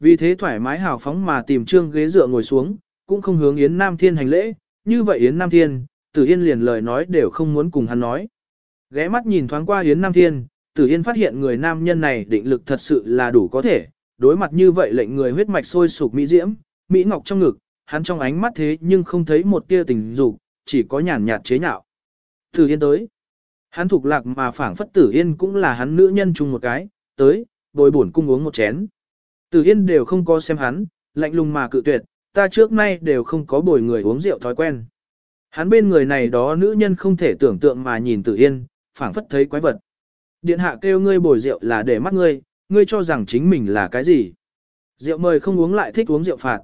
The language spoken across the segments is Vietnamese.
Vì thế thoải mái hào phóng mà tìm trương ghế dựa ngồi xuống, cũng không hướng Yến Nam Thiên hành lễ, như vậy Yến Nam Thiên, Tử Yên liền lời nói đều không muốn cùng hắn nói. Ghé mắt nhìn thoáng qua Yến Nam Thiên, Tử Yên phát hiện người nam nhân này định lực thật sự là đủ có thể, đối mặt như vậy lệnh người huyết mạch sôi sục mỹ diễm, mỹ ngọc trong ngực, hắn trong ánh mắt thế nhưng không thấy một tia tình dục, chỉ có nhàn nhạt chế nhạo. Tử Yên tới. Hắn thuộc lạc mà phảng phất Tử Yên cũng là hắn nữ nhân chung một cái, tới, bồi bổn cung uống một chén. Tử Yên đều không có xem hắn, lạnh lùng mà cự tuyệt, ta trước nay đều không có bồi người uống rượu thói quen. Hắn bên người này đó nữ nhân không thể tưởng tượng mà nhìn Tử Yên, phảng phất thấy quái vật. Điện hạ kêu ngươi bồi rượu là để mắt ngươi, ngươi cho rằng chính mình là cái gì. Rượu mời không uống lại thích uống rượu phạt.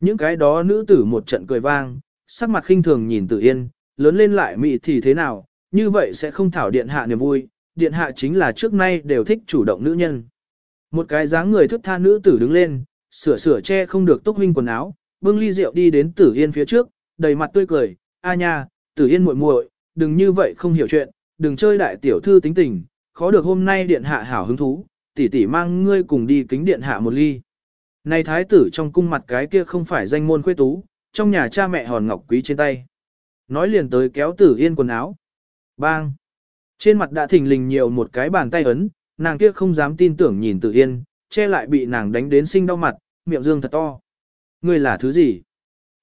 Những cái đó nữ tử một trận cười vang, sắc mặt khinh thường nhìn Tử Yên, lớn lên lại mị thì thế nào, như vậy sẽ không thảo điện hạ niềm vui, điện hạ chính là trước nay đều thích chủ động nữ nhân. Một cái dáng người thức tha nữ tử đứng lên, sửa sửa che không được tốc huynh quần áo, bưng ly rượu đi đến Tử Yên phía trước, đầy mặt tươi cười, a nha, Tử Yên muội muội, đừng như vậy không hiểu chuyện, đừng chơi đại tiểu thư tính tình, khó được hôm nay điện hạ hảo hứng thú, tỷ tỷ mang ngươi cùng đi kính điện hạ một ly. Này thái tử trong cung mặt cái kia không phải danh môn khuê tú, trong nhà cha mẹ hòn ngọc quý trên tay. Nói liền tới kéo Tử Yên quần áo. Bang! Trên mặt đã thình lình nhiều một cái bàn tay ấn, nàng kia không dám tin tưởng nhìn Tử Yên, che lại bị nàng đánh đến sinh đau mặt, miệng dương thật to. Ngươi là thứ gì?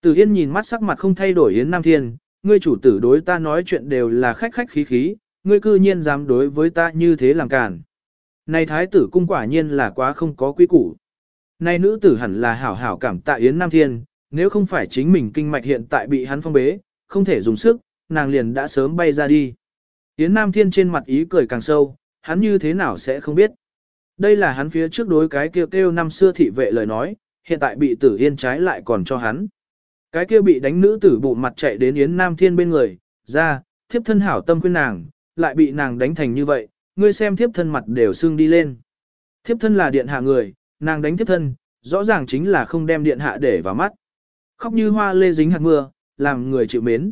Tử Yên nhìn mắt sắc mặt không thay đổi Yến Nam Thiên, ngươi chủ tử đối ta nói chuyện đều là khách khách khí khí, ngươi cư nhiên dám đối với ta như thế làm cản. Này thái tử cung quả nhiên là quá không có quý củ. Này nữ tử hẳn là hảo hảo cảm tạ Yến Nam Thiên, nếu không phải chính mình kinh mạch hiện tại bị hắn phong bế, không thể dùng sức, nàng liền đã sớm bay ra đi. Yến Nam Thiên trên mặt ý cười càng sâu, hắn như thế nào sẽ không biết. Đây là hắn phía trước đối cái kêu kêu năm xưa thị vệ lời nói, hiện tại bị tử yên trái lại còn cho hắn. Cái kia bị đánh nữ tử bụ mặt chạy đến Yến Nam Thiên bên người, ra, thiếp thân hảo tâm khuyên nàng, lại bị nàng đánh thành như vậy, ngươi xem thiếp thân mặt đều xương đi lên. Thiếp thân là điện hạ người, nàng đánh thiếp thân, rõ ràng chính là không đem điện hạ để vào mắt. Khóc như hoa lê dính hạt mưa, làm người chịu mến.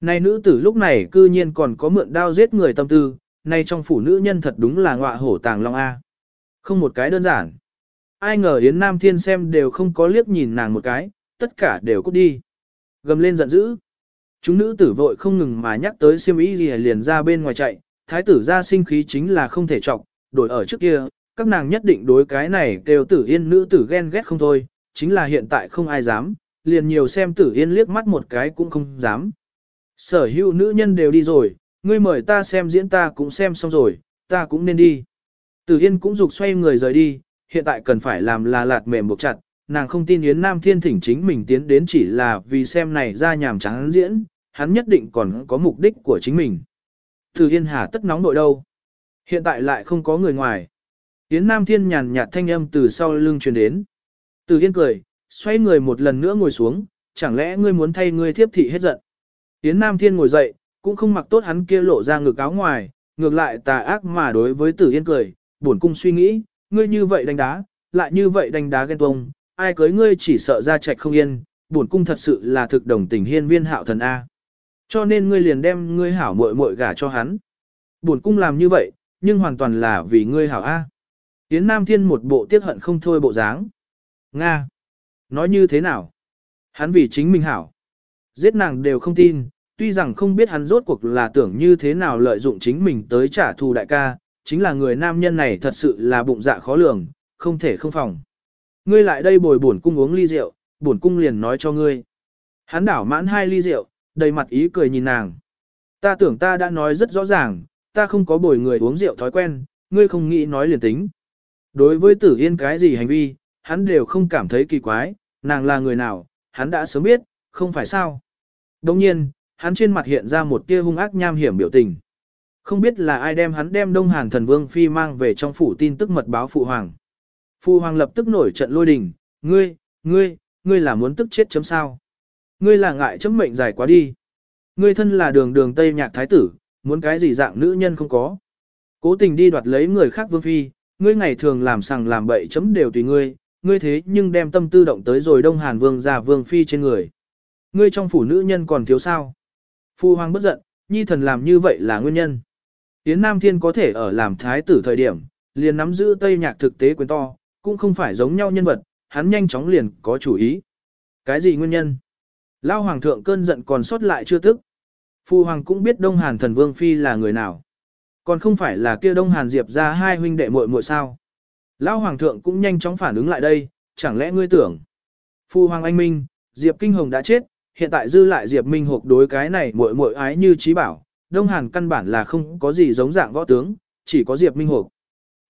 Này nữ tử lúc này cư nhiên còn có mượn đao giết người tâm tư, nay trong phủ nữ nhân thật đúng là ngọa hổ tàng long A. Không một cái đơn giản. Ai ngờ Yến Nam Thiên xem đều không có liếc nhìn nàng một cái, tất cả đều cút đi. Gầm lên giận dữ. Chúng nữ tử vội không ngừng mà nhắc tới siêm ý gì liền ra bên ngoài chạy, thái tử ra sinh khí chính là không thể trọng, đổi ở trước kia, các nàng nhất định đối cái này đều tử yên nữ tử ghen ghét không thôi, chính là hiện tại không ai dám, liền nhiều xem tử yên liếc mắt một cái cũng không dám. Sở hữu nữ nhân đều đi rồi, ngươi mời ta xem diễn ta cũng xem xong rồi, ta cũng nên đi. Tử yên cũng dục xoay người rời đi, hiện tại cần phải làm là lạt mềm buộc chặt, nàng không tin Yến Nam Thiên thỉnh chính mình tiến đến chỉ là vì xem này ra nhàm chán diễn, hắn nhất định còn có mục đích của chính mình. Từ Yên Hà tất nóng nội đâu. Hiện tại lại không có người ngoài. Yến Nam Thiên nhàn nhạt thanh âm từ sau lưng truyền đến. Từ Yên cười, xoay người một lần nữa ngồi xuống, chẳng lẽ ngươi muốn thay ngươi thiếp thị hết giận. Yến Nam Thiên ngồi dậy, cũng không mặc tốt hắn kia lộ ra ngực áo ngoài, ngược lại tà ác mà đối với Tử Yên cười, buồn cung suy nghĩ, ngươi như vậy đánh đá, lại như vậy đánh đá ghen tuông, ai cưới ngươi chỉ sợ ra trạch không yên, buồn cung thật sự là thực đồng tình hiên viên hạo thần A. Cho nên ngươi liền đem ngươi hảo muội muội gả cho hắn. Buồn cung làm như vậy, nhưng hoàn toàn là vì ngươi hảo A. Yến Nam Thiên một bộ tiếc hận không thôi bộ dáng. Nga. Nói như thế nào? Hắn vì chính mình hảo. Giết nàng đều không tin, tuy rằng không biết hắn rốt cuộc là tưởng như thế nào lợi dụng chính mình tới trả thù đại ca, chính là người nam nhân này thật sự là bụng dạ khó lường, không thể không phòng. Ngươi lại đây bồi bổn cung uống ly rượu, bổn cung liền nói cho ngươi. Hắn đảo mãn hai ly rượu, đầy mặt ý cười nhìn nàng. Ta tưởng ta đã nói rất rõ ràng, ta không có bồi người uống rượu thói quen, ngươi không nghĩ nói liền tính. Đối với tử yên cái gì hành vi, hắn đều không cảm thấy kỳ quái, nàng là người nào, hắn đã sớm biết, không phải sao. Đồng nhiên, hắn trên mặt hiện ra một tia hung ác nham hiểm biểu tình. Không biết là ai đem hắn đem Đông Hàn thần vương phi mang về trong phủ tin tức mật báo phụ hoàng. Phụ hoàng lập tức nổi trận lôi đình, ngươi, ngươi, ngươi là muốn tức chết chấm sao. Ngươi là ngại chấm mệnh dài quá đi. Ngươi thân là đường đường Tây Nhạc Thái tử, muốn cái gì dạng nữ nhân không có. Cố tình đi đoạt lấy người khác vương phi, ngươi ngày thường làm sằng làm bậy chấm đều tùy ngươi, ngươi thế nhưng đem tâm tư động tới rồi Đông Hàn vương ra vương phi trên người. Ngươi trong phủ nữ nhân còn thiếu sao. Phu hoàng bất giận, nhi thần làm như vậy là nguyên nhân. Yến Nam Thiên có thể ở làm thái tử thời điểm, liền nắm giữ Tây Nhạc thực tế quyền to, cũng không phải giống nhau nhân vật, hắn nhanh chóng liền có chủ ý. Cái gì nguyên nhân? Lao hoàng thượng cơn giận còn sót lại chưa tức. Phu hoàng cũng biết Đông Hàn thần vương phi là người nào. Còn không phải là kia Đông Hàn Diệp ra hai huynh đệ muội muội sao. Lao hoàng thượng cũng nhanh chóng phản ứng lại đây, chẳng lẽ ngươi tưởng. Phu hoàng anh minh, Diệp Kinh Hồng đã chết, hiện tại dư lại Diệp Minh Hục đối cái này muội muội ái như trí bảo. Đông Hàn căn bản là không có gì giống dạng võ tướng, chỉ có Diệp Minh Hục.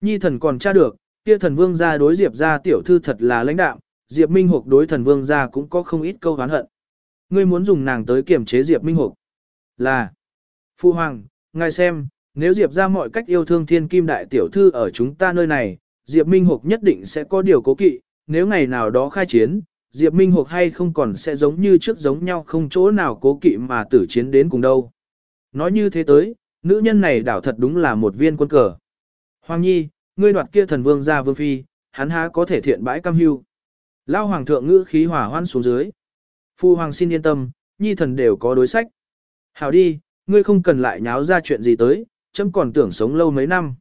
Nhi thần còn tra được, kia thần vương gia đối Diệp gia tiểu thư thật là lãnh đạm, Diệp Minh Hục đối thần vương gia cũng có không ít câu oán hận. Ngươi muốn dùng nàng tới kiểm chế Diệp Minh Hục. Là, Phu Hoàng, ngài xem, nếu Diệp gia mọi cách yêu thương thiên kim đại tiểu thư ở chúng ta nơi này, Diệp Minh Hục nhất định sẽ có điều cố kỵ, nếu ngày nào đó khai chiến, Diệp Minh Hục hay không còn sẽ giống như trước giống nhau không chỗ nào cố kỵ mà tử chiến đến cùng đâu. Nói như thế tới, nữ nhân này đảo thật đúng là một viên quân cờ. Hoàng Nhi, ngươi đoạt kia thần vương ra vương phi, hắn há có thể thiện bãi cam hưu. Lao hoàng thượng ngữ khí hỏa hoan xuống dưới. Phu hoàng xin yên tâm, nhi thần đều có đối sách. Hảo đi, ngươi không cần lại nháo ra chuyện gì tới, chấm còn tưởng sống lâu mấy năm.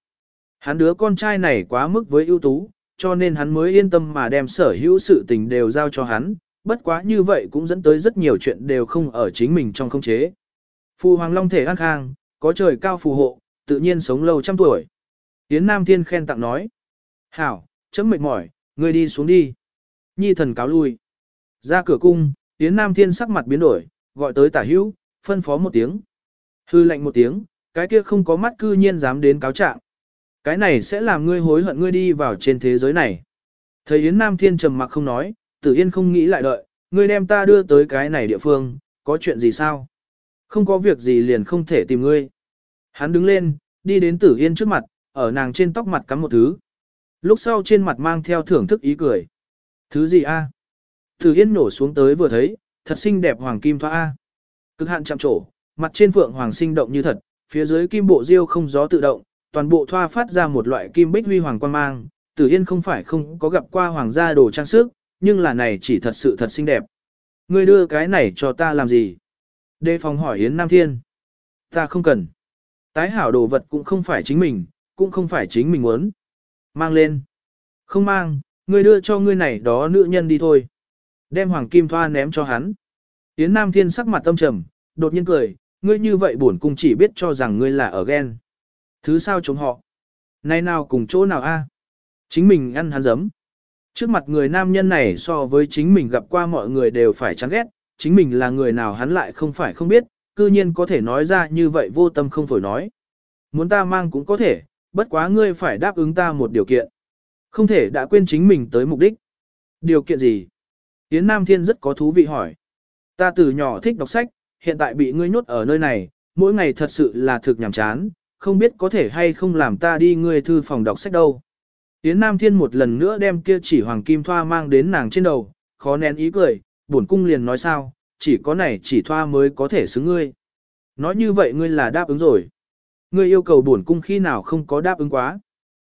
Hắn đứa con trai này quá mức với ưu tú, cho nên hắn mới yên tâm mà đem sở hữu sự tình đều giao cho hắn, bất quá như vậy cũng dẫn tới rất nhiều chuyện đều không ở chính mình trong không chế. Phu Hoàng Long thể an khang, có trời cao phù hộ, tự nhiên sống lâu trăm tuổi. Yến Nam Thiên khen tặng nói. Hảo, chấm mệt mỏi, ngươi đi xuống đi. Nhi thần cáo lui. Ra cửa cung, Yến Nam Thiên sắc mặt biến đổi, gọi tới tả hữu, phân phó một tiếng. Hư lệnh một tiếng, cái kia không có mắt cư nhiên dám đến cáo trạng. Cái này sẽ làm ngươi hối hận ngươi đi vào trên thế giới này. Thầy Yến Nam Thiên trầm mặc không nói, Tử Yên không nghĩ lại đợi, ngươi đem ta đưa tới cái này địa phương, có chuyện gì sao? Không có việc gì liền không thể tìm ngươi. Hắn đứng lên, đi đến Tử Yên trước mặt, ở nàng trên tóc mặt cắm một thứ. Lúc sau trên mặt mang theo thưởng thức ý cười. Thứ gì a? Tử Yên nổ xuống tới vừa thấy, thật xinh đẹp hoàng kim thoa a. Cực hạn chạm trổ, mặt trên phượng hoàng sinh động như thật, phía dưới kim bộ diêu không gió tự động, toàn bộ thoa phát ra một loại kim bích huy hoàng quang mang. Tử Yên không phải không có gặp qua hoàng gia đồ trang sức, nhưng là này chỉ thật sự thật xinh đẹp. Ngươi đưa cái này cho ta làm gì? Đề phòng hỏi Yến Nam Thiên. Ta không cần. Tái hảo đồ vật cũng không phải chính mình, cũng không phải chính mình muốn. Mang lên. Không mang, ngươi đưa cho ngươi này đó nữ nhân đi thôi. Đem hoàng kim thoa ném cho hắn. Yến Nam Thiên sắc mặt tâm trầm, đột nhiên cười, ngươi như vậy bổn cung chỉ biết cho rằng ngươi là ở ghen. Thứ sao chống họ? Nay nào cùng chỗ nào a? Chính mình ăn hắn dấm Trước mặt người nam nhân này so với chính mình gặp qua mọi người đều phải chán ghét, chính mình là người nào hắn lại không phải không biết, cư nhiên có thể nói ra như vậy vô tâm không phổi nói. Muốn ta mang cũng có thể, bất quá ngươi phải đáp ứng ta một điều kiện. Không thể đã quên chính mình tới mục đích. Điều kiện gì? Yến Nam Thiên rất có thú vị hỏi. Ta từ nhỏ thích đọc sách, hiện tại bị ngươi nhốt ở nơi này, mỗi ngày thật sự là thực nhàm chán, không biết có thể hay không làm ta đi ngươi thư phòng đọc sách đâu. Yến Nam Thiên một lần nữa đem kia chỉ hoàng kim thoa mang đến nàng trên đầu, khó nén ý cười, bổn cung liền nói sao, chỉ có này chỉ thoa mới có thể xứng ngươi. Nói như vậy ngươi là đáp ứng rồi. Ngươi yêu cầu bổn cung khi nào không có đáp ứng quá.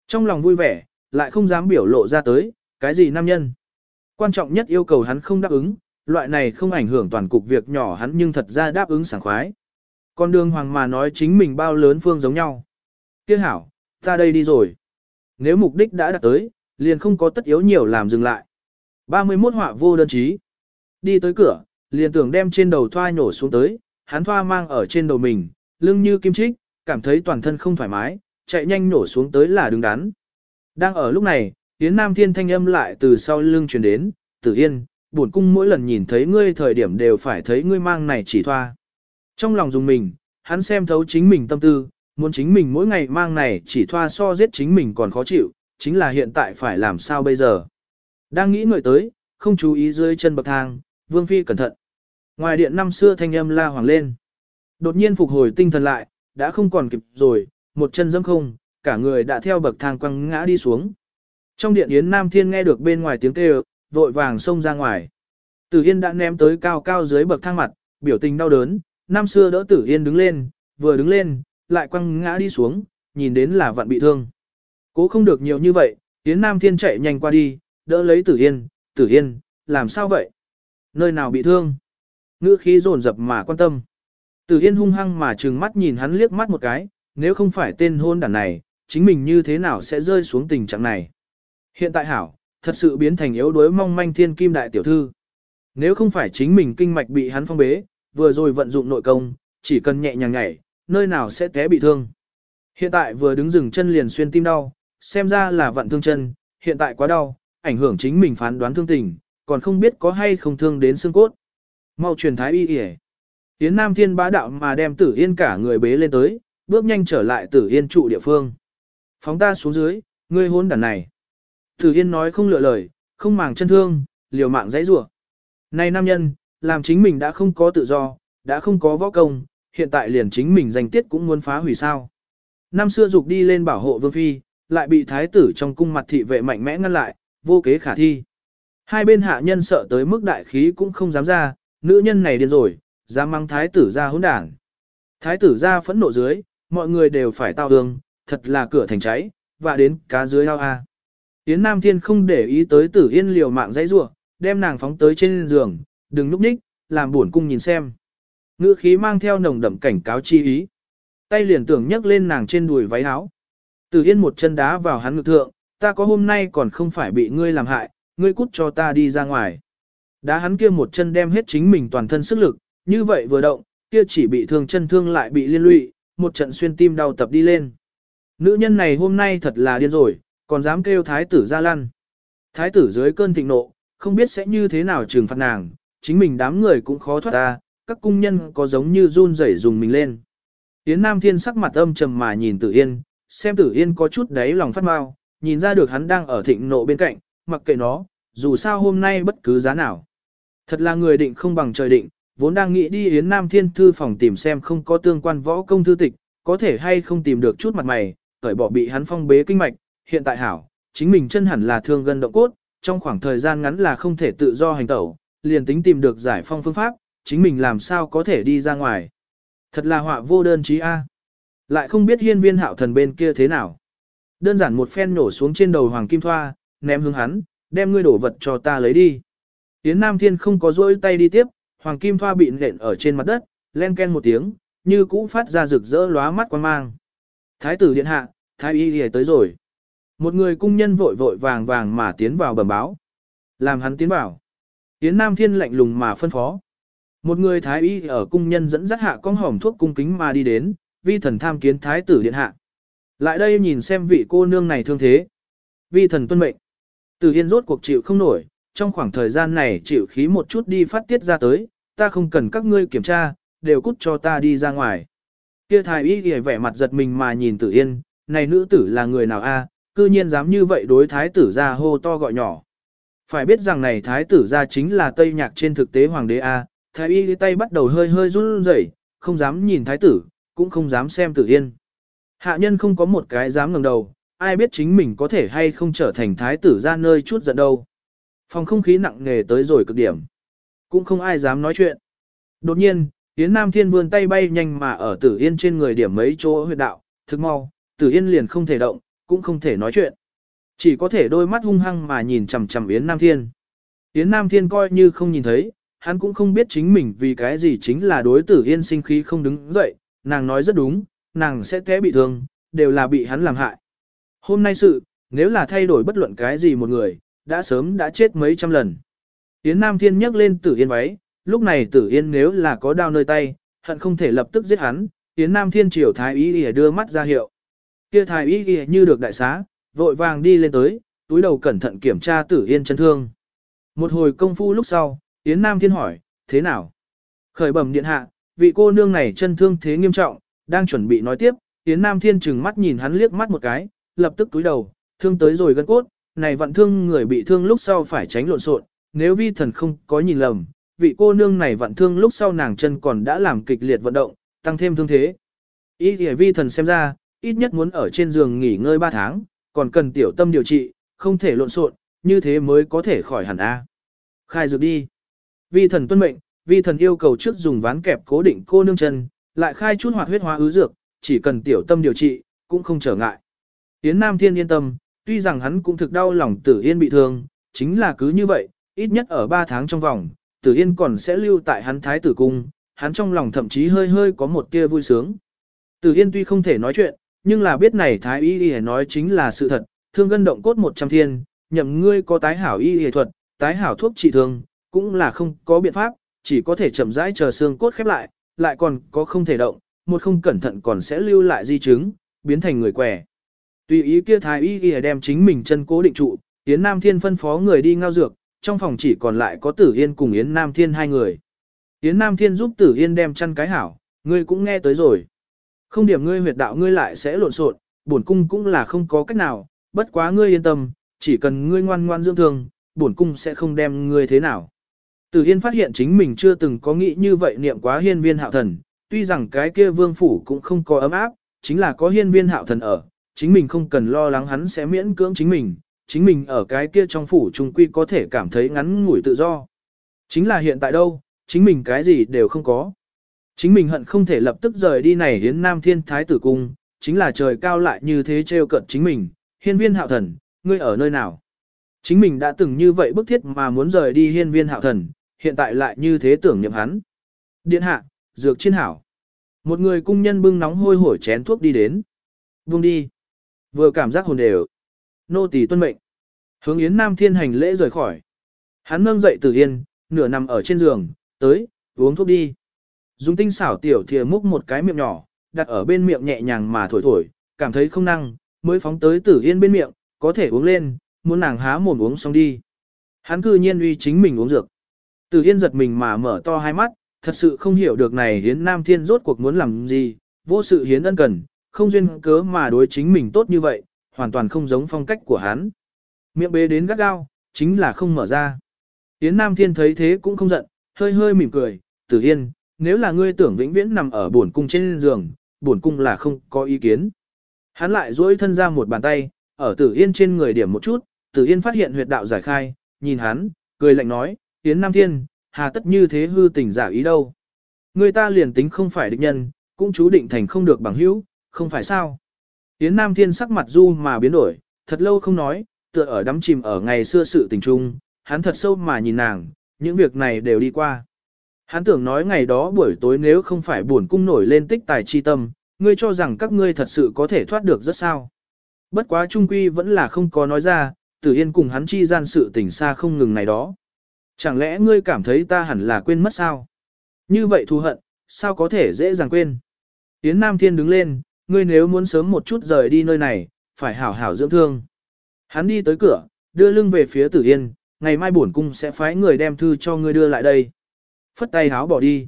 Trong lòng vui vẻ, lại không dám biểu lộ ra tới, cái gì nam nhân. Quan trọng nhất yêu cầu hắn không đáp ứng, loại này không ảnh hưởng toàn cục việc nhỏ hắn nhưng thật ra đáp ứng sảng khoái. Con đường hoàng mà nói chính mình bao lớn phương giống nhau. Tiếc hảo, ta đây đi rồi. Nếu mục đích đã đạt tới, liền không có tất yếu nhiều làm dừng lại. 31 họa vô đơn chí. Đi tới cửa, liền tưởng đem trên đầu thoa nhổ xuống tới, hắn thoa mang ở trên đầu mình, lưng như kim chích, cảm thấy toàn thân không thoải mái, chạy nhanh nổ xuống tới là đứng đắn. Đang ở lúc này, Yến Nam Thiên thanh âm lại từ sau lưng truyền đến, Tử Yên, bổn cung mỗi lần nhìn thấy ngươi thời điểm đều phải thấy ngươi mang này chỉ thoa. Trong lòng dùng mình, hắn xem thấu chính mình tâm tư, muốn chính mình mỗi ngày mang này chỉ thoa so giết chính mình còn khó chịu, chính là hiện tại phải làm sao bây giờ. Đang nghĩ ngợi tới, không chú ý dưới chân bậc thang, Vương Phi cẩn thận. Ngoài điện năm xưa thanh âm la hoàng lên. Đột nhiên phục hồi tinh thần lại, đã không còn kịp rồi, một chân dẫm không, cả người đã theo bậc thang quăng ngã đi xuống. Trong điện Yến Nam Thiên nghe được bên ngoài tiếng kêu, vội vàng xông ra ngoài. Tử Yên đã ném tới cao cao dưới bậc thang mặt, biểu tình đau đớn, năm xưa đỡ Tử Yên đứng lên, vừa đứng lên, lại quăng ngã đi xuống, nhìn đến là vạn bị thương. Cố không được nhiều như vậy, Yến Nam Thiên chạy nhanh qua đi, đỡ lấy Tử Yên, Tử Yên, làm sao vậy? Nơi nào bị thương? Ngữ khí rồn rập mà quan tâm. Tử Yên hung hăng mà trừng mắt nhìn hắn liếc mắt một cái, nếu không phải tên hôn đàn này, chính mình như thế nào sẽ rơi xuống tình trạng này. Hiện tại hảo, thật sự biến thành yếu đuối mong manh thiên kim đại tiểu thư. Nếu không phải chính mình kinh mạch bị hắn phong bế, vừa rồi vận dụng nội công, chỉ cần nhẹ nhàng nhảy, nơi nào sẽ té bị thương. Hiện tại vừa đứng dừng chân liền xuyên tim đau, xem ra là vận thương chân, hiện tại quá đau, ảnh hưởng chính mình phán đoán thương tình, còn không biết có hay không thương đến xương cốt. Mau truyền thái y y Yến Nam Thiên bá đạo mà đem tử yên cả người bế lên tới, bước nhanh trở lại tử yên trụ địa phương. Phóng ta xuống dưới, ngươi hôn đàn này. Tử yên nói không lựa lời, không màng chân thương, liều mạng dãy rủa. Này nam nhân, làm chính mình đã không có tự do, đã không có võ công, hiện tại liền chính mình danh tiết cũng muốn phá hủy sao. Năm xưa dục đi lên bảo hộ vương phi, lại bị thái tử trong cung mặt thị vệ mạnh mẽ ngăn lại, vô kế khả thi. Hai bên hạ nhân sợ tới mức đại khí cũng không dám ra, nữ nhân này điên rồi, dám mang thái tử ra hỗn đảng. Thái tử ra phẫn nộ dưới, mọi người đều phải tao đường, thật là cửa thành cháy, và đến cá dưới ao a. Yến Nam Thiên không để ý tới tử yên liều mạng dãy rua, đem nàng phóng tới trên giường, đừng núp ních, làm buồn cung nhìn xem. Ngữ khí mang theo nồng đậm cảnh cáo chi ý. Tay liền tưởng nhấc lên nàng trên đùi váy áo. từ yên một chân đá vào hắn ngực thượng, ta có hôm nay còn không phải bị ngươi làm hại, ngươi cút cho ta đi ra ngoài. Đá hắn kia một chân đem hết chính mình toàn thân sức lực, như vậy vừa động, kia chỉ bị thương chân thương lại bị liên lụy, một trận xuyên tim đau tập đi lên. Nữ nhân này hôm nay thật là điên rồi, còn dám kêu thái tử ra lăn. Thái tử dưới cơn thịnh nộ, không biết sẽ như thế nào trừng phạt nàng, chính mình đám người cũng khó thoát ta, các cung nhân có giống như run rẩy dùng mình lên. Yến Nam Thiên sắc mặt âm trầm mà nhìn Tử Yên, xem Tử Yên có chút đáy lòng phát mau, nhìn ra được hắn đang ở thịnh nộ bên cạnh, mặc kệ nó, dù sao hôm nay bất cứ giá nào. Thật là người định không bằng trời định, vốn đang nghĩ đi Yến Nam Thiên thư phòng tìm xem không có tương quan võ công thư tịch, có thể hay không tìm được chút mặt mày, cởi bỏ bị hắn phong bế kinh mạch, hiện tại hảo, chính mình chân hẳn là thương gân động cốt, trong khoảng thời gian ngắn là không thể tự do hành tẩu, liền tính tìm được giải phong phương pháp, chính mình làm sao có thể đi ra ngoài. Thật là họa vô đơn chí A. Lại không biết hiên viên hạo thần bên kia thế nào. Đơn giản một phen nổ xuống trên đầu Hoàng Kim Thoa, ném hướng hắn, đem ngươi đổ vật cho ta lấy đi. Yến Nam Thiên không có rỗi tay đi tiếp, Hoàng Kim Thoa bị nện ở trên mặt đất, len ken một tiếng, như cũ phát ra rực rỡ lóa mắt quan mang. Thái tử điện hạ, thái y đi tới rồi. Một người cung nhân vội vội vàng vàng mà tiến vào bẩm báo. Làm hắn tiến vào. Yến Nam Thiên lạnh lùng mà phân phó. Một người thái y ở cung nhân dẫn dắt hạ con hỏng thuốc cung kính mà đi đến, vi thần tham kiến thái tử điện hạ. Lại đây nhìn xem vị cô nương này thương thế. Vi thần tuân mệnh. Tử Yên rốt cuộc chịu không nổi, trong khoảng thời gian này chịu khí một chút đi phát tiết ra tới, ta không cần các ngươi kiểm tra, đều cút cho ta đi ra ngoài. Kia thái y ghi vẻ mặt giật mình mà nhìn Tử Yên, này nữ tử là người nào a? cư nhiên dám như vậy đối thái tử ra hô to gọi nhỏ. Phải biết rằng này thái tử ra chính là Tây Nhạc trên thực tế hoàng đế a, thái y tay bắt đầu hơi hơi run rẩy, không dám nhìn thái tử, cũng không dám xem Tử Yên. Hạ nhân không có một cái dám ngẩng đầu, ai biết chính mình có thể hay không trở thành thái tử ra nơi chút giận đâu. Phòng không khí nặng nề tới rồi cực điểm. Cũng không ai dám nói chuyện. Đột nhiên, Yến Nam Thiên vươn tay bay nhanh mà ở Tử Yên trên người điểm mấy chỗ huyệt đạo, thực mau, Tử Yên liền không thể động, cũng không thể nói chuyện. Chỉ có thể đôi mắt hung hăng mà nhìn chằm chằm Yến Nam Thiên. Yến Nam Thiên coi như không nhìn thấy, hắn cũng không biết chính mình vì cái gì chính là đối tử Yên sinh khí không đứng dậy, nàng nói rất đúng, nàng sẽ té bị thương, đều là bị hắn làm hại. Hôm nay sự, nếu là thay đổi bất luận cái gì một người, đã sớm đã chết mấy trăm lần. Yến Nam Thiên nhấc lên tử Yên váy, lúc này tử Yên nếu là có đao nơi tay, hận không thể lập tức giết hắn, Yến Nam Thiên triều thái ý đưa mắt ra hiệu. Kia thái y y như được đại xá, vội vàng đi lên tới, túi đầu cẩn thận kiểm tra tử yên chân thương. Một hồi công phu lúc sau, Yến Nam Thiên hỏi, thế nào? Khởi bẩm điện hạ, vị cô nương này chân thương thế nghiêm trọng, đang chuẩn bị nói tiếp, Yến Nam Thiên chừng mắt nhìn hắn liếc mắt một cái, lập tức túi đầu, thương tới rồi gân cốt, này vận thương người bị thương lúc sau phải tránh lộn xộn, nếu vi thần không có nhìn lầm, vị cô nương này vận thương lúc sau nàng chân còn đã làm kịch liệt vận động, tăng thêm thương thế. Ý thì vi thần xem ra, ít nhất muốn ở trên giường nghỉ ngơi 3 tháng, còn cần tiểu tâm điều trị, không thể lộn xộn, như thế mới có thể khỏi hẳn A. Khai dược đi. Vi thần tuân mệnh, vi thần yêu cầu trước dùng ván kẹp cố định cô nương chân, lại khai chút hoạt huyết hóa ứ dược, chỉ cần tiểu tâm điều trị, cũng không trở ngại. Yến Nam Thiên yên tâm, tuy rằng hắn cũng thực đau lòng Tử Yên bị thương, chính là cứ như vậy, ít nhất ở 3 tháng trong vòng, Tử Yên còn sẽ lưu tại hắn thái tử cung, hắn trong lòng thậm chí hơi hơi có một tia vui sướng. Tử Yên tuy không thể nói chuyện, nhưng là biết này thái y y nói chính là sự thật, thương gân động cốt một trăm thiên, nhậm ngươi có tái hảo y y thuật, tái hảo thuốc trị thương, cũng là không có biện pháp, chỉ có thể chậm rãi chờ xương cốt khép lại, lại còn có không thể động, một không cẩn thận còn sẽ lưu lại di chứng, biến thành người quẻ. Tùy ý kia thái y y đem chính mình chân cố định trụ, Yến Nam Thiên phân phó người đi ngao dược, trong phòng chỉ còn lại có Tử Yên cùng Yến Nam Thiên hai người. Yến Nam Thiên giúp Tử Yên đem chăn cái hảo, ngươi cũng nghe tới rồi. Không điểm ngươi huyệt đạo ngươi lại sẽ lộn xộn, bổn cung cũng là không có cách nào, bất quá ngươi yên tâm, chỉ cần ngươi ngoan ngoan dưỡng thương, bổn cung sẽ không đem ngươi thế nào. Tử Yên phát hiện chính mình chưa từng có nghĩ như vậy niệm quá hiên viên hạo thần, tuy rằng cái kia vương phủ cũng không có ấm áp, chính là có hiên viên hạo thần ở, chính mình không cần lo lắng hắn sẽ miễn cưỡng chính mình, chính mình ở cái kia trong phủ trung quy có thể cảm thấy ngắn ngủi tự do. Chính là hiện tại đâu, chính mình cái gì đều không có. Chính mình hận không thể lập tức rời đi này hiến nam thiên thái tử cung, chính là trời cao lại như thế trêu cận chính mình, hiên viên hạo thần, ngươi ở nơi nào? Chính mình đã từng như vậy bức thiết mà muốn rời đi hiên viên hạo thần, hiện tại lại như thế tưởng niệm hắn. Điện hạ, dược chiên hảo. Một người cung nhân bưng nóng hôi hổi chén thuốc đi đến. Buông đi. Vừa cảm giác hồn đều. Nô tỳ tuân mệnh. Hướng Yến Nam Thiên hành lễ rời khỏi. Hắn nâng dậy từ yên, nửa nằm ở trên giường, tới, uống thuốc đi. Dùng tinh xảo tiểu thìa múc một cái miệng nhỏ, đặt ở bên miệng nhẹ nhàng mà thổi thổi, cảm thấy không năng, mới phóng tới tử yên bên miệng, có thể uống lên, muốn nàng há mồm uống xong đi. Hắn cư nhiên uy chính mình uống dược. Tử yên giật mình mà mở to hai mắt, thật sự không hiểu được này hiến nam thiên rốt cuộc muốn làm gì, vô sự hiến ân cần, không duyên cớ mà đối chính mình tốt như vậy, hoàn toàn không giống phong cách của hắn. Miệng bế đến gắt gao, chính là không mở ra. Yến Nam Thiên thấy thế cũng không giận, hơi hơi mỉm cười, Tử Yên, nếu là ngươi tưởng vĩnh viễn nằm ở buồn cung trên giường, buồn cung là không có ý kiến. Hắn lại duỗi thân ra một bàn tay, ở Tử Yên trên người điểm một chút, Tử Yên phát hiện huyệt đạo giải khai, nhìn hắn, cười lạnh nói, Yến Nam Thiên, hà tất như thế hư tình giả ý đâu. Người ta liền tính không phải địch nhân, cũng chú định thành không được bằng hữu, không phải sao. Yến Nam Thiên sắc mặt du mà biến đổi, thật lâu không nói, tựa ở đắm chìm ở ngày xưa sự tình trung, hắn thật sâu mà nhìn nàng, những việc này đều đi qua. Hắn tưởng nói ngày đó buổi tối nếu không phải buồn cung nổi lên tích tài chi tâm, ngươi cho rằng các ngươi thật sự có thể thoát được rất sao. Bất quá trung quy vẫn là không có nói ra, tử yên cùng hắn chi gian sự tình xa không ngừng này đó. Chẳng lẽ ngươi cảm thấy ta hẳn là quên mất sao? Như vậy thù hận, sao có thể dễ dàng quên? Yến Nam Thiên đứng lên, ngươi nếu muốn sớm một chút rời đi nơi này, phải hảo hảo dưỡng thương. Hắn đi tới cửa, đưa lưng về phía Tử Yên, ngày mai bổn cung sẽ phái người đem thư cho ngươi đưa lại đây. Phất tay háo bỏ đi.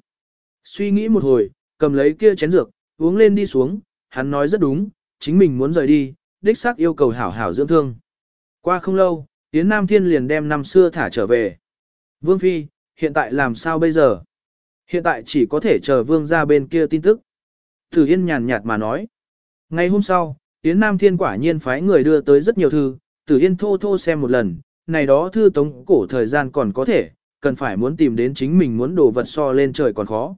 Suy nghĩ một hồi, cầm lấy kia chén dược, uống lên đi xuống, hắn nói rất đúng, chính mình muốn rời đi, đích xác yêu cầu hảo hảo dưỡng thương. Qua không lâu, Yến Nam Thiên liền đem năm xưa thả trở về. Vương Phi, hiện tại làm sao bây giờ? Hiện tại chỉ có thể chờ Vương ra bên kia tin tức. Tử Yên nhàn nhạt mà nói. Ngày hôm sau, Yến Nam Thiên quả nhiên phái người đưa tới rất nhiều thư, Tử Yên thô thô xem một lần, này đó thư tống cổ thời gian còn có thể, cần phải muốn tìm đến chính mình muốn đồ vật so lên trời còn khó.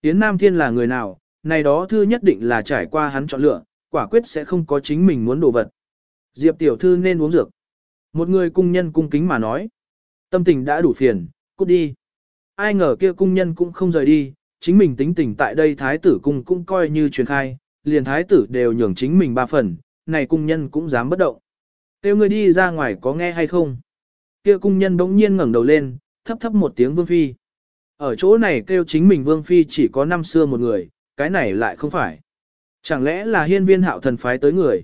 Yến Nam Thiên là người nào, này đó thư nhất định là trải qua hắn chọn lựa, quả quyết sẽ không có chính mình muốn đồ vật. Diệp tiểu thư nên uống dược. Một người cung nhân cung kính mà nói. Tâm tình đã đủ phiền, cút đi. Ai ngờ kia cung nhân cũng không rời đi, chính mình tính tình tại đây thái tử cung cũng coi như truyền khai, liền thái tử đều nhường chính mình ba phần, này cung nhân cũng dám bất động. Tiêu người đi ra ngoài có nghe hay không? Kia cung nhân bỗng nhiên ngẩng đầu lên, thấp thấp một tiếng vương phi. Ở chỗ này kêu chính mình vương phi chỉ có năm xưa một người, cái này lại không phải. Chẳng lẽ là hiên viên hạo thần phái tới người?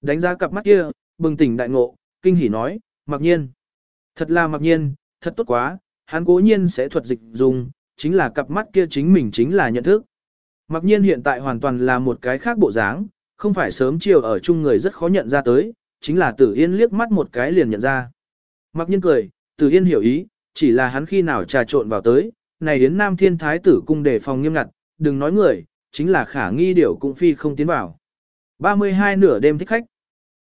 Đánh giá cặp mắt kia, bừng tỉnh đại ngộ, kinh hỉ nói, mặc nhiên. Thật là mặc nhiên, thật tốt quá, hắn cố nhiên sẽ thuật dịch dùng, chính là cặp mắt kia chính mình chính là nhận thức. Mặc nhiên hiện tại hoàn toàn là một cái khác bộ dáng, không phải sớm chiều ở chung người rất khó nhận ra tới, chính là tử yên liếc mắt một cái liền nhận ra. Mặc nhiên cười, tử yên hiểu ý, chỉ là hắn khi nào trà trộn vào tới, này đến nam thiên thái tử cung đề phòng nghiêm ngặt, đừng nói người, chính là khả nghi điểu cũng phi không tiến vào. 32 nửa đêm thích khách.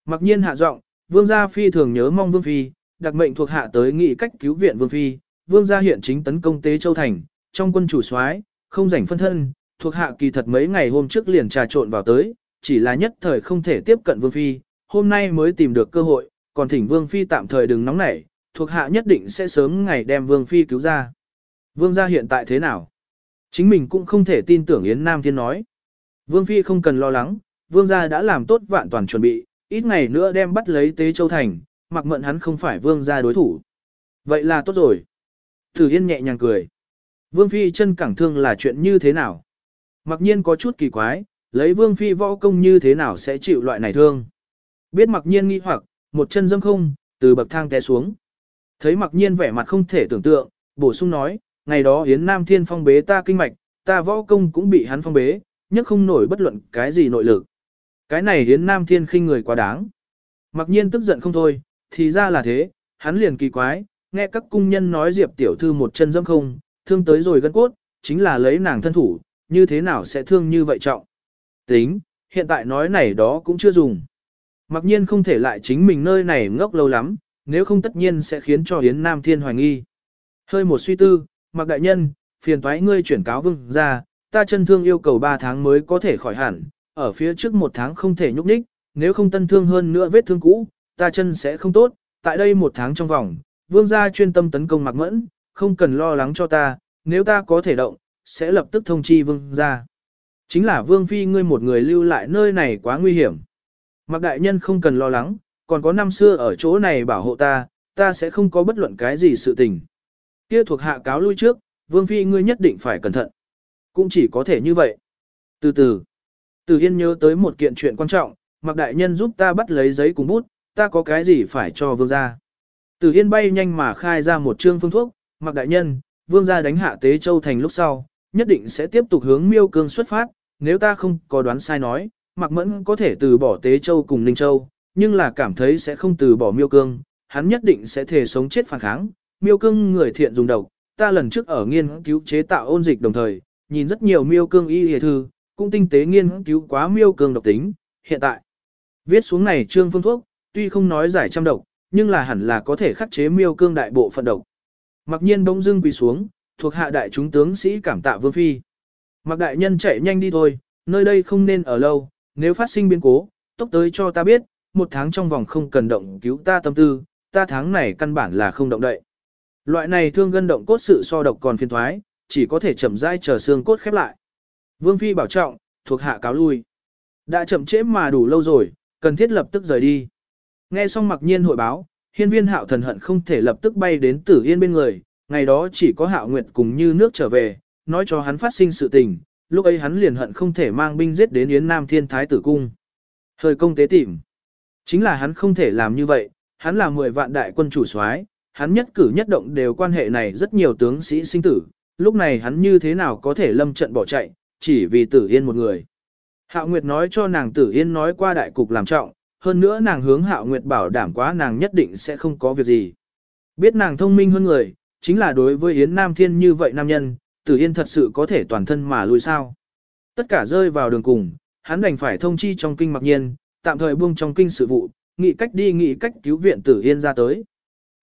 Mặc nhiên hạ giọng, vương gia phi thường nhớ mong vương phi, đặc mệnh thuộc hạ tới nghị cách cứu viện vương phi, vương gia hiện chính tấn công tế châu thành, trong quân chủ soái không rảnh phân thân, thuộc hạ kỳ thật mấy ngày hôm trước liền trà trộn vào tới, chỉ là nhất thời không thể tiếp cận vương phi, hôm nay mới tìm được cơ hội, còn thỉnh vương phi tạm thời đừng nóng nảy, thuộc hạ nhất định sẽ sớm ngày đem vương phi cứu ra. Vương gia hiện tại thế nào? Chính mình cũng không thể tin tưởng Yến Nam Thiên nói. Vương phi không cần lo lắng, vương gia đã làm tốt vạn toàn chuẩn bị, ít ngày nữa đem bắt lấy tế châu thành, mặc mận hắn không phải vương gia đối thủ. Vậy là tốt rồi. Thử Yên nhẹ nhàng cười. Vương Phi chân cẳng thương là chuyện như thế nào? Mặc nhiên có chút kỳ quái, lấy Vương Phi võ công như thế nào sẽ chịu loại này thương? Biết mặc nhiên nghi hoặc, một chân dâm không, từ bậc thang té xuống. Thấy mặc nhiên vẻ mặt không thể tưởng tượng, bổ sung nói, ngày đó Yến Nam Thiên phong bế ta kinh mạch, ta võ công cũng bị hắn phong bế, nhất không nổi bất luận cái gì nội lực. Cái này Yến Nam Thiên khinh người quá đáng. Mặc nhiên tức giận không thôi, thì ra là thế, hắn liền kỳ quái, nghe các cung nhân nói Diệp tiểu thư một chân dâm không, thương tới rồi gân cốt, chính là lấy nàng thân thủ, như thế nào sẽ thương như vậy trọng. Tính, hiện tại nói này đó cũng chưa dùng. Mặc nhiên không thể lại chính mình nơi này ngốc lâu lắm, nếu không tất nhiên sẽ khiến cho Yến Nam Thiên hoài nghi. Hơi một suy tư, mặc đại nhân, phiền thoái ngươi chuyển cáo vương ra, ta chân thương yêu cầu 3 tháng mới có thể khỏi hẳn, ở phía trước một tháng không thể nhúc nhích, nếu không tân thương hơn nữa vết thương cũ, ta chân sẽ không tốt, tại đây một tháng trong vòng, vương gia chuyên tâm tấn công mặc mẫn, không cần lo lắng cho ta, nếu ta có thể động, sẽ lập tức thông chi vương gia. Chính là vương phi ngươi một người lưu lại nơi này quá nguy hiểm. Mặc đại nhân không cần lo lắng, còn có năm xưa ở chỗ này bảo hộ ta, ta sẽ không có bất luận cái gì sự tình. Kia thuộc hạ cáo lui trước, vương phi ngươi nhất định phải cẩn thận. Cũng chỉ có thể như vậy. Từ từ, từ Yên nhớ tới một kiện chuyện quan trọng, mặc đại nhân giúp ta bắt lấy giấy cùng bút, ta có cái gì phải cho vương gia. Từ Yên bay nhanh mà khai ra một chương phương thuốc, mặc đại nhân, vương gia đánh hạ tế châu thành lúc sau, nhất định sẽ tiếp tục hướng miêu cương xuất phát, nếu ta không có đoán sai nói, mặc mẫn có thể từ bỏ tế châu cùng ninh châu, nhưng là cảm thấy sẽ không từ bỏ miêu cương, hắn nhất định sẽ thể sống chết phản kháng, miêu cương người thiện dùng độc, ta lần trước ở nghiên cứu chế tạo ôn dịch đồng thời, nhìn rất nhiều miêu cương y hề thư, cũng tinh tế nghiên cứu quá miêu cương độc tính, hiện tại. Viết xuống này trương phương thuốc, tuy không nói giải trăm độc, nhưng là hẳn là có thể khắc chế miêu cương đại bộ phận độc. Mặc nhiên bỗng dưng quỳ xuống, thuộc hạ đại chúng tướng sĩ cảm tạ vương phi. Mặc đại nhân chạy nhanh đi thôi, nơi đây không nên ở lâu, nếu phát sinh biến cố, tốc tới cho ta biết, một tháng trong vòng không cần động cứu ta tâm tư, ta tháng này căn bản là không động đậy. Loại này thương gân động cốt sự so độc còn phiền thoái, chỉ có thể chậm rãi chờ xương cốt khép lại. Vương Phi bảo trọng, thuộc hạ cáo lui. Đã chậm trễ mà đủ lâu rồi, cần thiết lập tức rời đi. Nghe xong mặc nhiên hội báo, hiên viên hạo thần hận không thể lập tức bay đến tử yên bên người, ngày đó chỉ có hạo nguyệt cùng như nước trở về, nói cho hắn phát sinh sự tình, lúc ấy hắn liền hận không thể mang binh giết đến Yến Nam Thiên Thái tử cung. thời công tế tìm. Chính là hắn không thể làm như vậy, hắn là 10 vạn đại quân chủ soái, hắn nhất cử nhất động đều quan hệ này rất nhiều tướng sĩ sinh tử, lúc này hắn như thế nào có thể lâm trận bỏ chạy, chỉ vì tử yên một người. Hạo Nguyệt nói cho nàng tử yên nói qua đại cục làm trọng, hơn nữa nàng hướng Hạo Nguyệt bảo đảm quá nàng nhất định sẽ không có việc gì. Biết nàng thông minh hơn người, chính là đối với Yến Nam Thiên như vậy nam nhân, tử yên thật sự có thể toàn thân mà lùi sao. Tất cả rơi vào đường cùng, hắn đành phải thông chi trong kinh mặc nhiên, tạm thời buông trong kinh sự vụ, nghĩ cách đi nghĩ cách cứu viện tử yên ra tới.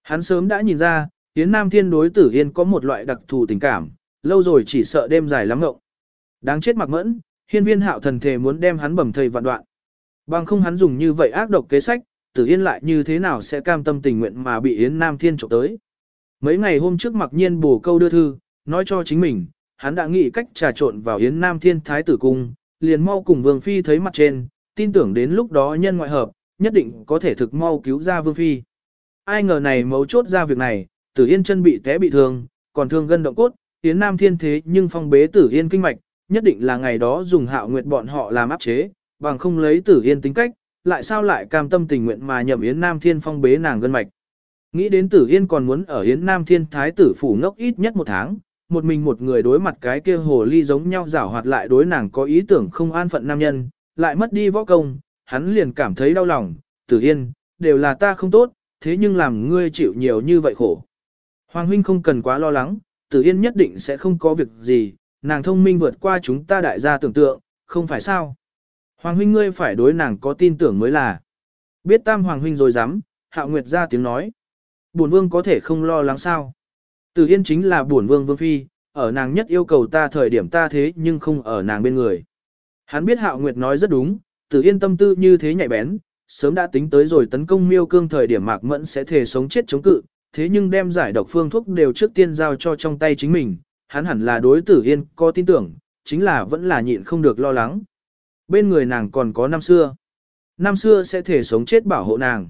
Hắn sớm đã nhìn ra, Yến Nam Thiên đối tử yên có một loại đặc thù tình cảm, lâu rồi chỉ sợ đêm dài lắm ngộng. Đáng chết mặc mẫn, hiên viên hạo thần thể muốn đem hắn bầm thầy vạn đoạn. Bằng không hắn dùng như vậy ác độc kế sách, tử yên lại như thế nào sẽ cam tâm tình nguyện mà bị Yến Nam Thiên trộm tới. Mấy ngày hôm trước mặc nhiên bổ câu đưa thư, nói cho chính mình, hắn đã nghĩ cách trà trộn vào Yến Nam Thiên Thái tử cung, liền mau cùng Vương Phi thấy mặt trên, tin tưởng đến lúc đó nhân ngoại hợp, nhất định có thể thực mau cứu ra Vương Phi. Ai ngờ này mấu chốt ra việc này, Tử Yên chân bị té bị thương, còn thương gân động cốt, Yến Nam Thiên thế nhưng phong bế Tử Yên kinh mạch, nhất định là ngày đó dùng hạo nguyệt bọn họ làm áp chế, bằng không lấy Tử Yên tính cách, lại sao lại cam tâm tình nguyện mà nhậm Yến Nam Thiên phong bế nàng gân mạch. Nghĩ đến Tử Yên còn muốn ở Yến Nam Thiên Thái tử phủ ngốc ít nhất một tháng, một mình một người đối mặt cái kia hồ ly giống nhau giảo hoạt lại đối nàng có ý tưởng không an phận nam nhân, lại mất đi võ công, hắn liền cảm thấy đau lòng, Tử Yên, đều là ta không tốt, thế nhưng làm ngươi chịu nhiều như vậy khổ. Hoàng huynh không cần quá lo lắng, Tử Yên nhất định sẽ không có việc gì, nàng thông minh vượt qua chúng ta đại gia tưởng tượng, không phải sao. Hoàng huynh ngươi phải đối nàng có tin tưởng mới là. Biết tam hoàng huynh rồi dám, hạo nguyệt ra tiếng nói. Bổn vương có thể không lo lắng sao. Tử Yên chính là bổn vương vương phi, ở nàng nhất yêu cầu ta thời điểm ta thế nhưng không ở nàng bên người. Hắn biết hạo nguyệt nói rất đúng, Tử Yên tâm tư như thế nhạy bén, sớm đã tính tới rồi tấn công miêu cương thời điểm mạc mẫn sẽ thể sống chết chống cự, thế nhưng đem giải độc phương thuốc đều trước tiên giao cho trong tay chính mình, hắn hẳn là đối tử yên có tin tưởng, chính là vẫn là nhịn không được lo lắng. Bên người nàng còn có năm xưa. Năm xưa sẽ thể sống chết bảo hộ nàng.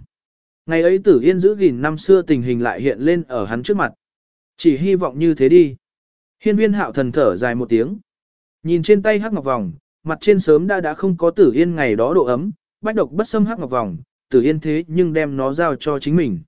Ngày ấy tử yên giữ gìn năm xưa tình hình lại hiện lên ở hắn trước mặt. Chỉ hy vọng như thế đi. Hiên viên hạo thần thở dài một tiếng. Nhìn trên tay hắc ngọc vòng, mặt trên sớm đã đã không có tử yên ngày đó độ ấm, bách độc bất xâm hắc ngọc vòng, tử yên thế nhưng đem nó giao cho chính mình.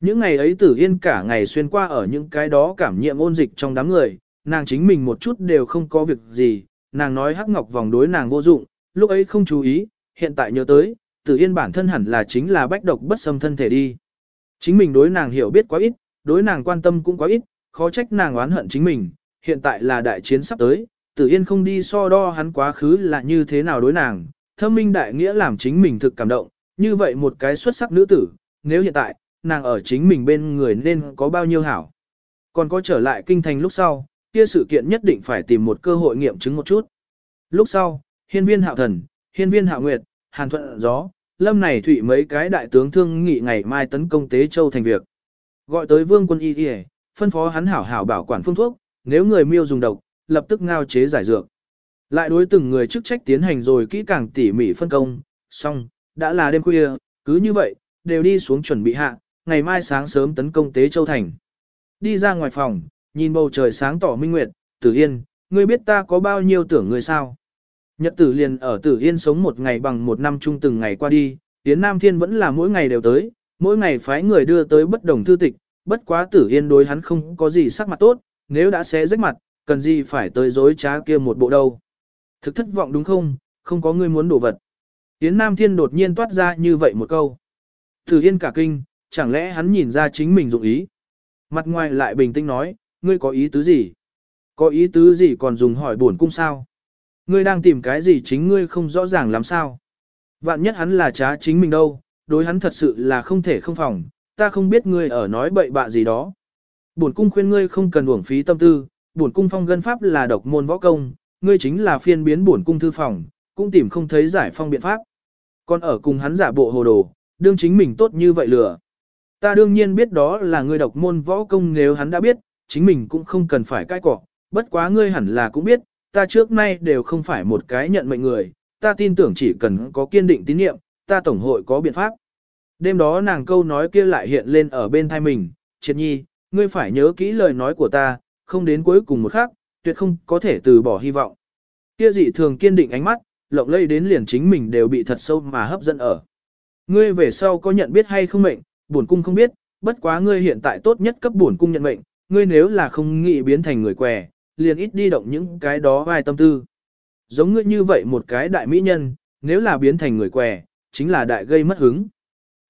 Những ngày ấy tử yên cả ngày xuyên qua ở những cái đó cảm nhiệm ôn dịch trong đám người, nàng chính mình một chút đều không có việc gì, nàng nói hắc ngọc vòng đối nàng vô dụng, lúc ấy không chú ý, hiện tại nhớ tới, tử yên bản thân hẳn là chính là bách độc bất xâm thân thể đi. Chính mình đối nàng hiểu biết quá ít, đối nàng quan tâm cũng quá ít, khó trách nàng oán hận chính mình, hiện tại là đại chiến sắp tới, tử yên không đi so đo hắn quá khứ là như thế nào đối nàng, thâm minh đại nghĩa làm chính mình thực cảm động, như vậy một cái xuất sắc nữ tử, nếu hiện tại, nàng ở chính mình bên người nên có bao nhiêu hảo. Còn có trở lại kinh thành lúc sau, kia sự kiện nhất định phải tìm một cơ hội nghiệm chứng một chút. Lúc sau, hiên viên hạo thần, hiên viên hạo nguyệt, hàn thuận gió, lâm này thụy mấy cái đại tướng thương nghị ngày mai tấn công tế châu thành việc. Gọi tới vương quân y y phân phó hắn hảo hảo bảo quản phương thuốc, nếu người miêu dùng độc, lập tức ngao chế giải dược. Lại đối từng người chức trách tiến hành rồi kỹ càng tỉ mỉ phân công, xong, đã là đêm khuya, cứ như vậy, đều đi xuống chuẩn bị hạ, ngày mai sáng sớm tấn công tế châu thành. Đi ra ngoài phòng, nhìn bầu trời sáng tỏ minh nguyệt, tử yên, ngươi biết ta có bao nhiêu tưởng ngươi sao? Nhật tử liền ở tử yên sống một ngày bằng một năm chung từng ngày qua đi, tiến Nam Thiên vẫn là mỗi ngày đều tới, mỗi ngày phái người đưa tới bất đồng thư tịch, bất quá tử yên đối hắn không có gì sắc mặt tốt, nếu đã xé rách mặt, cần gì phải tới dối trá kia một bộ đâu. Thực thất vọng đúng không, không có ngươi muốn đổ vật. Yến Nam Thiên đột nhiên toát ra như vậy một câu. Thử yên cả kinh, chẳng lẽ hắn nhìn ra chính mình dụng ý. Mặt ngoài lại bình tĩnh nói, ngươi có ý tứ gì? Có ý tứ gì còn dùng hỏi buồn cung sao? Ngươi đang tìm cái gì chính ngươi không rõ ràng làm sao? Vạn nhất hắn là trá chính mình đâu, đối hắn thật sự là không thể không phòng, ta không biết ngươi ở nói bậy bạ gì đó. Bổn cung khuyên ngươi không cần uổng phí tâm tư, bổn cung phong gân pháp là độc môn võ công, ngươi chính là phiên biến bổn cung thư phòng, cũng tìm không thấy giải phong biện pháp. Còn ở cùng hắn giả bộ hồ đồ, đương chính mình tốt như vậy lừa. Ta đương nhiên biết đó là ngươi độc môn võ công nếu hắn đã biết, chính mình cũng không cần phải cãi cọ, bất quá ngươi hẳn là cũng biết, ta trước nay đều không phải một cái nhận mệnh người, ta tin tưởng chỉ cần có kiên định tín nhiệm, ta tổng hội có biện pháp. Đêm đó nàng câu nói kia lại hiện lên ở bên thai mình, triệt nhi, ngươi phải nhớ kỹ lời nói của ta, không đến cuối cùng một khắc, tuyệt không có thể từ bỏ hy vọng. Kia dị thường kiên định ánh mắt, lộng lây đến liền chính mình đều bị thật sâu mà hấp dẫn ở. Ngươi về sau có nhận biết hay không mệnh, bổn cung không biết, bất quá ngươi hiện tại tốt nhất cấp bổn cung nhận mệnh, ngươi nếu là không nghĩ biến thành người què, liền ít đi động những cái đó vai tâm tư. Giống ngươi như vậy một cái đại mỹ nhân, nếu là biến thành người què, chính là đại gây mất hứng.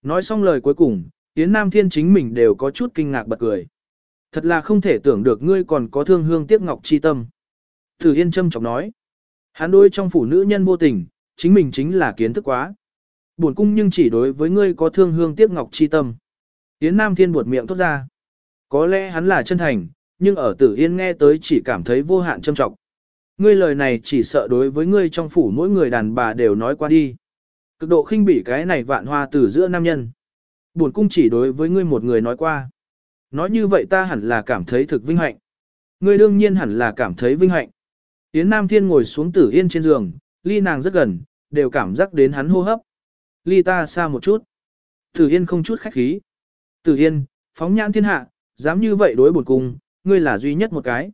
Nói xong lời cuối cùng, Yến Nam Thiên chính mình đều có chút kinh ngạc bật cười. Thật là không thể tưởng được ngươi còn có thương hương tiếc ngọc chi tâm. Thử Yên châm chọc nói. Hắn đôi trong phụ nữ nhân vô tình, chính mình chính là kiến thức quá. Buồn cung nhưng chỉ đối với ngươi có thương hương tiếc ngọc chi tâm. Yến Nam Thiên buột miệng thốt ra. Có lẽ hắn là chân thành, nhưng ở tử yên nghe tới chỉ cảm thấy vô hạn châm trọng. Ngươi lời này chỉ sợ đối với ngươi trong phủ mỗi người đàn bà đều nói qua đi. Cực độ khinh bỉ cái này vạn hoa từ giữa nam nhân. Buồn cung chỉ đối với ngươi một người nói qua. Nói như vậy ta hẳn là cảm thấy thực vinh hạnh. Ngươi đương nhiên hẳn là cảm thấy vinh hạnh. Yến Nam Thiên ngồi xuống tử yên trên giường, ly nàng rất gần, đều cảm giác đến hắn hô hấp. Ly ta xa một chút. Tử yên không chút khách khí. Tử yên, phóng nhãn thiên hạ, dám như vậy đối buồn cung, ngươi là duy nhất một cái.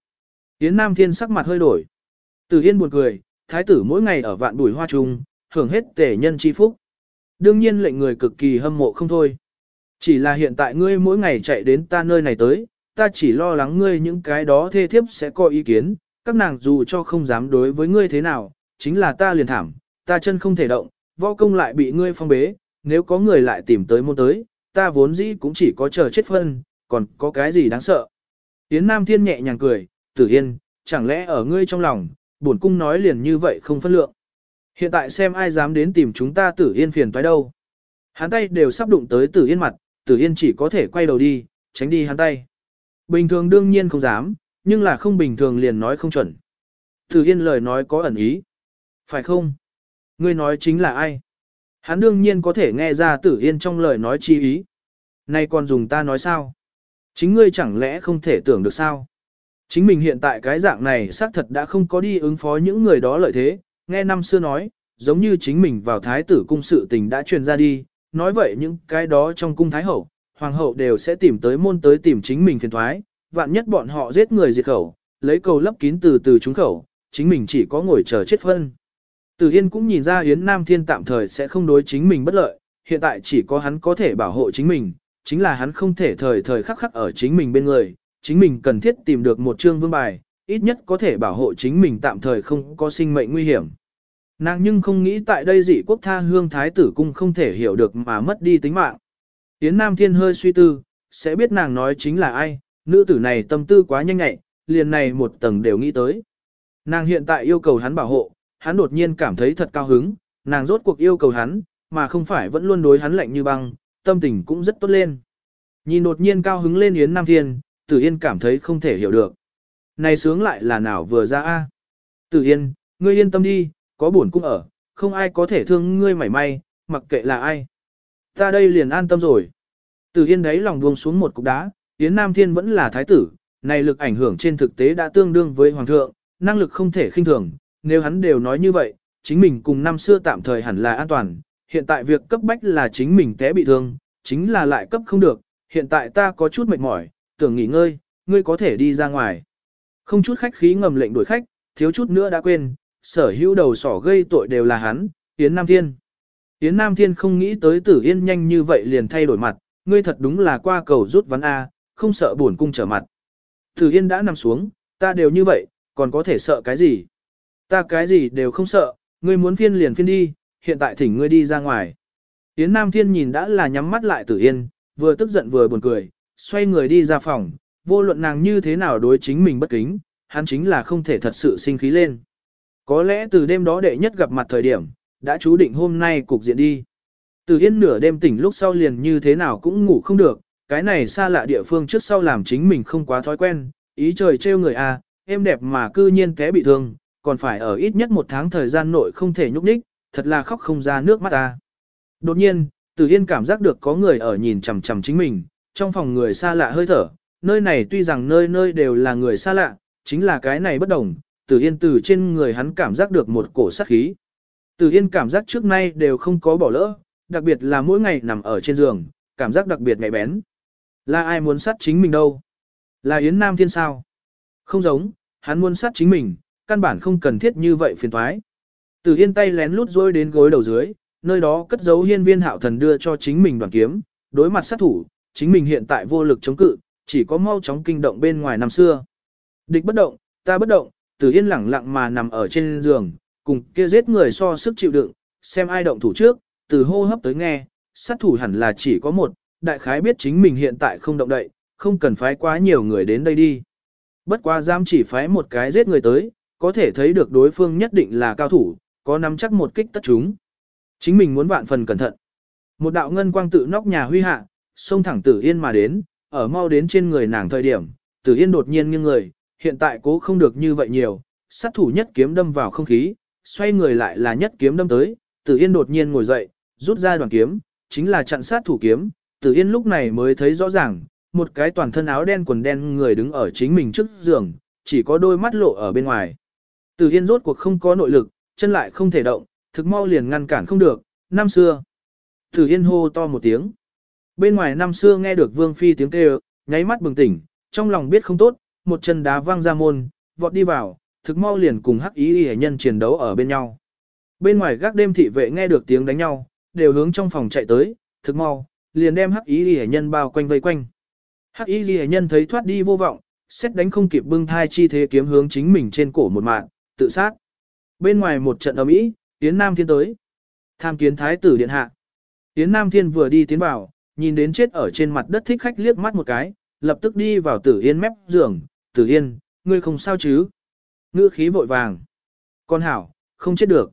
Yến Nam Thiên sắc mặt hơi đổi. Tử Yên buồn cười, thái tử mỗi ngày ở vạn bùi hoa trung, hưởng hết tể nhân chi phúc. Đương nhiên lệnh người cực kỳ hâm mộ không thôi. Chỉ là hiện tại ngươi mỗi ngày chạy đến ta nơi này tới, ta chỉ lo lắng ngươi những cái đó thê thiếp sẽ có ý kiến, các nàng dù cho không dám đối với ngươi thế nào, chính là ta liền thảm, ta chân không thể động, võ công lại bị ngươi phong bế, nếu có người lại tìm tới môn tới, ta vốn dĩ cũng chỉ có chờ chết phân, còn có cái gì đáng sợ. Yến Nam Thiên nhẹ nhàng cười, tử yên, chẳng lẽ ở ngươi trong lòng, bổn cung nói liền như vậy không phân lượng. Hiện tại xem ai dám đến tìm chúng ta tử yên phiền toái đâu. Hắn tay đều sắp đụng tới tử yên mặt, tử yên chỉ có thể quay đầu đi, tránh đi hắn tay. Bình thường đương nhiên không dám, nhưng là không bình thường liền nói không chuẩn. Tử yên lời nói có ẩn ý. Phải không? Ngươi nói chính là ai? Hắn đương nhiên có thể nghe ra tử yên trong lời nói chi ý. Nay còn dùng ta nói sao? Chính ngươi chẳng lẽ không thể tưởng được sao? Chính mình hiện tại cái dạng này xác thật đã không có đi ứng phó những người đó lợi thế, nghe năm xưa nói, giống như chính mình vào thái tử cung sự tình đã truyền ra đi, nói vậy những cái đó trong cung thái hậu, hoàng hậu đều sẽ tìm tới môn tới tìm chính mình phiền thoái, vạn nhất bọn họ giết người diệt khẩu, lấy cầu lấp kín từ từ trúng khẩu, chính mình chỉ có ngồi chờ chết phân. Từ Yên cũng nhìn ra Yến Nam Thiên tạm thời sẽ không đối chính mình bất lợi, hiện tại chỉ có hắn có thể bảo hộ chính mình, chính là hắn không thể thời thời khắc khắc ở chính mình bên người, chính mình cần thiết tìm được một chương vương bài, ít nhất có thể bảo hộ chính mình tạm thời không có sinh mệnh nguy hiểm. Nàng nhưng không nghĩ tại đây dị quốc tha hương thái tử cung không thể hiểu được mà mất đi tính mạng. Yến Nam Thiên hơi suy tư, sẽ biết nàng nói chính là ai, nữ tử này tâm tư quá nhanh nhạy, liền này một tầng đều nghĩ tới. Nàng hiện tại yêu cầu hắn bảo hộ, hắn đột nhiên cảm thấy thật cao hứng, nàng rốt cuộc yêu cầu hắn, mà không phải vẫn luôn đối hắn lạnh như băng, tâm tình cũng rất tốt lên. Nhìn đột nhiên cao hứng lên Yến Nam Thiên, Tử Yên cảm thấy không thể hiểu được. Này sướng lại là nào vừa ra a? Tử Yên, ngươi yên tâm đi, có bổn cung ở, không ai có thể thương ngươi mảy may, mặc kệ là ai. Ta đây liền an tâm rồi. Từ Yên đấy lòng buông xuống một cục đá, Yến Nam Thiên vẫn là thái tử, này lực ảnh hưởng trên thực tế đã tương đương với hoàng thượng, năng lực không thể khinh thường, nếu hắn đều nói như vậy, chính mình cùng năm xưa tạm thời hẳn là an toàn, hiện tại việc cấp bách là chính mình té bị thương, chính là lại cấp không được, hiện tại ta có chút mệt mỏi, tưởng nghỉ ngơi, ngươi có thể đi ra ngoài. Không chút khách khí ngầm lệnh đuổi khách, thiếu chút nữa đã quên, sở hữu đầu sỏ gây tội đều là hắn, Yến Nam Thiên. Yến Nam Thiên không nghĩ tới tử yên nhanh như vậy liền thay đổi mặt, ngươi thật đúng là qua cầu rút ván A, không sợ buồn cung trở mặt. Tử yên đã nằm xuống, ta đều như vậy, còn có thể sợ cái gì? Ta cái gì đều không sợ, ngươi muốn phiên liền phiên đi, hiện tại thỉnh ngươi đi ra ngoài. Yến Nam Thiên nhìn đã là nhắm mắt lại tử yên, vừa tức giận vừa buồn cười, xoay người đi ra phòng, vô luận nàng như thế nào đối chính mình bất kính, hắn chính là không thể thật sự sinh khí lên. Có lẽ từ đêm đó đệ nhất gặp mặt thời điểm, đã chú định hôm nay cục diện đi. Từ yên nửa đêm tỉnh lúc sau liền như thế nào cũng ngủ không được, cái này xa lạ địa phương trước sau làm chính mình không quá thói quen, ý trời trêu người a, à, em đẹp mà cư nhiên té bị thương, còn phải ở ít nhất một tháng thời gian nội không thể nhúc nhích, thật là khóc không ra nước mắt ta. Đột nhiên, Từ Yên cảm giác được có người ở nhìn chằm chằm chính mình, trong phòng người xa lạ hơi thở, nơi này tuy rằng nơi nơi đều là người xa lạ, chính là cái này bất đồng, từ Yên từ trên người hắn cảm giác được một cổ sát khí. Từ Yên cảm giác trước nay đều không có bỏ lỡ, đặc biệt là mỗi ngày nằm ở trên giường, cảm giác đặc biệt nhạy bén. Là ai muốn sát chính mình đâu? Là Yến Nam Thiên sao? Không giống, hắn muốn sát chính mình, căn bản không cần thiết như vậy phiền toái. Từ Yên tay lén lút rối đến gối đầu dưới, nơi đó cất giấu hiên viên hạo thần đưa cho chính mình đoàn kiếm, đối mặt sát thủ, chính mình hiện tại vô lực chống cự, chỉ có mau chóng kinh động bên ngoài năm xưa. Địch bất động, ta bất động, từ Yên lẳng lặng mà nằm ở trên giường, cùng kia giết người so sức chịu đựng, xem ai động thủ trước, từ hô hấp tới nghe, sát thủ hẳn là chỉ có một, đại khái biết chính mình hiện tại không động đậy, không cần phái quá nhiều người đến đây đi. Bất quá giam chỉ phái một cái giết người tới, có thể thấy được đối phương nhất định là cao thủ, có nắm chắc một kích tất chúng. Chính mình muốn vạn phần cẩn thận. Một đạo ngân quang tự nóc nhà huy hạ, xông thẳng Tử Yên mà đến, ở mau đến trên người nàng thời điểm, Tử Yên đột nhiên nghiêng người, hiện tại cố không được như vậy nhiều, sát thủ nhất kiếm đâm vào không khí, xoay người lại là nhất kiếm đâm tới, Tử Yên đột nhiên ngồi dậy, rút ra đoàn kiếm, chính là chặn sát thủ kiếm, Tử Yên lúc này mới thấy rõ ràng, một cái toàn thân áo đen quần đen người đứng ở chính mình trước giường, chỉ có đôi mắt lộ ở bên ngoài. Tử Yên rốt cuộc không có nội lực, chân lại không thể động, thực mau liền ngăn cản không được, năm xưa. Tử Yên hô to một tiếng. Bên ngoài năm xưa nghe được Vương Phi tiếng kêu, nháy mắt bừng tỉnh, trong lòng biết không tốt, một chân đá văng ra môn, vọt đi vào, thực mau liền cùng hắc ý y nhân chiến đấu ở bên nhau. Bên ngoài gác đêm thị vệ nghe được tiếng đánh nhau, đều hướng trong phòng chạy tới, thực mau, liền đem hắc ý y nhân bao quanh vây quanh. Hắc ý y nhân thấy thoát đi vô vọng, xét đánh không kịp bưng thai chi thế kiếm hướng chính mình trên cổ một mạng, tự sát. Bên ngoài một trận ầm ĩ, Yến Nam Thiên tới. Tham kiến thái tử điện hạ. Yến Nam Thiên vừa đi tiến vào, nhìn đến chết ở trên mặt đất thích khách liếc mắt một cái, lập tức đi vào Tử Yên mép giường, "Tử Yên, ngươi không sao chứ?" Ngữ khí vội vàng. "Con hảo, không chết được."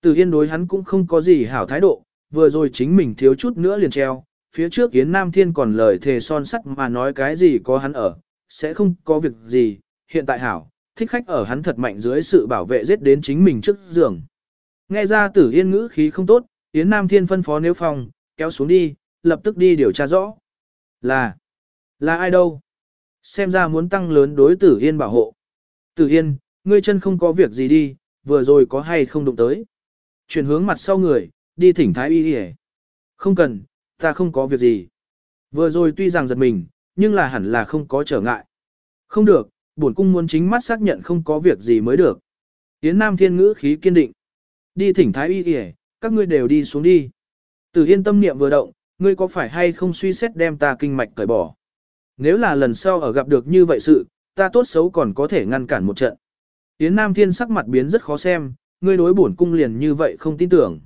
Tử Yên đối hắn cũng không có gì hảo thái độ, vừa rồi chính mình thiếu chút nữa liền treo, phía trước Yến Nam Thiên còn lời thề son sắt mà nói cái gì có hắn ở, sẽ không có việc gì, hiện tại hảo, thích khách ở hắn thật mạnh dưới sự bảo vệ giết đến chính mình trước giường. Nghe ra tử yên ngữ khí không tốt, Yến Nam Thiên phân phó nếu phòng, kéo xuống đi, lập tức đi điều tra rõ. Là, là ai đâu? Xem ra muốn tăng lớn đối tử yên bảo hộ. Tử yên, ngươi chân không có việc gì đi, vừa rồi có hay không đụng tới. Chuyển hướng mặt sau người, đi thỉnh thái y đi Không cần, ta không có việc gì. Vừa rồi tuy rằng giật mình, nhưng là hẳn là không có trở ngại. Không được, bổn cung muốn chính mắt xác nhận không có việc gì mới được. Yến Nam Thiên ngữ khí kiên định. Đi thỉnh Thái Y kìa, các ngươi đều đi xuống đi. tử yên tâm niệm vừa động, ngươi có phải hay không suy xét đem ta kinh mạch cởi bỏ. Nếu là lần sau ở gặp được như vậy sự, ta tốt xấu còn có thể ngăn cản một trận. Yến Nam Thiên sắc mặt biến rất khó xem, ngươi đối bổn cung liền như vậy không tin tưởng.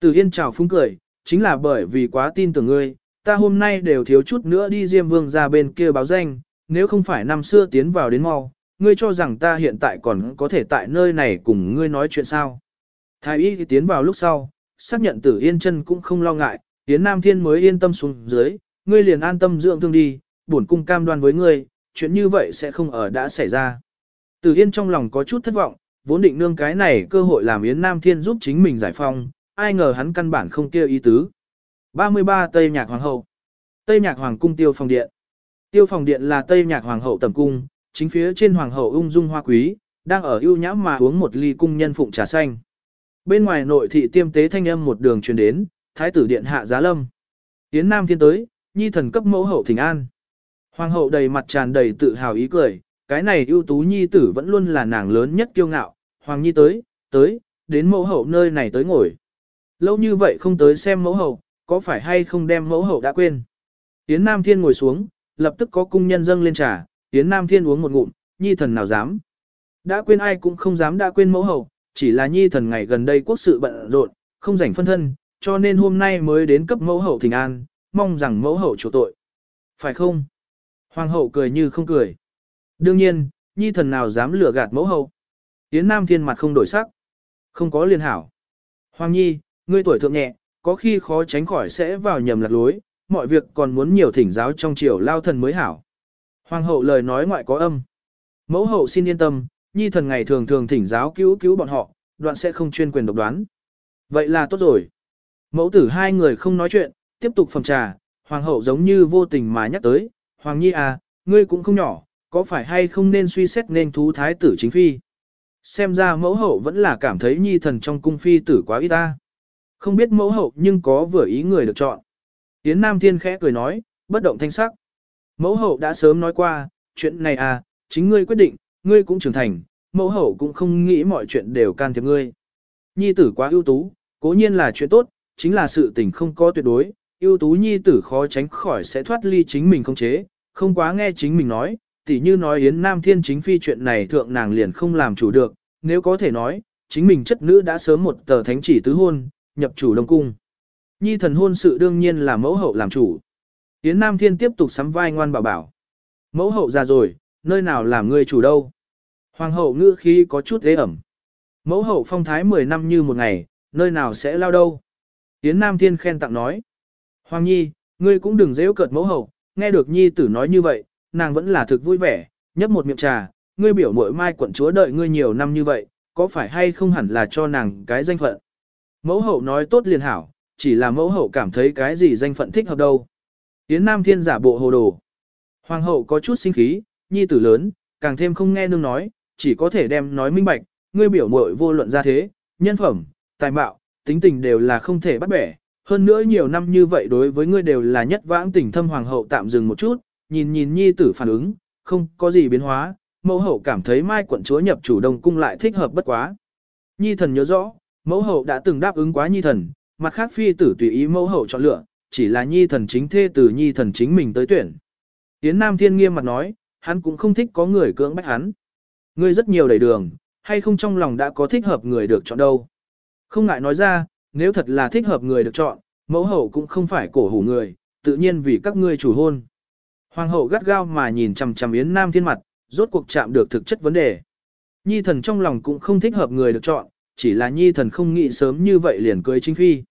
Từ Yên chào phúng cười, chính là bởi vì quá tin tưởng ngươi, ta hôm nay đều thiếu chút nữa đi Diêm Vương ra bên kia báo danh, nếu không phải năm xưa tiến vào đến mau, ngươi cho rằng ta hiện tại còn có thể tại nơi này cùng ngươi nói chuyện sao. Thái y thì tiến vào lúc sau, xác nhận tử yên chân cũng không lo ngại, Yến Nam Thiên mới yên tâm xuống dưới, ngươi liền an tâm dưỡng thương đi, bổn cung cam đoan với ngươi, chuyện như vậy sẽ không ở đã xảy ra. từ Yên trong lòng có chút thất vọng, vốn định nương cái này cơ hội làm Yến Nam Thiên giúp chính mình giải phong, ai ngờ hắn căn bản không kêu ý tứ. 33 Tây Nhạc Hoàng hậu Tây Nhạc Hoàng cung tiêu phòng điện Tiêu phòng điện là Tây Nhạc Hoàng hậu tầm cung, chính phía trên Hoàng hậu ung dung hoa quý, đang ở ưu nhã mà uống một ly cung nhân phụng trà xanh. Bên ngoài nội thị tiêm tế thanh âm một đường truyền đến, thái tử điện hạ giá lâm. Yến Nam Thiên tới, nhi thần cấp mẫu hậu thỉnh an. Hoàng hậu đầy mặt tràn đầy tự hào ý cười, cái này ưu tú nhi tử vẫn luôn là nàng lớn nhất kiêu ngạo. Hoàng nhi tới, tới, đến mẫu hậu nơi này tới ngồi. Lâu như vậy không tới xem mẫu hậu, có phải hay không đem mẫu hậu đã quên. Yến Nam Thiên ngồi xuống, lập tức có cung nhân dâng lên trà, Yến Nam Thiên uống một ngụm, nhi thần nào dám. Đã quên ai cũng không dám đã quên mẫu hậu, chỉ là nhi thần ngày gần đây quốc sự bận rộn, không rảnh phân thân, cho nên hôm nay mới đến cấp mẫu hậu thỉnh an, mong rằng mẫu hậu chủ tội. Phải không? Hoàng hậu cười như không cười. Đương nhiên, nhi thần nào dám lừa gạt mẫu hậu. Yến Nam Thiên mặt không đổi sắc. Không có liên hảo. Hoàng nhi, ngươi tuổi thượng nhẹ, có khi khó tránh khỏi sẽ vào nhầm lạc lối, mọi việc còn muốn nhiều thỉnh giáo trong triều lao thần mới hảo. Hoàng hậu lời nói ngoại có âm. Mẫu hậu xin yên tâm, nhi thần ngày thường thường thỉnh giáo cứu cứu bọn họ, đoạn sẽ không chuyên quyền độc đoán. Vậy là tốt rồi. Mẫu tử hai người không nói chuyện, tiếp tục phẩm trà, hoàng hậu giống như vô tình mà nhắc tới, hoàng nhi à, ngươi cũng không nhỏ, có phải hay không nên suy xét nên thú thái tử chính phi. Xem ra mẫu hậu vẫn là cảm thấy nhi thần trong cung phi tử quá ít ta. Không biết mẫu hậu nhưng có vừa ý người được chọn. Yến Nam Thiên khẽ cười nói, bất động thanh sắc. Mẫu hậu đã sớm nói qua, chuyện này à, chính ngươi quyết định, ngươi cũng trưởng thành, mẫu hậu cũng không nghĩ mọi chuyện đều can thiệp ngươi. Nhi tử quá ưu tú, cố nhiên là chuyện tốt, chính là sự tình không có tuyệt đối, ưu tú nhi tử khó tránh khỏi sẽ thoát ly chính mình không chế, không quá nghe chính mình nói, tỉ như nói Yến Nam Thiên chính phi chuyện này thượng nàng liền không làm chủ được, nếu có thể nói, chính mình chất nữ đã sớm một tờ thánh chỉ tứ hôn, nhập chủ đông cung. Nhi thần hôn sự đương nhiên là mẫu hậu làm chủ. Yến Nam Thiên tiếp tục sắm vai ngoan bảo bảo. Mẫu hậu già rồi, nơi nào làm người chủ đâu. Hoàng hậu ngữ khí có chút ghế ẩm. Mẫu hậu phong thái 10 năm như một ngày, nơi nào sẽ lao đâu. Yến Nam Thiên khen tặng nói. Hoàng Nhi, ngươi cũng đừng dễ cợt mẫu hậu, nghe được Nhi tử nói như vậy, nàng vẫn là thực vui vẻ, nhấp một miệng trà, ngươi biểu muội mai quận chúa đợi ngươi nhiều năm như vậy, có phải hay không hẳn là cho nàng cái danh phận. Mẫu hậu nói tốt liền hảo, chỉ là mẫu hậu cảm thấy cái gì danh phận thích hợp đâu. Yến Nam Thiên giả bộ hồ đồ. Hoàng hậu có chút sinh khí, nhi tử lớn, càng thêm không nghe nương nói, chỉ có thể đem nói minh bạch, ngươi biểu muội vô luận ra thế, nhân phẩm, tài mạo, tính tình đều là không thể bắt bẻ. Hơn nữa nhiều năm như vậy đối với ngươi đều là nhất vãng tình thâm hoàng hậu tạm dừng một chút, nhìn nhìn nhi tử phản ứng, không có gì biến hóa, mẫu hậu cảm thấy mai quận chúa nhập chủ đông cung lại thích hợp bất quá. Nhi thần nhớ rõ, mẫu hậu đã từng đáp ứng quá nhi thần, mặt khác phi tử tùy ý mẫu hậu chọn lựa, chỉ là nhi thần chính thê từ nhi thần chính mình tới tuyển. Yến Nam Thiên nghiêm mặt nói, hắn cũng không thích có người cưỡng bách hắn. Ngươi rất nhiều đầy đường, hay không trong lòng đã có thích hợp người được chọn đâu. Không ngại nói ra, nếu thật là thích hợp người được chọn, mẫu hậu cũng không phải cổ hủ người, tự nhiên vì các ngươi chủ hôn. Hoàng hậu gắt gao mà nhìn chằm chằm Yến Nam Thiên mặt, rốt cuộc chạm được thực chất vấn đề. Nhi thần trong lòng cũng không thích hợp người được chọn, chỉ là Nhi thần không nghĩ sớm như vậy liền cưới chính phi.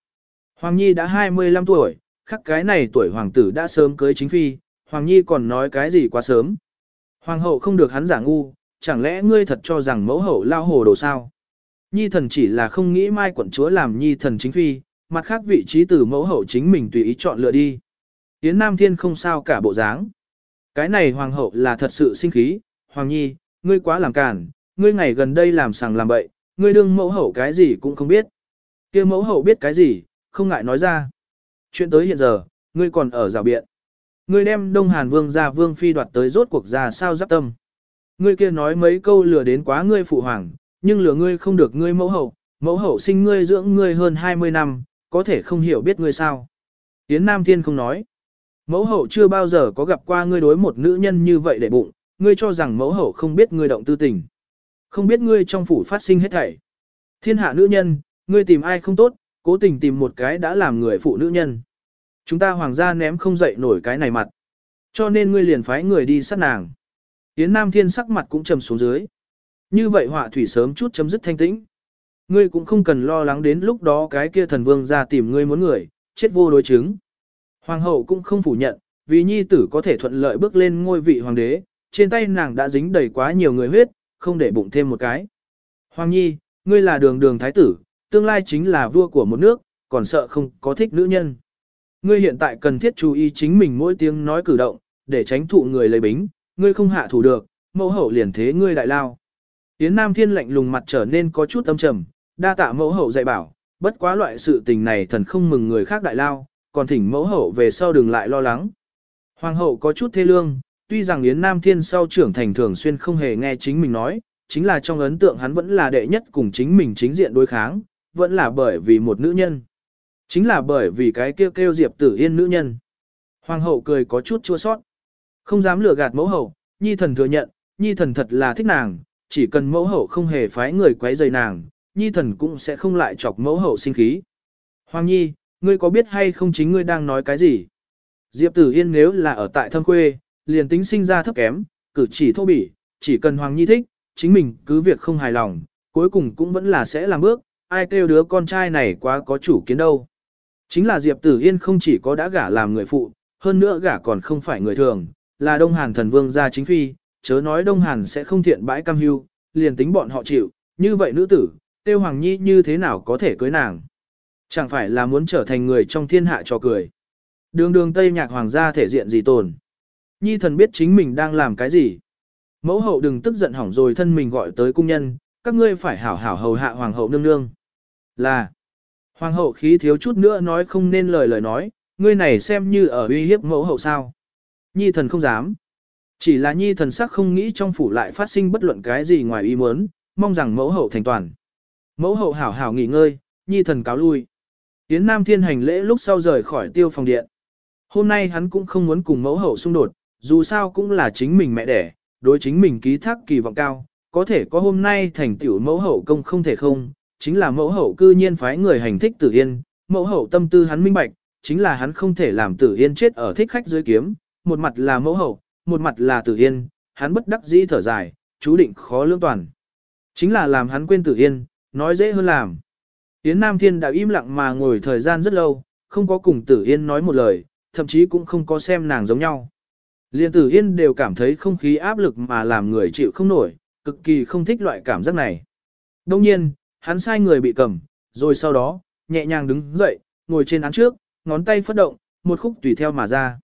Hoàng Nhi đã 25 tuổi, khắc cái này tuổi hoàng tử đã sớm cưới chính phi, Hoàng Nhi còn nói cái gì quá sớm. Hoàng hậu không được hắn giả ngu, chẳng lẽ ngươi thật cho rằng mẫu hậu lao hồ đồ sao? Nhi thần chỉ là không nghĩ mai quận chúa làm nhi thần chính phi, mặt khác vị trí từ mẫu hậu chính mình tùy ý chọn lựa đi. Yến Nam Thiên không sao cả bộ dáng. Cái này hoàng hậu là thật sự sinh khí, hoàng nhi, ngươi quá làm cản, ngươi ngày gần đây làm sàng làm bậy, ngươi đương mẫu hậu cái gì cũng không biết. kia mẫu hậu biết cái gì, không ngại nói ra. Chuyện tới hiện giờ, ngươi còn ở rào biện. Ngươi đem Đông Hàn Vương ra Vương Phi đoạt tới rốt cuộc ra sao giáp tâm. Ngươi kia nói mấy câu lừa đến quá ngươi phụ hoàng, nhưng lừa ngươi không được ngươi mẫu hậu, mẫu hậu sinh ngươi dưỡng ngươi hơn 20 năm, có thể không hiểu biết ngươi sao. Yến Nam Thiên không nói. Mẫu hậu chưa bao giờ có gặp qua ngươi đối một nữ nhân như vậy để bụng, ngươi cho rằng mẫu hậu không biết ngươi động tư tình. Không biết ngươi trong phủ phát sinh hết thảy. Thiên hạ nữ nhân, ngươi tìm ai không tốt, cố tình tìm một cái đã làm người phụ nữ nhân. Chúng ta hoàng gia ném không dậy nổi cái này mặt. Cho nên ngươi liền phái người đi sát nàng. Yến Nam Thiên sắc mặt cũng trầm xuống dưới. Như vậy họa thủy sớm chút chấm dứt thanh tĩnh. Ngươi cũng không cần lo lắng đến lúc đó cái kia thần vương ra tìm ngươi muốn người, chết vô đối chứng. Hoàng hậu cũng không phủ nhận, vì nhi tử có thể thuận lợi bước lên ngôi vị hoàng đế, trên tay nàng đã dính đầy quá nhiều người huyết, không để bụng thêm một cái. Hoàng nhi, ngươi là đường đường thái tử, tương lai chính là vua của một nước, còn sợ không có thích nữ nhân. Ngươi hiện tại cần thiết chú ý chính mình mỗi tiếng nói cử động, để tránh thụ người lấy bính, ngươi không hạ thủ được, mẫu hậu liền thế ngươi đại lao. Yến Nam Thiên lạnh lùng mặt trở nên có chút âm trầm, đa tạ mẫu hậu dạy bảo, bất quá loại sự tình này thần không mừng người khác đại lao, còn thỉnh mẫu hậu về sau đừng lại lo lắng. Hoàng hậu có chút thê lương, tuy rằng Yến Nam Thiên sau trưởng thành thường xuyên không hề nghe chính mình nói, chính là trong ấn tượng hắn vẫn là đệ nhất cùng chính mình chính diện đối kháng, vẫn là bởi vì một nữ nhân. Chính là bởi vì cái kêu kêu Diệp Tử Yên nữ nhân. Hoàng hậu cười có chút chua sót. Không dám lừa gạt mẫu hậu, nhi thần thừa nhận, nhi thần thật là thích nàng, chỉ cần mẫu hậu không hề phái người quấy rầy nàng, nhi thần cũng sẽ không lại chọc mẫu hậu sinh khí. Hoàng nhi, ngươi có biết hay không chính ngươi đang nói cái gì? Diệp Tử Yên nếu là ở tại thâm quê, liền tính sinh ra thấp kém, cử chỉ thô bỉ, chỉ cần Hoàng Nhi thích, chính mình cứ việc không hài lòng, cuối cùng cũng vẫn là sẽ làm bước, ai kêu đứa con trai này quá có chủ kiến đâu. Chính là Diệp Tử Yên không chỉ có đã gả làm người phụ, hơn nữa gả còn không phải người thường, là Đông Hàn thần vương gia chính phi, chớ nói Đông Hàn sẽ không thiện bãi cam hưu, liền tính bọn họ chịu, như vậy nữ tử, tiêu Hoàng Nhi như thế nào có thể cưới nàng. Chẳng phải là muốn trở thành người trong thiên hạ cho cười. Đường đường Tây Nhạc Hoàng gia thể diện gì tồn. Nhi thần biết chính mình đang làm cái gì. Mẫu hậu đừng tức giận hỏng rồi thân mình gọi tới cung nhân, các ngươi phải hảo hảo hầu hạ Hoàng hậu nương nương. Là, Hoàng hậu khí thiếu chút nữa nói không nên lời lời nói, ngươi này xem như ở uy hiếp mẫu hậu sao. Nhi thần không dám. Chỉ là nhi thần sắc không nghĩ trong phủ lại phát sinh bất luận cái gì ngoài ý muốn, mong rằng mẫu hậu thành toàn. Mẫu hậu hảo hảo nghỉ ngơi, nhi thần cáo lui. Yến Nam Thiên hành lễ lúc sau rời khỏi tiêu phòng điện. Hôm nay hắn cũng không muốn cùng mẫu hậu xung đột, dù sao cũng là chính mình mẹ đẻ, đối chính mình ký thác kỳ vọng cao, có thể có hôm nay thành tiểu mẫu hậu công không thể không, chính là mẫu hậu cư nhiên phái người hành thích tử yên, mẫu hậu tâm tư hắn minh bạch, chính là hắn không thể làm tử yên chết ở thích khách dưới kiếm, một mặt là mẫu hậu, một mặt là tử yên, hắn bất đắc dĩ thở dài, chú định khó lương toàn. Chính là làm hắn quên tử yên, nói dễ hơn làm. Yến Nam Thiên đã im lặng mà ngồi thời gian rất lâu, không có cùng Tử Yên nói một lời, thậm chí cũng không có xem nàng giống nhau. Liên Tử Yên đều cảm thấy không khí áp lực mà làm người chịu không nổi, cực kỳ không thích loại cảm giác này. Đông nhiên, hắn sai người bị cầm, rồi sau đó, nhẹ nhàng đứng dậy, ngồi trên án trước, ngón tay phất động, một khúc tùy theo mà ra.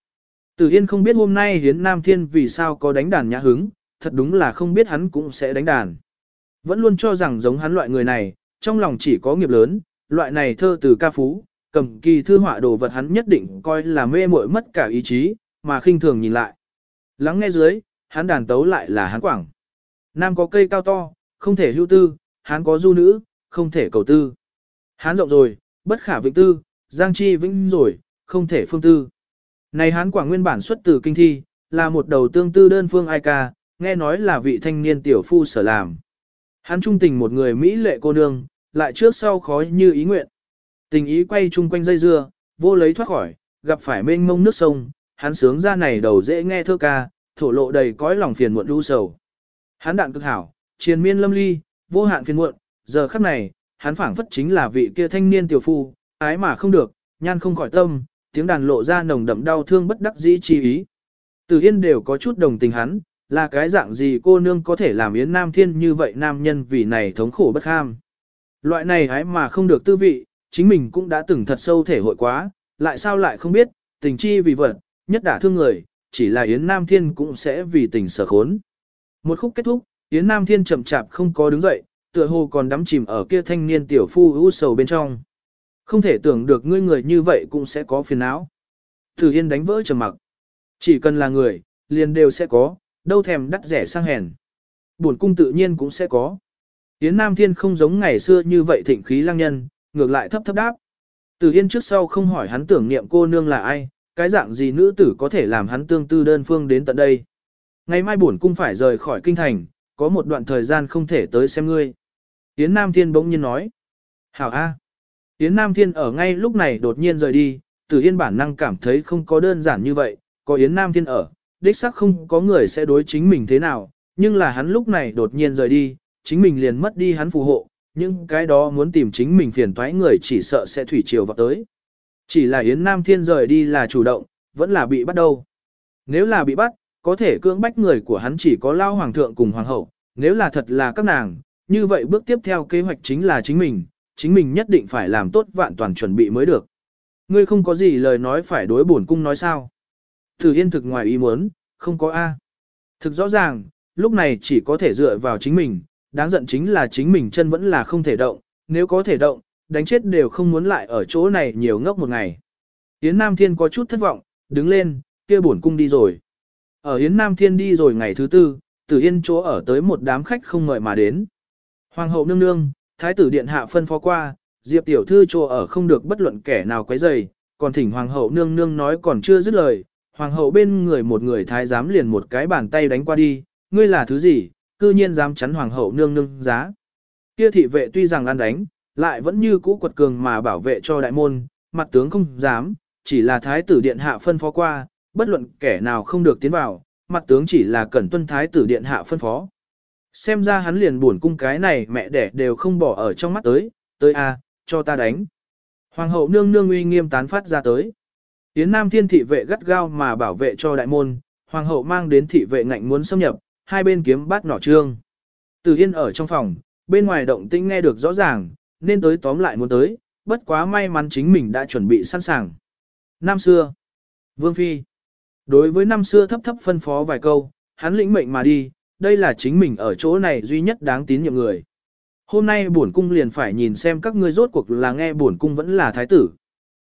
Tử Yên không biết hôm nay Hiến Nam Thiên vì sao có đánh đàn nhã hứng, thật đúng là không biết hắn cũng sẽ đánh đàn. Vẫn luôn cho rằng giống hắn loại người này, trong lòng chỉ có nghiệp lớn, loại này thơ từ ca phú, cầm kỳ thư họa đồ vật hắn nhất định coi là mê muội mất cả ý chí, mà khinh thường nhìn lại. Lắng nghe dưới, hắn đàn tấu lại là hắn quảng. Nam có cây cao to, không thể hưu tư, hắn có du nữ, không thể cầu tư. Hắn rộng rồi, bất khả vĩnh tư, giang chi vĩnh rồi, không thể phương tư. Này hắn quảng nguyên bản xuất từ kinh thi, là một đầu tương tư đơn phương ai ca, nghe nói là vị thanh niên tiểu phu sở làm. Hắn trung tình một người Mỹ lệ cô nương, lại trước sau khói như ý nguyện. Tình ý quay chung quanh dây dưa, vô lấy thoát khỏi, gặp phải mênh mông nước sông, hắn sướng ra này đầu dễ nghe thơ ca, thổ lộ đầy cõi lòng phiền muộn đu sầu. Hắn đạn cực hảo, triền miên lâm ly, vô hạn phiền muộn, giờ khắc này, hắn phảng phất chính là vị kia thanh niên tiểu phu, ái mà không được, nhan không khỏi tâm, tiếng đàn lộ ra nồng đậm đau thương bất đắc dĩ chi ý. Từ Yên đều có chút đồng tình hắn, là cái dạng gì cô nương có thể làm Yến Nam Thiên như vậy nam nhân vì này thống khổ bất ham. Loại này hái mà không được tư vị, chính mình cũng đã từng thật sâu thể hội quá, lại sao lại không biết, tình chi vì vật, nhất đả thương người, chỉ là Yến Nam Thiên cũng sẽ vì tình sở khốn. Một khúc kết thúc, Yến Nam Thiên chậm chạp không có đứng dậy, tựa hồ còn đắm chìm ở kia thanh niên tiểu phu u sầu bên trong. Không thể tưởng được ngươi người như vậy cũng sẽ có phiền não. Tử Yên đánh vỡ trầm mặc. Chỉ cần là người, liền đều sẽ có, đâu thèm đắt rẻ sang hèn. Buồn cung tự nhiên cũng sẽ có. Yến Nam Thiên không giống ngày xưa như vậy thịnh khí lăng nhân, ngược lại thấp thấp đáp. Tử Yên trước sau không hỏi hắn tưởng niệm cô nương là ai, cái dạng gì nữ tử có thể làm hắn tương tư đơn phương đến tận đây. Ngày mai buồn cung phải rời khỏi kinh thành, có một đoạn thời gian không thể tới xem ngươi. Yến Nam Thiên bỗng nhiên nói. Hảo A. Yến Nam Thiên ở ngay lúc này đột nhiên rời đi, Tử Yên bản năng cảm thấy không có đơn giản như vậy, có Yến Nam Thiên ở, đích xác không có người sẽ đối chính mình thế nào, nhưng là hắn lúc này đột nhiên rời đi, chính mình liền mất đi hắn phù hộ, nhưng cái đó muốn tìm chính mình phiền toái người chỉ sợ sẽ thủy triều vào tới. Chỉ là Yến Nam Thiên rời đi là chủ động, vẫn là bị bắt đâu. Nếu là bị bắt, có thể cưỡng bách người của hắn chỉ có lao hoàng thượng cùng hoàng hậu, nếu là thật là các nàng, như vậy bước tiếp theo kế hoạch chính là chính mình, chính mình nhất định phải làm tốt vạn toàn chuẩn bị mới được. Ngươi không có gì lời nói phải đối bổn cung nói sao. Tử Yên thực ngoài ý muốn, không có A. Thực rõ ràng, lúc này chỉ có thể dựa vào chính mình, đáng giận chính là chính mình chân vẫn là không thể động, nếu có thể động, đánh chết đều không muốn lại ở chỗ này nhiều ngốc một ngày. Yến Nam Thiên có chút thất vọng, đứng lên, kia bổn cung đi rồi. Ở Yến Nam Thiên đi rồi ngày thứ tư, Tử Yên chỗ ở tới một đám khách không ngợi mà đến. Hoàng hậu nương nương, thái tử điện hạ phân phó qua, Diệp tiểu thư chỗ ở không được bất luận kẻ nào quấy rầy, còn thỉnh hoàng hậu nương nương nói còn chưa dứt lời, hoàng hậu bên người một người thái giám liền một cái bàn tay đánh qua đi, ngươi là thứ gì, cư nhiên dám chắn hoàng hậu nương nương giá. Kia thị vệ tuy rằng ăn đánh, lại vẫn như cũ quật cường mà bảo vệ cho đại môn, mặt tướng không dám, chỉ là thái tử điện hạ phân phó qua, bất luận kẻ nào không được tiến vào, mặt tướng chỉ là cẩn tuân thái tử điện hạ phân phó. Xem ra hắn liền buồn cung cái này mẹ đẻ đều không bỏ ở trong mắt tới, tới a, cho ta đánh. Hoàng hậu nương nương uy nghiêm tán phát ra tới. Tiến Nam Thiên thị vệ gắt gao mà bảo vệ cho đại môn, hoàng hậu mang đến thị vệ ngạnh muốn xâm nhập, hai bên kiếm bát nỏ trương. Từ Yên ở trong phòng, bên ngoài động tĩnh nghe được rõ ràng, nên tới tóm lại muốn tới, bất quá may mắn chính mình đã chuẩn bị sẵn sàng. Năm xưa, Vương Phi, đối với năm xưa thấp thấp phân phó vài câu, hắn lĩnh mệnh mà đi, đây là chính mình ở chỗ này duy nhất đáng tín nhiệm người. Hôm nay bổn cung liền phải nhìn xem các ngươi rốt cuộc là nghe bổn cung vẫn là thái tử.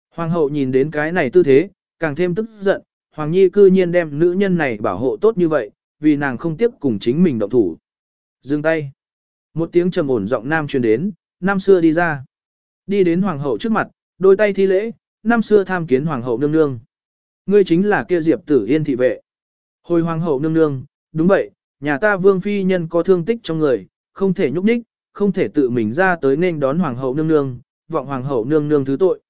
Hoàng hậu nhìn đến cái này tư thế, càng thêm tức giận, Hoàng Nhi cư nhiên đem nữ nhân này bảo hộ tốt như vậy, vì nàng không tiếp cùng chính mình động thủ. Dừng tay. Một tiếng trầm ổn giọng nam truyền đến, năm xưa đi ra. Đi đến hoàng hậu trước mặt, đôi tay thi lễ, năm xưa tham kiến hoàng hậu nương nương. Ngươi chính là kia diệp tử yên thị vệ. Hồi hoàng hậu nương nương, đúng vậy, nhà ta vương phi nhân có thương tích trong người, không thể nhúc nhích, không thể tự mình ra tới nên đón hoàng hậu nương nương, vọng hoàng hậu nương nương thứ tội.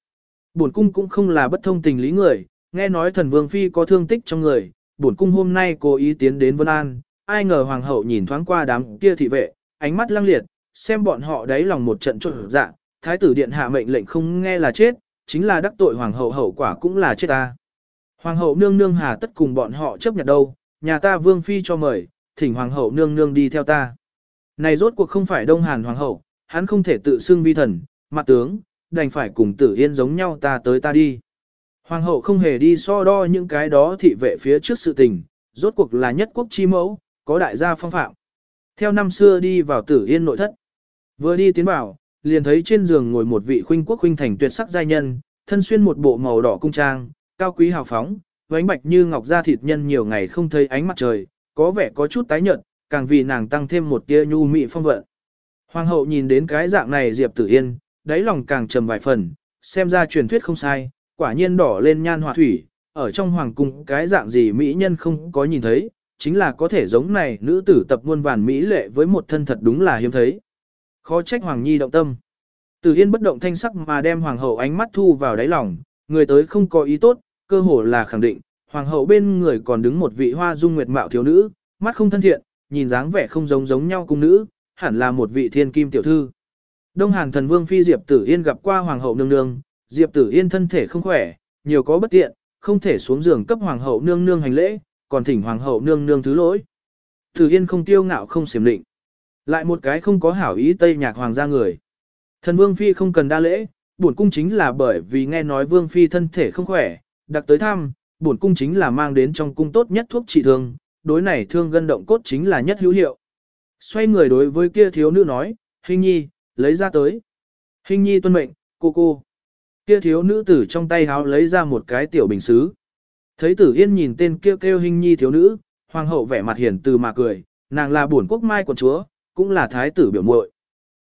Bổn cung cũng không là bất thông tình lý người, nghe nói thần vương phi có thương tích trong người, bổn cung hôm nay cố ý tiến đến Vân An, ai ngờ hoàng hậu nhìn thoáng qua đám kia thị vệ, ánh mắt lăng liệt, xem bọn họ đáy lòng một trận trộn dạ, thái tử điện hạ mệnh lệnh không nghe là chết, chính là đắc tội hoàng hậu hậu quả cũng là chết ta. Hoàng hậu nương nương hà tất cùng bọn họ chấp nhận đâu, nhà ta vương phi cho mời, thỉnh hoàng hậu nương nương đi theo ta. Này rốt cuộc không phải đông hàn hoàng hậu, hắn không thể tự xưng vi thần, mặt tướng, đành phải cùng tử yên giống nhau ta tới ta đi. Hoàng hậu không hề đi so đo những cái đó thị vệ phía trước sự tình, rốt cuộc là nhất quốc chi mẫu, có đại gia phong phạm. Theo năm xưa đi vào tử yên nội thất. Vừa đi tiến vào, liền thấy trên giường ngồi một vị khuynh quốc khuynh thành tuyệt sắc giai nhân, thân xuyên một bộ màu đỏ cung trang, cao quý hào phóng, vánh bạch như ngọc da thịt nhân nhiều ngày không thấy ánh mặt trời, có vẻ có chút tái nhợt, càng vì nàng tăng thêm một tia nhu mị phong vận. Hoàng hậu nhìn đến cái dạng này Diệp Tử Yên, đáy lòng càng trầm vài phần, xem ra truyền thuyết không sai, quả nhiên đỏ lên nhan hỏa thủy, ở trong hoàng cung cái dạng gì mỹ nhân không có nhìn thấy, chính là có thể giống này nữ tử tập muôn vàn mỹ lệ với một thân thật đúng là hiếm thấy. Khó trách hoàng nhi động tâm. Tử Yên bất động thanh sắc mà đem hoàng hậu ánh mắt thu vào đáy lòng, người tới không có ý tốt, cơ hồ là khẳng định, hoàng hậu bên người còn đứng một vị hoa dung nguyệt mạo thiếu nữ, mắt không thân thiện, nhìn dáng vẻ không giống giống nhau cung nữ, hẳn là một vị thiên kim tiểu thư. Đông Hàn thần vương phi Diệp Tử Yên gặp qua hoàng hậu nương nương, Diệp Tử Yên thân thể không khỏe, nhiều có bất tiện, không thể xuống giường cấp hoàng hậu nương nương hành lễ, còn thỉnh hoàng hậu nương nương thứ lỗi. Tử Yên không tiêu ngạo không xiểm định. Lại một cái không có hảo ý Tây Nhạc hoàng gia người. Thần Vương phi không cần đa lễ, bổn cung chính là bởi vì nghe nói Vương phi thân thể không khỏe, đặc tới thăm, bổn cung chính là mang đến trong cung tốt nhất thuốc trị thương, đối này thương gân động cốt chính là nhất hữu hiệu. Xoay người đối với kia thiếu nữ nói, Hình nhi, lấy ra tới. Hình nhi tuân mệnh, cô cô. Kia thiếu nữ tử trong tay háo lấy ra một cái tiểu bình xứ. Thấy tử yên nhìn tên kia kêu, kêu hình nhi thiếu nữ, hoàng hậu vẻ mặt hiền từ mà cười, nàng là bổn quốc mai quần chúa, cũng là thái tử biểu muội.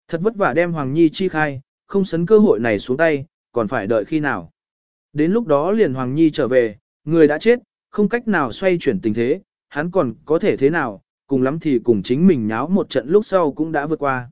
Thật vất vả đem hoàng nhi chi khai, không sấn cơ hội này xuống tay, còn phải đợi khi nào. Đến lúc đó liền hoàng nhi trở về, người đã chết, không cách nào xoay chuyển tình thế, hắn còn có thể thế nào, cùng lắm thì cùng chính mình nháo một trận lúc sau cũng đã vượt qua.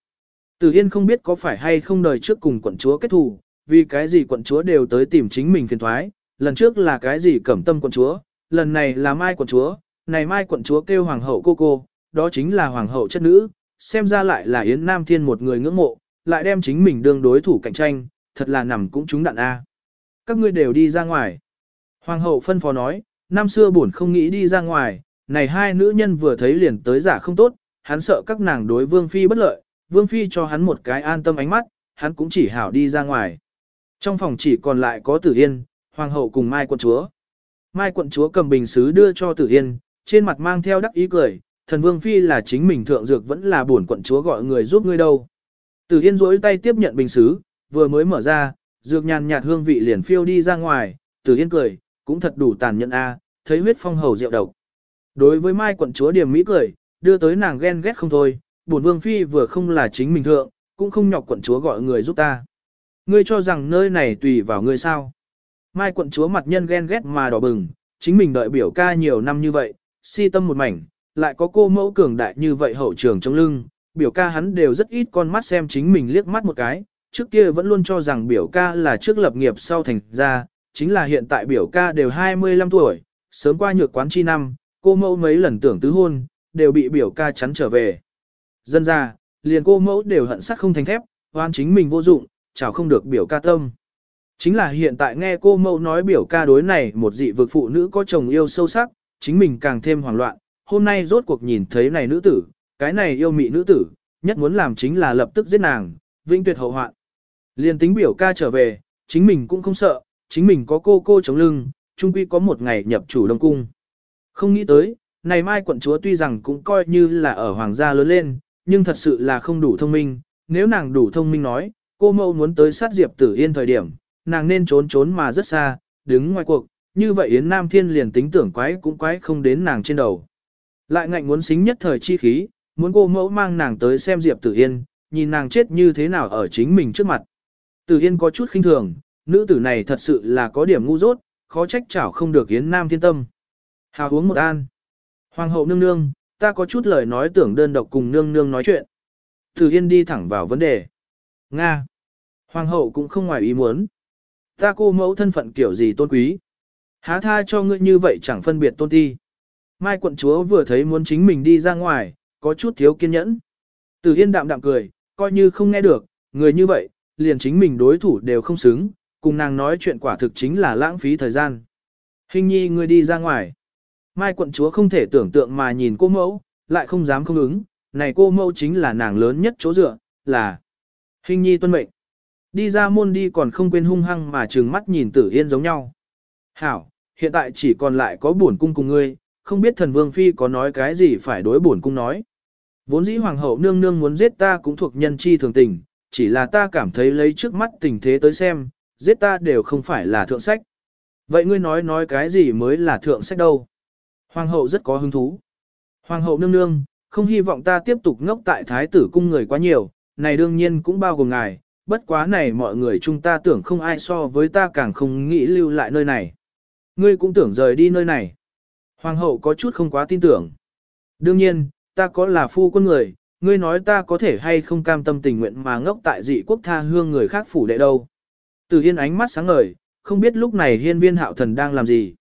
Tử Yên không biết có phải hay không đời trước cùng quận chúa kết thù, vì cái gì quận chúa đều tới tìm chính mình phiền thoái, lần trước là cái gì cẩm tâm quận chúa, lần này là mai quận chúa, này mai quận chúa kêu hoàng hậu cô cô, đó chính là hoàng hậu chất nữ, xem ra lại là Yến Nam Thiên một người ngưỡng mộ, lại đem chính mình đương đối thủ cạnh tranh, thật là nằm cũng trúng đạn A. Các ngươi đều đi ra ngoài. Hoàng hậu phân phó nói, năm xưa buồn không nghĩ đi ra ngoài, này hai nữ nhân vừa thấy liền tới giả không tốt, hắn sợ các nàng đối vương phi bất lợi, vương phi cho hắn một cái an tâm ánh mắt, hắn cũng chỉ hảo đi ra ngoài. Trong phòng chỉ còn lại có tử yên, hoàng hậu cùng mai quận chúa. Mai quận chúa cầm bình xứ đưa cho tử yên, trên mặt mang theo đắc ý cười, thần vương phi là chính mình thượng dược vẫn là buồn quận chúa gọi người giúp ngươi đâu. Tử yên rỗi tay tiếp nhận bình xứ, vừa mới mở ra, dược nhàn nhạt hương vị liền phiêu đi ra ngoài, tử yên cười, cũng thật đủ tàn nhẫn a, thấy huyết phong hầu rượu độc. Đối với mai quận chúa điểm mỹ cười, đưa tới nàng ghen ghét không thôi, bổn vương phi vừa không là chính mình thượng, cũng không nhọc quận chúa gọi người giúp ta. Ngươi cho rằng nơi này tùy vào ngươi sao. Mai quận chúa mặt nhân ghen ghét mà đỏ bừng, chính mình đợi biểu ca nhiều năm như vậy, si tâm một mảnh, lại có cô mẫu cường đại như vậy hậu trường trong lưng, biểu ca hắn đều rất ít con mắt xem chính mình liếc mắt một cái, trước kia vẫn luôn cho rằng biểu ca là trước lập nghiệp sau thành ra, chính là hiện tại biểu ca đều 25 tuổi, sớm qua nhược quán chi năm, cô mẫu mấy lần tưởng tứ hôn, đều bị biểu ca chắn trở về. Dân ra, liền cô mẫu đều hận sắt không thành thép, hoan chính mình vô dụng, chào không được biểu ca tâm. Chính là hiện tại nghe cô mẫu nói biểu ca đối này một dị vực phụ nữ có chồng yêu sâu sắc, chính mình càng thêm hoảng loạn, hôm nay rốt cuộc nhìn thấy này nữ tử, cái này yêu mị nữ tử, nhất muốn làm chính là lập tức giết nàng, vĩnh tuyệt hậu hoạn. Liên tính biểu ca trở về, chính mình cũng không sợ, chính mình có cô cô chống lưng, chung quy có một ngày nhập chủ đông cung. Không nghĩ tới, này mai quận chúa tuy rằng cũng coi như là ở hoàng gia lớn lên, nhưng thật sự là không đủ thông minh, nếu nàng đủ thông minh nói, cô mâu muốn tới sát Diệp Tử Yên thời điểm, nàng nên trốn trốn mà rất xa, đứng ngoài cuộc, như vậy Yến Nam Thiên liền tính tưởng quái cũng quái không đến nàng trên đầu. Lại ngạnh muốn xính nhất thời chi khí, muốn cô mẫu mang nàng tới xem Diệp Tử Yên, nhìn nàng chết như thế nào ở chính mình trước mặt. Tử Yên có chút khinh thường, nữ tử này thật sự là có điểm ngu dốt, khó trách chảo không được Yến Nam Thiên tâm. Hào uống một an. Hoàng hậu nương nương, ta có chút lời nói tưởng đơn độc cùng nương nương nói chuyện. Tử Yên đi thẳng vào vấn đề. Nga. Hoàng hậu cũng không ngoài ý muốn. Ta cô mẫu thân phận kiểu gì tôn quý. Há tha cho ngươi như vậy chẳng phân biệt tôn ti. Mai quận chúa vừa thấy muốn chính mình đi ra ngoài, có chút thiếu kiên nhẫn. Tử Yên đạm đạm cười, coi như không nghe được, người như vậy, liền chính mình đối thủ đều không xứng, cùng nàng nói chuyện quả thực chính là lãng phí thời gian. Hình nhi ngươi đi ra ngoài. Mai quận chúa không thể tưởng tượng mà nhìn cô mẫu, lại không dám không ứng, này cô mẫu chính là nàng lớn nhất chỗ dựa, là Hình nhi tuân mệnh. Đi ra môn đi còn không quên hung hăng mà trừng mắt nhìn tử yên giống nhau. Hảo, hiện tại chỉ còn lại có buồn cung cùng ngươi, không biết thần vương phi có nói cái gì phải đối buồn cung nói. Vốn dĩ hoàng hậu nương nương muốn giết ta cũng thuộc nhân chi thường tình, chỉ là ta cảm thấy lấy trước mắt tình thế tới xem, giết ta đều không phải là thượng sách. Vậy ngươi nói nói cái gì mới là thượng sách đâu? Hoàng hậu rất có hứng thú. Hoàng hậu nương nương, không hy vọng ta tiếp tục ngốc tại thái tử cung người quá nhiều, này đương nhiên cũng bao gồm ngài, bất quá này mọi người chúng ta tưởng không ai so với ta càng không nghĩ lưu lại nơi này. Ngươi cũng tưởng rời đi nơi này. Hoàng hậu có chút không quá tin tưởng. Đương nhiên, ta có là phu quân người, ngươi nói ta có thể hay không cam tâm tình nguyện mà ngốc tại dị quốc tha hương người khác phủ đệ đâu. Từ hiên ánh mắt sáng ngời, không biết lúc này hiên viên hạo thần đang làm gì.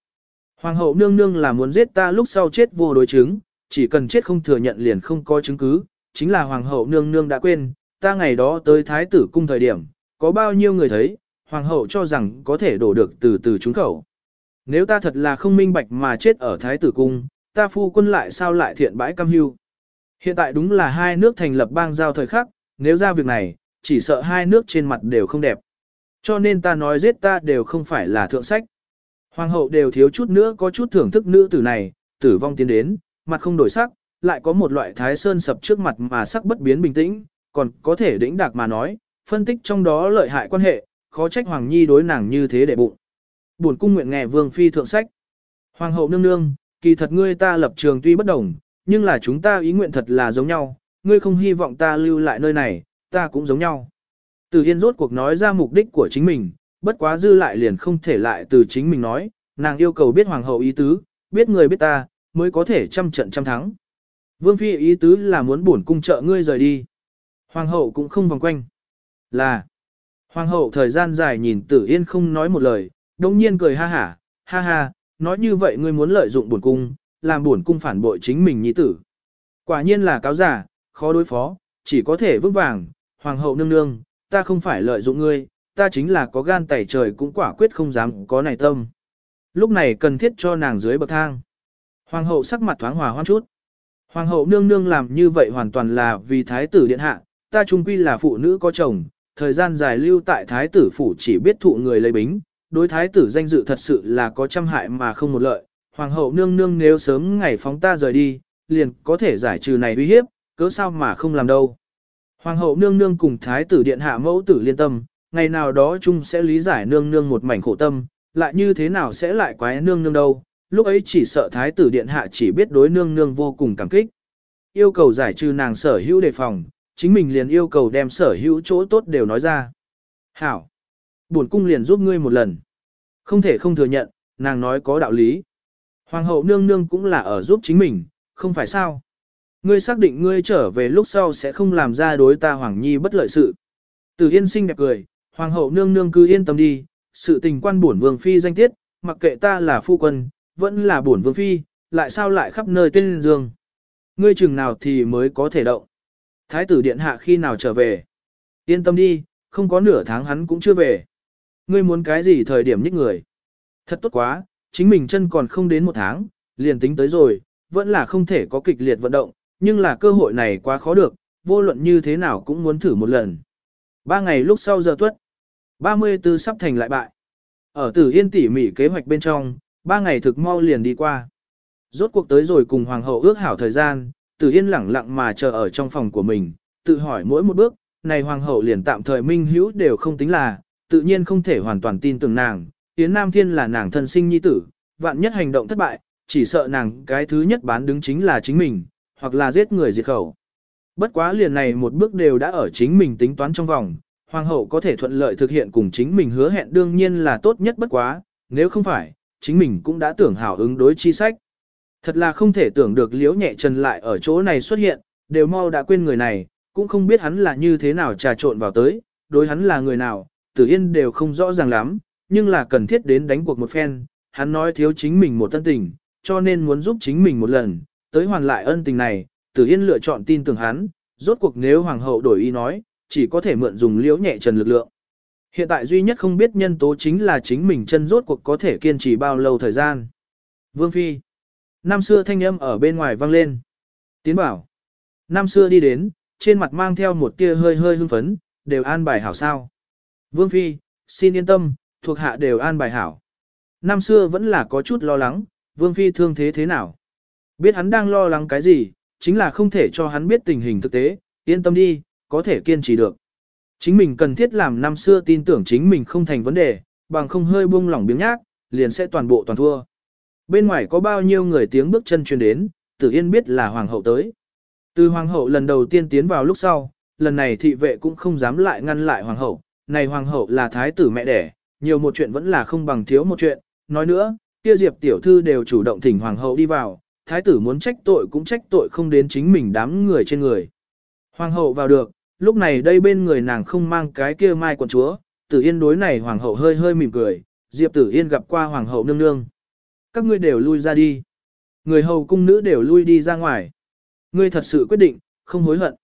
Hoàng hậu nương nương là muốn giết ta lúc sau chết vô đối chứng, chỉ cần chết không thừa nhận liền không có chứng cứ, chính là hoàng hậu nương nương đã quên, ta ngày đó tới thái tử cung thời điểm, có bao nhiêu người thấy, hoàng hậu cho rằng có thể đổ được từ từ trúng khẩu. Nếu ta thật là không minh bạch mà chết ở thái tử cung, ta phu quân lại sao lại thiện bãi cam hưu. Hiện tại đúng là hai nước thành lập bang giao thời khắc, nếu ra việc này, chỉ sợ hai nước trên mặt đều không đẹp. Cho nên ta nói giết ta đều không phải là thượng sách. Hoàng hậu đều thiếu chút nữa có chút thưởng thức nữ tử này, tử vong tiến đến, mặt không đổi sắc, lại có một loại thái sơn sập trước mặt mà sắc bất biến bình tĩnh, còn có thể đĩnh đạc mà nói, phân tích trong đó lợi hại quan hệ, khó trách Hoàng Nhi đối nàng như thế để bụng. Buồn cung nguyện nghe Vương Phi thượng sách. Hoàng hậu nương nương, kỳ thật ngươi ta lập trường tuy bất đồng, nhưng là chúng ta ý nguyện thật là giống nhau, ngươi không hy vọng ta lưu lại nơi này, ta cũng giống nhau. Từ Hiên rốt cuộc nói ra mục đích của chính mình, bất quá dư lại liền không thể lại từ chính mình nói, nàng yêu cầu biết hoàng hậu ý tứ, biết người biết ta, mới có thể trăm trận trăm thắng. Vương Phi ý tứ là muốn bổn cung trợ ngươi rời đi. Hoàng hậu cũng không vòng quanh. Là. Hoàng hậu thời gian dài nhìn tử yên không nói một lời, đồng nhiên cười ha hả, ha ha, nói như vậy ngươi muốn lợi dụng bổn cung, làm bổn cung phản bội chính mình nhi tử. Quả nhiên là cáo giả, khó đối phó, chỉ có thể vững vàng, hoàng hậu nương nương, ta không phải lợi dụng ngươi, ta chính là có gan tẩy trời cũng quả quyết không dám có này tâm. Lúc này cần thiết cho nàng dưới bậc thang. Hoàng hậu sắc mặt thoáng hòa hoan chút. Hoàng hậu nương nương làm như vậy hoàn toàn là vì thái tử điện hạ, ta trung quy là phụ nữ có chồng, thời gian dài lưu tại thái tử phủ chỉ biết thụ người lấy bính, đối thái tử danh dự thật sự là có trăm hại mà không một lợi. Hoàng hậu nương nương nếu sớm ngày phóng ta rời đi, liền có thể giải trừ này uy hiếp, cớ sao mà không làm đâu. Hoàng hậu nương nương cùng thái tử điện hạ mẫu tử liên tâm, ngày nào đó chung sẽ lý giải nương nương một mảnh khổ tâm, lại như thế nào sẽ lại quái nương nương đâu, lúc ấy chỉ sợ thái tử điện hạ chỉ biết đối nương nương vô cùng cảm kích. Yêu cầu giải trừ nàng sở hữu đề phòng, chính mình liền yêu cầu đem sở hữu chỗ tốt đều nói ra. Hảo! Buồn cung liền giúp ngươi một lần. Không thể không thừa nhận, nàng nói có đạo lý. Hoàng hậu nương nương cũng là ở giúp chính mình, không phải sao. Ngươi xác định ngươi trở về lúc sau sẽ không làm ra đối ta Hoàng Nhi bất lợi sự. Từ yên sinh đẹp cười, Hoàng hậu nương nương cứ yên tâm đi, sự tình quan bổn vương phi danh tiết, mặc kệ ta là phu quân, vẫn là bổn vương phi, lại sao lại khắp nơi tên dương. Ngươi chừng nào thì mới có thể động. Thái tử điện hạ khi nào trở về? Yên tâm đi, không có nửa tháng hắn cũng chưa về. Ngươi muốn cái gì thời điểm nhích người? Thật tốt quá, chính mình chân còn không đến một tháng, liền tính tới rồi, vẫn là không thể có kịch liệt vận động, nhưng là cơ hội này quá khó được, vô luận như thế nào cũng muốn thử một lần. Ba ngày lúc sau giờ tuất, 34 sắp thành lại bại. Ở tử yên tỉ mỉ kế hoạch bên trong, ba ngày thực mau liền đi qua. Rốt cuộc tới rồi cùng hoàng hậu ước hảo thời gian, tử yên lẳng lặng mà chờ ở trong phòng của mình, tự hỏi mỗi một bước, này hoàng hậu liền tạm thời minh hữu đều không tính là, tự nhiên không thể hoàn toàn tin tưởng nàng, Yến Nam Thiên là nàng thân sinh nhi tử, vạn nhất hành động thất bại, chỉ sợ nàng cái thứ nhất bán đứng chính là chính mình, hoặc là giết người diệt khẩu. Bất quá liền này một bước đều đã ở chính mình tính toán trong vòng, hoàng hậu có thể thuận lợi thực hiện cùng chính mình hứa hẹn đương nhiên là tốt nhất bất quá, nếu không phải, chính mình cũng đã tưởng hảo ứng đối chi sách. Thật là không thể tưởng được liễu nhẹ trần lại ở chỗ này xuất hiện, đều mau đã quên người này, cũng không biết hắn là như thế nào trà trộn vào tới, đối hắn là người nào, tử yên đều không rõ ràng lắm, nhưng là cần thiết đến đánh cuộc một phen, hắn nói thiếu chính mình một thân tình, cho nên muốn giúp chính mình một lần, tới hoàn lại ân tình này, tử yên lựa chọn tin tưởng hắn, rốt cuộc nếu hoàng hậu đổi ý nói, chỉ có thể mượn dùng liễu nhẹ trần lực lượng. Hiện tại duy nhất không biết nhân tố chính là chính mình chân rốt cuộc có thể kiên trì bao lâu thời gian. Vương Phi. Năm xưa thanh âm ở bên ngoài vang lên. Tiến bảo. Năm xưa đi đến, trên mặt mang theo một tia hơi hơi hưng phấn, đều an bài hảo sao. Vương Phi, xin yên tâm, thuộc hạ đều an bài hảo. Năm xưa vẫn là có chút lo lắng, Vương Phi thương thế thế nào. Biết hắn đang lo lắng cái gì, chính là không thể cho hắn biết tình hình thực tế, yên tâm đi, có thể kiên trì được. Chính mình cần thiết làm năm xưa tin tưởng chính mình không thành vấn đề, bằng không hơi buông lỏng biếng nhác, liền sẽ toàn bộ toàn thua. Bên ngoài có bao nhiêu người tiếng bước chân truyền đến, Tử Yên biết là hoàng hậu tới. Từ hoàng hậu lần đầu tiên tiến vào lúc sau, lần này thị vệ cũng không dám lại ngăn lại hoàng hậu, này hoàng hậu là thái tử mẹ đẻ, nhiều một chuyện vẫn là không bằng thiếu một chuyện, nói nữa, kia Diệp tiểu thư đều chủ động thỉnh hoàng hậu đi vào, thái tử muốn trách tội cũng trách tội không đến chính mình đám người trên người. Hoàng hậu vào được, lúc này đây bên người nàng không mang cái kia mai quần chúa, tử yên đối này hoàng hậu hơi hơi mỉm cười, Diệp tử yên gặp qua hoàng hậu nương nương. Các ngươi đều lui ra đi. Người hầu cung nữ đều lui đi ra ngoài. Ngươi thật sự quyết định, không hối hận.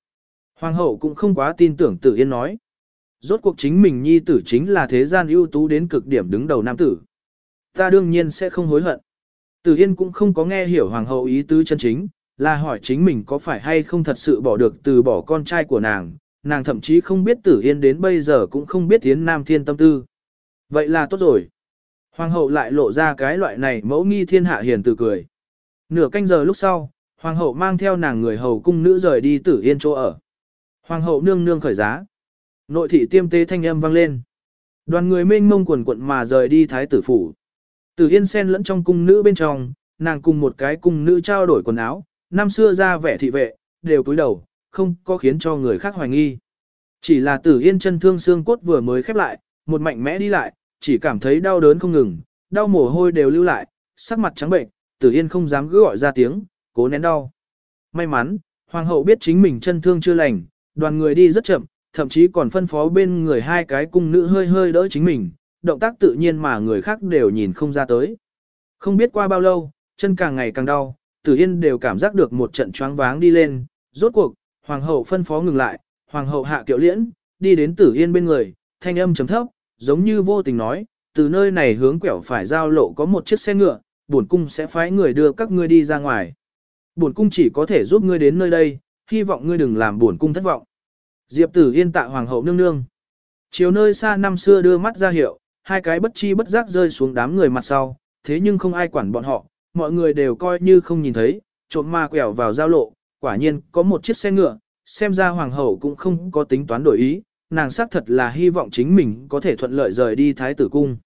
Hoàng hậu cũng không quá tin tưởng tử yên nói. Rốt cuộc chính mình nhi tử chính là thế gian ưu tú đến cực điểm đứng đầu nam tử. Ta đương nhiên sẽ không hối hận. Tử Yên cũng không có nghe hiểu hoàng hậu ý tứ chân chính, là hỏi chính mình có phải hay không thật sự bỏ được từ bỏ con trai của nàng, nàng thậm chí không biết Tử Yên đến bây giờ cũng không biết Yến Nam Thiên tâm tư. Vậy là tốt rồi. Hoàng hậu lại lộ ra cái loại này mẫu nghi thiên hạ hiền từ cười. Nửa canh giờ lúc sau, hoàng hậu mang theo nàng người hầu cung nữ rời đi Tử Yên chỗ ở. Hoàng hậu nương nương khởi giá. Nội thị tiêm tế thanh âm vang lên. Đoàn người mênh mông quần quận mà rời đi thái tử phủ. Tử Yên sen lẫn trong cung nữ bên trong, nàng cùng một cái cung nữ trao đổi quần áo, năm xưa ra vẻ thị vệ, đều cúi đầu, không có khiến cho người khác hoài nghi. Chỉ là Tử Yên chân thương xương cốt vừa mới khép lại, một mạnh mẽ đi lại, chỉ cảm thấy đau đớn không ngừng, đau mồ hôi đều lưu lại, sắc mặt trắng bệnh, Tử Yên không dám cứ gọi ra tiếng, cố nén đau. May mắn, hoàng hậu biết chính mình chân thương chưa lành, đoàn người đi rất chậm, thậm chí còn phân phó bên người hai cái cung nữ hơi hơi đỡ chính mình, động tác tự nhiên mà người khác đều nhìn không ra tới. Không biết qua bao lâu, chân càng ngày càng đau, Tử Yên đều cảm giác được một trận choáng váng đi lên, rốt cuộc, hoàng hậu phân phó ngừng lại, hoàng hậu hạ kiệu liễn, đi đến Tử Yên bên người, thanh âm trầm thấp, giống như vô tình nói, từ nơi này hướng quẹo phải giao lộ có một chiếc xe ngựa, bổn cung sẽ phái người đưa các ngươi đi ra ngoài. Bổn cung chỉ có thể giúp ngươi đến nơi đây, hy vọng ngươi đừng làm bổn cung thất vọng. Diệp Tử Yên tạ hoàng hậu nương nương. Chiều nơi xa năm xưa đưa mắt ra hiệu, hai cái bất chi bất giác rơi xuống đám người mặt sau, thế nhưng không ai quản bọn họ, mọi người đều coi như không nhìn thấy, trộm ma quẹo vào giao lộ, quả nhiên có một chiếc xe ngựa, xem ra hoàng hậu cũng không có tính toán đổi ý, nàng xác thật là hy vọng chính mình có thể thuận lợi rời đi thái tử cung.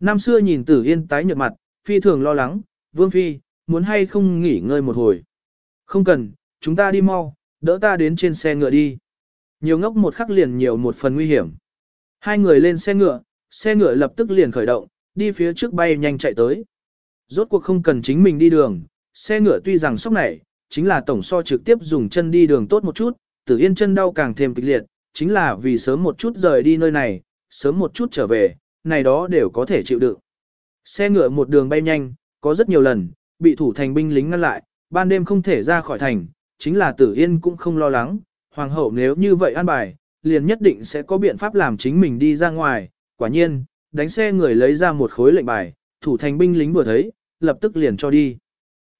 Năm xưa nhìn tử yên tái nhợt mặt, phi thường lo lắng, vương phi, muốn hay không nghỉ ngơi một hồi. Không cần, chúng ta đi mau, đỡ ta đến trên xe ngựa đi. Nhiều ngốc một khắc liền nhiều một phần nguy hiểm. Hai người lên xe ngựa, xe ngựa lập tức liền khởi động, đi phía trước bay nhanh chạy tới. Rốt cuộc không cần chính mình đi đường, xe ngựa tuy rằng sốc này, chính là tổng so trực tiếp dùng chân đi đường tốt một chút, tử yên chân đau càng thêm kịch liệt, chính là vì sớm một chút rời đi nơi này, sớm một chút trở về, này đó đều có thể chịu đựng. Xe ngựa một đường bay nhanh, có rất nhiều lần, bị thủ thành binh lính ngăn lại, ban đêm không thể ra khỏi thành, chính là tử yên cũng không lo lắng, hoàng hậu nếu như vậy an bài, liền nhất định sẽ có biện pháp làm chính mình đi ra ngoài, quả nhiên, đánh xe người lấy ra một khối lệnh bài, thủ thành binh lính vừa thấy, lập tức liền cho đi.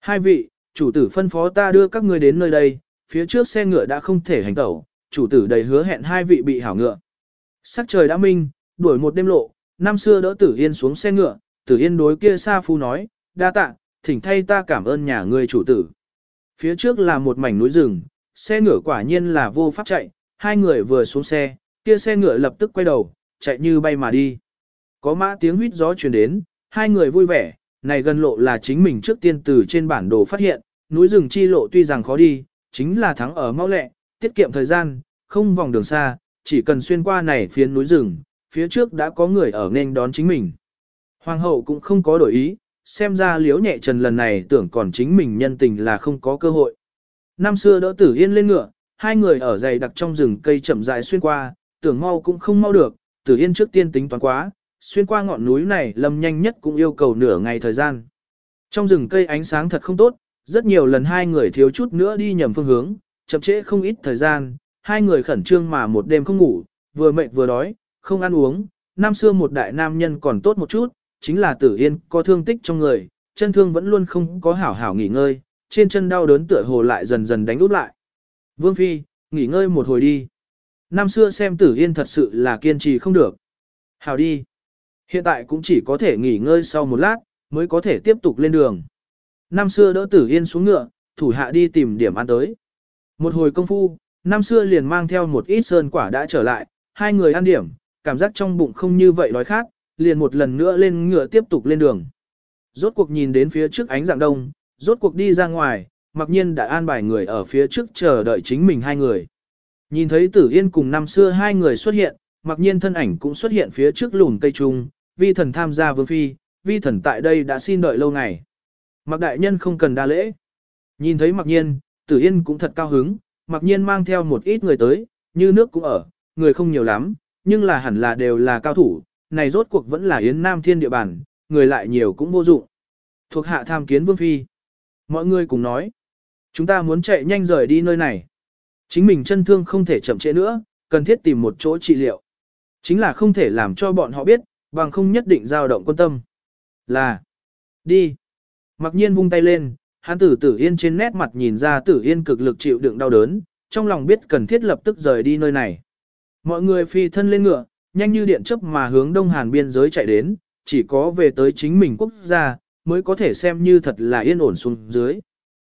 Hai vị, chủ tử phân phó ta đưa các ngươi đến nơi đây, phía trước xe ngựa đã không thể hành tẩu, chủ tử đầy hứa hẹn hai vị bị hảo ngựa. Sắc trời đã minh, đuổi một đêm lộ, năm xưa đỡ tử yên xuống xe ngựa, tử yên đối kia Sa Phu nói, đa tạ, thỉnh thay ta cảm ơn nhà ngươi chủ tử. Phía trước là một mảnh núi rừng, xe ngựa quả nhiên là vô pháp chạy, hai người vừa xuống xe, kia xe ngựa lập tức quay đầu, chạy như bay mà đi. Có mã tiếng huýt gió truyền đến, hai người vui vẻ, này gần lộ là chính mình trước tiên từ trên bản đồ phát hiện, núi rừng chi lộ tuy rằng khó đi, chính là thắng ở mau lẹ, tiết kiệm thời gian, không vòng đường xa, chỉ cần xuyên qua này phiến núi rừng, phía trước đã có người ở nên đón chính mình. Hoàng hậu cũng không có đổi ý, xem ra liếu nhẹ trần lần này tưởng còn chính mình nhân tình là không có cơ hội. Năm xưa đỡ tử yên lên ngựa, hai người ở dày đặc trong rừng cây chậm rãi xuyên qua, tưởng mau cũng không mau được, tử yên trước tiên tính toán quá, xuyên qua ngọn núi này lâm nhanh nhất cũng yêu cầu nửa ngày thời gian. Trong rừng cây ánh sáng thật không tốt, rất nhiều lần hai người thiếu chút nữa đi nhầm phương hướng, chậm trễ không ít thời gian, hai người khẩn trương mà một đêm không ngủ, vừa mệt vừa đói, không ăn uống, năm xưa một đại nam nhân còn tốt một chút, chính là tử yên có thương tích trong người, chân thương vẫn luôn không có hảo hảo nghỉ ngơi, trên chân đau đớn tựa hồ lại dần dần đánh út lại. Vương Phi, nghỉ ngơi một hồi đi. Năm xưa xem tử yên thật sự là kiên trì không được. hào đi. Hiện tại cũng chỉ có thể nghỉ ngơi sau một lát, mới có thể tiếp tục lên đường. Năm xưa đỡ tử yên xuống ngựa, thủ hạ đi tìm điểm ăn tới. Một hồi công phu, năm xưa liền mang theo một ít sơn quả đã trở lại, hai người ăn điểm, cảm giác trong bụng không như vậy đói khát, liền một lần nữa lên ngựa tiếp tục lên đường. Rốt cuộc nhìn đến phía trước ánh dạng đông, rốt cuộc đi ra ngoài, mặc nhiên đã an bài người ở phía trước chờ đợi chính mình hai người. Nhìn thấy tử yên cùng năm xưa hai người xuất hiện, mặc nhiên thân ảnh cũng xuất hiện phía trước lùn cây trung, vi thần tham gia vương phi, vi thần tại đây đã xin đợi lâu ngày. Mặc đại nhân không cần đa lễ. Nhìn thấy mặc nhiên, tử yên cũng thật cao hứng, mặc nhiên mang theo một ít người tới, như nước cũng ở, người không nhiều lắm, nhưng là hẳn là đều là cao thủ, này rốt cuộc vẫn là Yến Nam Thiên địa bàn, người lại nhiều cũng vô dụng. Thuộc hạ tham kiến Vương Phi. Mọi người cùng nói, chúng ta muốn chạy nhanh rời đi nơi này. Chính mình chân thương không thể chậm trễ nữa, cần thiết tìm một chỗ trị liệu. Chính là không thể làm cho bọn họ biết, bằng không nhất định dao động quân tâm. Là, đi. Mặc nhiên vung tay lên, hắn tử tử yên trên nét mặt nhìn ra tử yên cực lực chịu đựng đau đớn, trong lòng biết cần thiết lập tức rời đi nơi này. Mọi người phi thân lên ngựa, nhanh như điện chớp mà hướng Đông Hàn biên giới chạy đến, chỉ có về tới chính mình quốc gia, mới có thể xem như thật là yên ổn xuống dưới.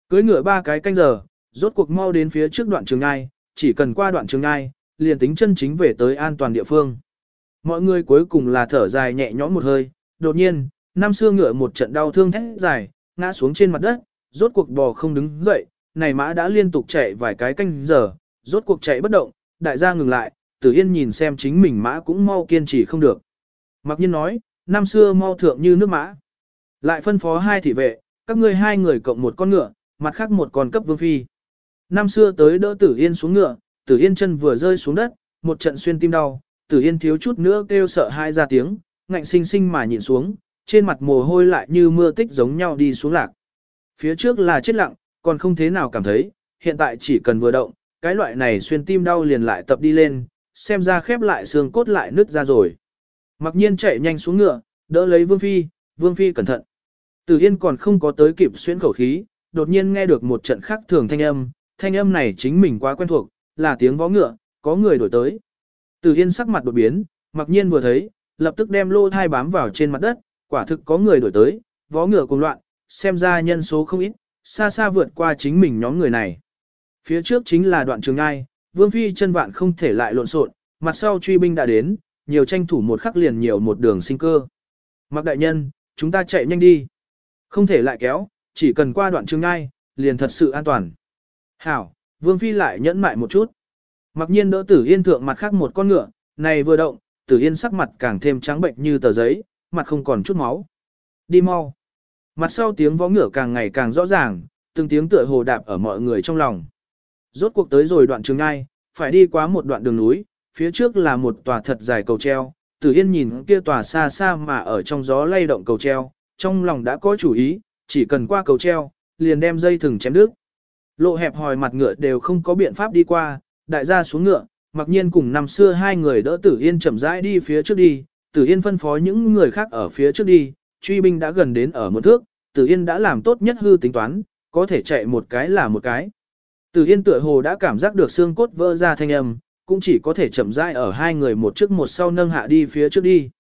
Cưới ngựa ba cái canh giờ, rốt cuộc mau đến phía trước đoạn trường ngai, chỉ cần qua đoạn trường ngai, liền tính chân chính về tới an toàn địa phương. Mọi người cuối cùng là thở dài nhẹ nhõm một hơi, đột nhiên, năm xưa ngựa một trận đau thương thét dài, ngã xuống trên mặt đất, rốt cuộc bò không đứng dậy, này mã đã liên tục chạy vài cái canh giờ, rốt cuộc chạy bất động, đại gia ngừng lại, Tử Yên nhìn xem chính mình mã cũng mau kiên trì không được. Mặc nhiên nói, năm xưa mau thượng như nước mã. Lại phân phó hai thị vệ, các ngươi hai người cộng một con ngựa, mặt khác một con cấp vương phi. Năm xưa tới đỡ Tử Yên xuống ngựa, Tử Yên chân vừa rơi xuống đất, một trận xuyên tim đau, Tử Yên thiếu chút nữa kêu sợ hai ra tiếng, ngạnh sinh sinh mà nhìn xuống, trên mặt mồ hôi lại như mưa tích giống nhau đi xuống lạc. Phía trước là chết lặng, còn không thế nào cảm thấy, hiện tại chỉ cần vừa động, cái loại này xuyên tim đau liền lại tập đi lên, xem ra khép lại xương cốt lại nứt ra rồi. Mặc nhiên chạy nhanh xuống ngựa, đỡ lấy Vương Phi, Vương Phi cẩn thận. Tử Yên còn không có tới kịp xuyên khẩu khí, đột nhiên nghe được một trận khác thường thanh âm, thanh âm này chính mình quá quen thuộc, là tiếng vó ngựa, có người đổi tới. Từ Yên sắc mặt đột biến, mặc nhiên vừa thấy, lập tức đem lô thai bám vào trên mặt đất, quả thực có người đổi tới, vó ngựa cùng loạn, xem ra nhân số không ít, xa xa vượt qua chính mình nhóm người này. Phía trước chính là đoạn trường ngai, Vương Phi chân vạn không thể lại lộn xộn, mặt sau truy binh đã đến, nhiều tranh thủ một khắc liền nhiều một đường sinh cơ. Mặc đại nhân, chúng ta chạy nhanh đi. Không thể lại kéo, chỉ cần qua đoạn trường ngai, liền thật sự an toàn. Hảo, Vương Phi lại nhẫn mại một chút. Mặc nhiên đỡ tử yên thượng mặt khác một con ngựa, này vừa động, tử yên sắc mặt càng thêm trắng bệnh như tờ giấy, mặt không còn chút máu. Đi mau. Mặt sau tiếng vó ngựa càng ngày càng rõ ràng, từng tiếng tựa hồ đạp ở mọi người trong lòng. Rốt cuộc tới rồi đoạn trường ngai, phải đi qua một đoạn đường núi, phía trước là một tòa thật dài cầu treo. Tử Yên nhìn kia tòa xa xa mà ở trong gió lay động cầu treo, trong lòng đã có chủ ý, chỉ cần qua cầu treo, liền đem dây thừng chém đứt. Lộ hẹp hòi mặt ngựa đều không có biện pháp đi qua, đại gia xuống ngựa, mặc nhiên cùng năm xưa hai người đỡ Tử Yên chậm rãi đi phía trước đi, Tử Yên phân phó những người khác ở phía trước đi, truy binh đã gần đến ở một thước, Tử Yên đã làm tốt nhất hư tính toán, có thể chạy một cái là một cái. Tử Yên tựa hồ đã cảm giác được xương cốt vỡ ra thanh âm, cũng chỉ có thể chậm rãi ở hai người một trước một sau nâng hạ đi phía trước đi.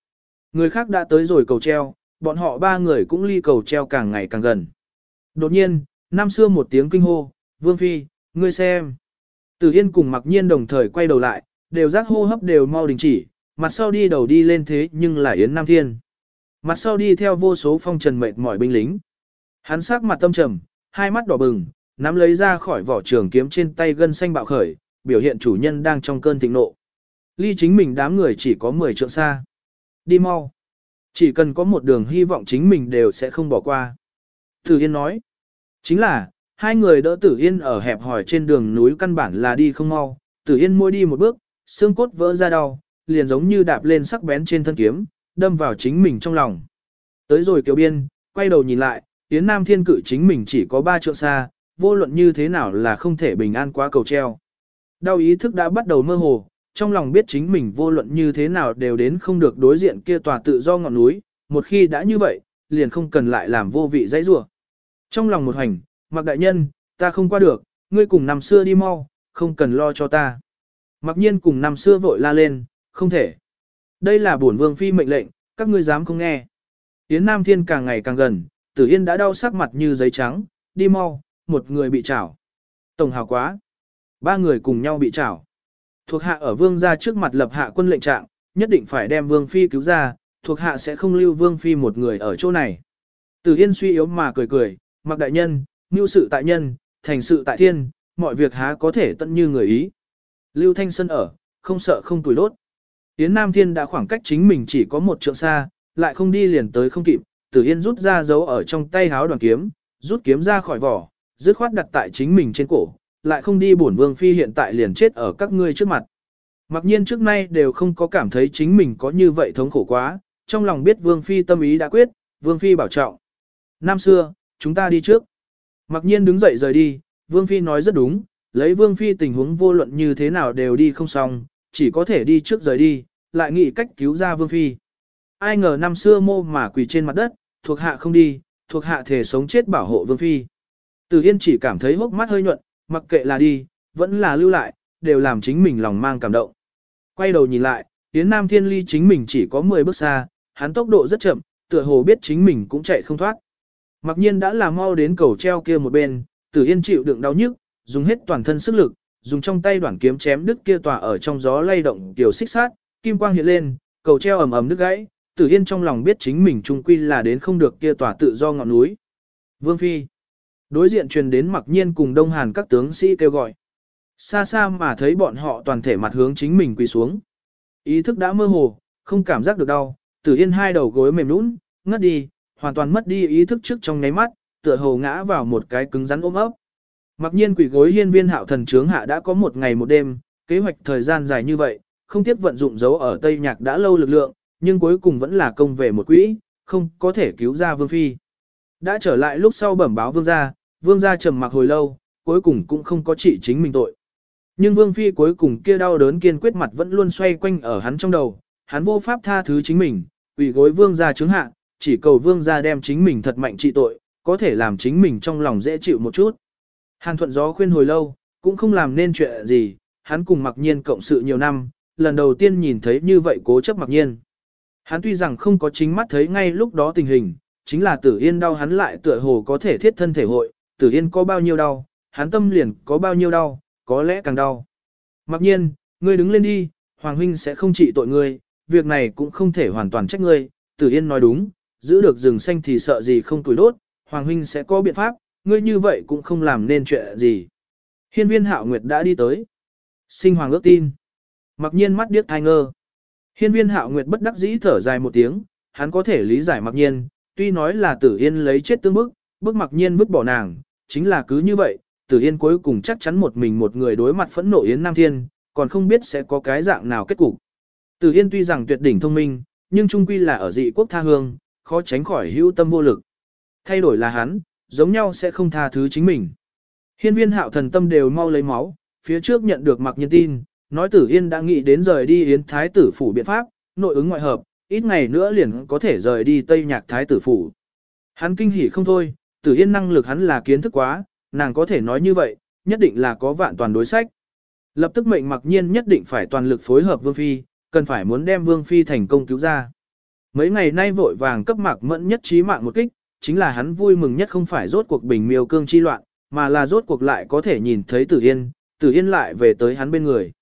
Người khác đã tới rồi cầu treo, bọn họ ba người cũng ly cầu treo càng ngày càng gần. Đột nhiên, năm xưa một tiếng kinh hô, Vương Phi, ngươi xem. Tử Yên cùng mặc nhiên đồng thời quay đầu lại, đều giác hô hấp đều mau đình chỉ, mặt sau đi đầu đi lên thế nhưng là Yến Nam Thiên. Mặt sau đi theo vô số phong trần mệt mỏi binh lính. Hắn sắc mặt tâm trầm, hai mắt đỏ bừng, nắm lấy ra khỏi vỏ trường kiếm trên tay gân xanh bạo khởi, biểu hiện chủ nhân đang trong cơn thịnh nộ. Ly chính mình đám người chỉ có 10 trượng xa. Đi mau. Chỉ cần có một đường hy vọng chính mình đều sẽ không bỏ qua. Tử Yên nói. Chính là, hai người đỡ Tử Yên ở hẹp hỏi trên đường núi căn bản là đi không mau. Tử Yên môi đi một bước, xương cốt vỡ ra đau, liền giống như đạp lên sắc bén trên thân kiếm, đâm vào chính mình trong lòng. Tới rồi kiều biên, quay đầu nhìn lại, Yến Nam Thiên cự chính mình chỉ có ba trượng xa, vô luận như thế nào là không thể bình an qua cầu treo. Đau ý thức đã bắt đầu mơ hồ, trong lòng biết chính mình vô luận như thế nào đều đến không được đối diện kia tòa tự do ngọn núi, một khi đã như vậy, liền không cần lại làm vô vị dãy rủa. Trong lòng một hành, Mạc đại nhân, ta không qua được, ngươi cùng năm xưa đi mau, không cần lo cho ta. Mặc nhiên cùng năm xưa vội la lên, không thể. Đây là bổn vương phi mệnh lệnh, các ngươi dám không nghe. Yến Nam Thiên càng ngày càng gần, Tử Yên đã đau sắc mặt như giấy trắng, đi mau, một người bị chảo. Tổng hào quá. Ba người cùng nhau bị chảo. Thuộc hạ ở vương gia trước mặt lập hạ quân lệnh trạng, nhất định phải đem vương phi cứu ra, thuộc hạ sẽ không lưu vương phi một người ở chỗ này. Tử Yên suy yếu mà cười cười, mặc đại nhân, mưu sự tại nhân, thành sự tại thiên, mọi việc há có thể tận như người ý. Lưu Thanh Sơn ở, không sợ không tuổi đốt. Yến Nam Thiên đã khoảng cách chính mình chỉ có một trượng xa, lại không đi liền tới không kịp, Tử Yên rút ra dấu ở trong tay háo đoàn kiếm, rút kiếm ra khỏi vỏ, dứt khoát đặt tại chính mình trên cổ, lại không đi bổn vương phi hiện tại liền chết ở các ngươi trước mặt. Mặc nhiên trước nay đều không có cảm thấy chính mình có như vậy thống khổ quá, trong lòng biết vương phi tâm ý đã quyết, vương phi bảo trọng. Năm xưa, chúng ta đi trước. Mặc nhiên đứng dậy rời đi, vương phi nói rất đúng, lấy vương phi tình huống vô luận như thế nào đều đi không xong, chỉ có thể đi trước rời đi, lại nghĩ cách cứu ra vương phi. Ai ngờ năm xưa mô mà quỳ trên mặt đất, thuộc hạ không đi, thuộc hạ thể sống chết bảo hộ vương phi. Từ Yên chỉ cảm thấy hốc mắt hơi nhuận, mặc kệ là đi, vẫn là lưu lại, đều làm chính mình lòng mang cảm động. Quay đầu nhìn lại, Yến Nam Thiên Ly chính mình chỉ có 10 bước xa, hắn tốc độ rất chậm, tựa hồ biết chính mình cũng chạy không thoát. Mặc nhiên đã là mau đến cầu treo kia một bên, Tử Yên chịu đựng đau nhức, dùng hết toàn thân sức lực, dùng trong tay đoạn kiếm chém đứt kia tòa ở trong gió lay động tiểu xích sát, kim quang hiện lên, cầu treo ầm ầm đứt gãy, Tử Yên trong lòng biết chính mình trung quy là đến không được kia tòa tự do ngọn núi. Vương Phi. Đối diện truyền đến mặc nhiên cùng Đông Hàn các tướng sĩ kêu gọi. Xa xa mà thấy bọn họ toàn thể mặt hướng chính mình quỳ xuống. Ý thức đã mơ hồ, không cảm giác được đau, Tử Yên hai đầu gối mềm nũng, ngất đi, hoàn toàn mất đi ý thức trước trong nháy mắt, tựa hồ ngã vào một cái cứng rắn ôm ấp. Mặc nhiên quỷ gối hiên viên hạo thần trướng hạ đã có một ngày một đêm, kế hoạch thời gian dài như vậy, không tiếc vận dụng dấu ở Tây Nhạc đã lâu lực lượng, nhưng cuối cùng vẫn là công về một quỹ, không có thể cứu ra Vương Phi. Đã trở lại lúc sau bẩm báo Vương gia, Vương gia trầm mặc hồi lâu, cuối cùng cũng không có trị chính mình tội. Nhưng Vương Phi cuối cùng kia đau đớn kiên quyết mặt vẫn luôn xoay quanh ở hắn trong đầu, hắn vô pháp tha thứ chính mình, ủy gối Vương gia trướng hạ, chỉ cầu Vương gia đem chính mình thật mạnh trị tội, có thể làm chính mình trong lòng dễ chịu một chút. Hàn thuận gió khuyên hồi lâu, cũng không làm nên chuyện gì, hắn cùng mặc nhiên cộng sự nhiều năm, lần đầu tiên nhìn thấy như vậy cố chấp mặc nhiên. Hắn tuy rằng không có chính mắt thấy ngay lúc đó tình hình, chính là tử yên đau hắn lại tựa hồ có thể thiết thân thể hội, tử yên có bao nhiêu đau, hắn tâm liền có bao nhiêu đau, có lẽ càng đau. Mặc nhiên, ngươi đứng lên đi, Hoàng huynh sẽ không trị tội ngươi, việc này cũng không thể hoàn toàn trách ngươi, tử yên nói đúng, giữ được rừng xanh thì sợ gì không tuổi đốt, Hoàng huynh sẽ có biện pháp, ngươi như vậy cũng không làm nên chuyện gì. Hiên viên hạo nguyệt đã đi tới. Sinh hoàng ước tin. Mặc nhiên mắt điếc thai ngơ. Hiên viên hạo nguyệt bất đắc dĩ thở dài một tiếng, hắn có thể lý giải mặc nhiên, tuy nói là tử yên lấy chết tương bức, bức mặc nhiên vứt bỏ nàng, chính là cứ như vậy, tử yên cuối cùng chắc chắn một mình một người đối mặt phẫn nộ yến nam thiên, còn không biết sẽ có cái dạng nào kết cục. Tử yên tuy rằng tuyệt đỉnh thông minh, nhưng trung quy là ở dị quốc tha hương, khó tránh khỏi hữu tâm vô lực. Thay đổi là hắn, giống nhau sẽ không tha thứ chính mình. Hiên viên hạo thần tâm đều mau lấy máu, phía trước nhận được mặc nhiên tin, nói tử yên đã nghĩ đến rời đi yến thái tử phủ biện pháp, nội ứng ngoại hợp, ít ngày nữa liền có thể rời đi tây nhạc thái tử phủ. Hắn kinh hỉ không thôi, tử yên năng lực hắn là kiến thức quá, nàng có thể nói như vậy, nhất định là có vạn toàn đối sách. Lập tức mệnh mặc nhiên nhất định phải toàn lực phối hợp vương phi, cần phải muốn đem vương phi thành công cứu ra. Mấy ngày nay vội vàng cấp mạc mẫn nhất trí mạng một kích, chính là hắn vui mừng nhất không phải rốt cuộc bình miêu cương chi loạn, mà là rốt cuộc lại có thể nhìn thấy Tử Yên, Tử Yên lại về tới hắn bên người.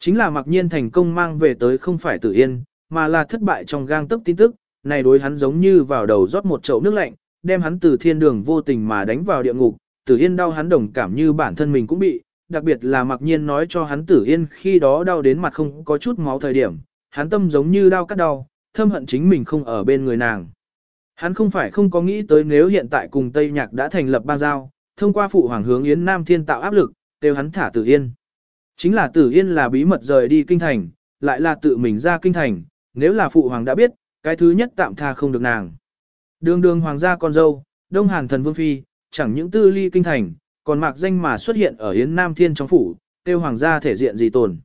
Chính là mặc nhiên thành công mang về tới không phải Tử Yên, mà là thất bại trong gang tấc tin tức, này đối hắn giống như vào đầu rót một chậu nước lạnh, đem hắn từ thiên đường vô tình mà đánh vào địa ngục, Tử Yên đau hắn đồng cảm như bản thân mình cũng bị, đặc biệt là mặc nhiên nói cho hắn Tử Yên khi đó đau đến mặt không có chút máu thời điểm, hắn tâm giống như đau cắt đau, thâm hận chính mình không ở bên người nàng. Hắn không phải không có nghĩ tới nếu hiện tại cùng Tây Nhạc đã thành lập bang giao, thông qua phụ hoàng hướng Yến Nam Thiên tạo áp lực, đều hắn thả Tử Yên. Chính là Tử Yên là bí mật rời đi kinh thành, lại là tự mình ra kinh thành, nếu là phụ hoàng đã biết, cái thứ nhất tạm tha không được nàng. Đường đường hoàng gia con dâu, Đông Hàn thần vương phi, chẳng những tư ly kinh thành, còn mạc danh mà xuất hiện ở Yến Nam Thiên trong phủ, tiêu hoàng gia thể diện gì tồn.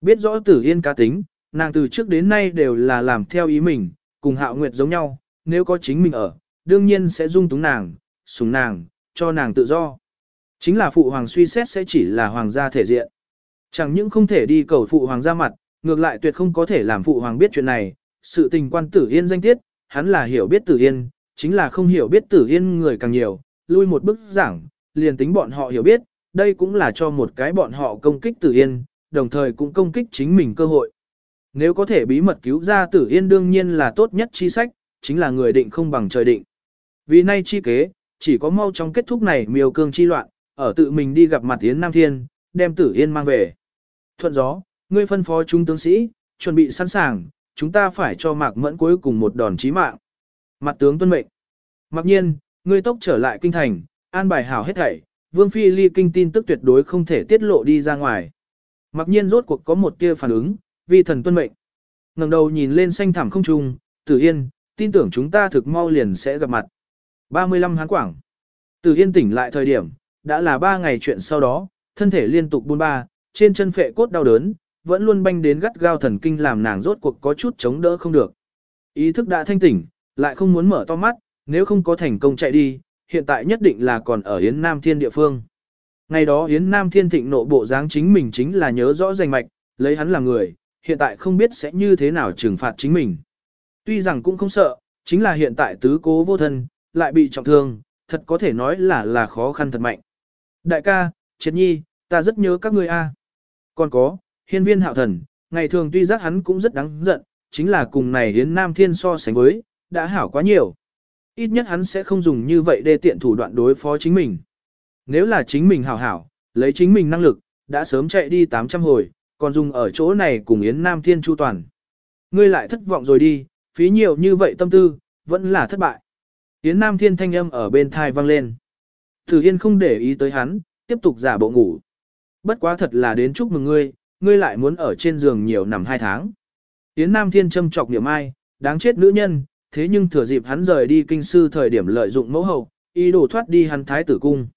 Biết rõ Tử Yên cá tính, nàng từ trước đến nay đều là làm theo ý mình, cùng Hạo Nguyệt giống nhau, nếu có chính mình ở, đương nhiên sẽ dung túng nàng, sủng nàng, cho nàng tự do. Chính là phụ hoàng suy xét sẽ chỉ là hoàng gia thể diện. Chẳng những không thể đi cầu phụ hoàng ra mặt, ngược lại tuyệt không có thể làm phụ hoàng biết chuyện này, sự tình quan tử yên danh tiết, hắn là hiểu biết tử yên, chính là không hiểu biết tử yên người càng nhiều, lui một bức giảng, liền tính bọn họ hiểu biết, đây cũng là cho một cái bọn họ công kích tử yên, đồng thời cũng công kích chính mình cơ hội. Nếu có thể bí mật cứu ra tử yên đương nhiên là tốt nhất chi sách, chính là người định không bằng trời định. Vì nay chi kế, chỉ có mau chóng kết thúc này miêu cương chi loạn, ở tự mình đi gặp mặt Yến Nam Thiên, đem tử yên mang về. Thuận gió, ngươi phân phó chúng tướng sĩ, chuẩn bị sẵn sàng, chúng ta phải cho Mạc Mẫn cuối cùng một đòn chí mạng. Mặt tướng tuân mệnh. Mặc nhiên, ngươi tốc trở lại kinh thành, an bài hảo hết thảy, Vương Phi ly kinh tin tức tuyệt đối không thể tiết lộ đi ra ngoài. Mặc nhiên rốt cuộc có một tia phản ứng, Vi thần tuân mệnh. ngẩng đầu nhìn lên xanh thẳm không trung, Tử Yên, tin tưởng chúng ta thực mau liền sẽ gặp mặt. 35 hán quảng. Tử yên tỉnh lại thời điểm, đã là 3 ngày chuyện sau đó, thân thể liên tục buôn ba, trên chân phệ cốt đau đớn, vẫn luôn banh đến gắt gao thần kinh làm nàng rốt cuộc có chút chống đỡ không được. Ý thức đã thanh tỉnh, lại không muốn mở to mắt, nếu không có thành công chạy đi, hiện tại nhất định là còn ở Yến Nam Thiên địa phương. Ngày đó Yến Nam Thiên thịnh nộ bộ dáng chính mình chính là nhớ rõ danh mạch, lấy hắn là người, hiện tại không biết sẽ như thế nào trừng phạt chính mình. Tuy rằng cũng không sợ, chính là hiện tại tứ cố vô thân, lại bị trọng thương, thật có thể nói là là khó khăn thật mạnh. Đại ca, triệt nhi, ta rất nhớ các ngươi a. Còn có, hiên viên hạo thần, ngày thường tuy giác hắn cũng rất đáng giận, chính là cùng này hiến Nam Thiên so sánh với, đã hảo quá nhiều. Ít nhất hắn sẽ không dùng như vậy để tiện thủ đoạn đối phó chính mình. Nếu là chính mình hảo hảo, lấy chính mình năng lực, đã sớm chạy đi 800 hồi, còn dùng ở chỗ này cùng Yến Nam Thiên chu toàn. Ngươi lại thất vọng rồi đi, phí nhiều như vậy tâm tư, vẫn là thất bại. Yến Nam Thiên thanh âm ở bên thai vang lên. Thử Yên không để ý tới hắn, tiếp tục giả bộ ngủ. Bất quá thật là đến chúc mừng ngươi, ngươi lại muốn ở trên giường nhiều nằm hai tháng. Yến Nam Thiên châm chọc niệm ai, đáng chết nữ nhân, thế nhưng thừa dịp hắn rời đi kinh sư thời điểm lợi dụng mẫu hậu, ý đồ thoát đi hắn thái tử cung.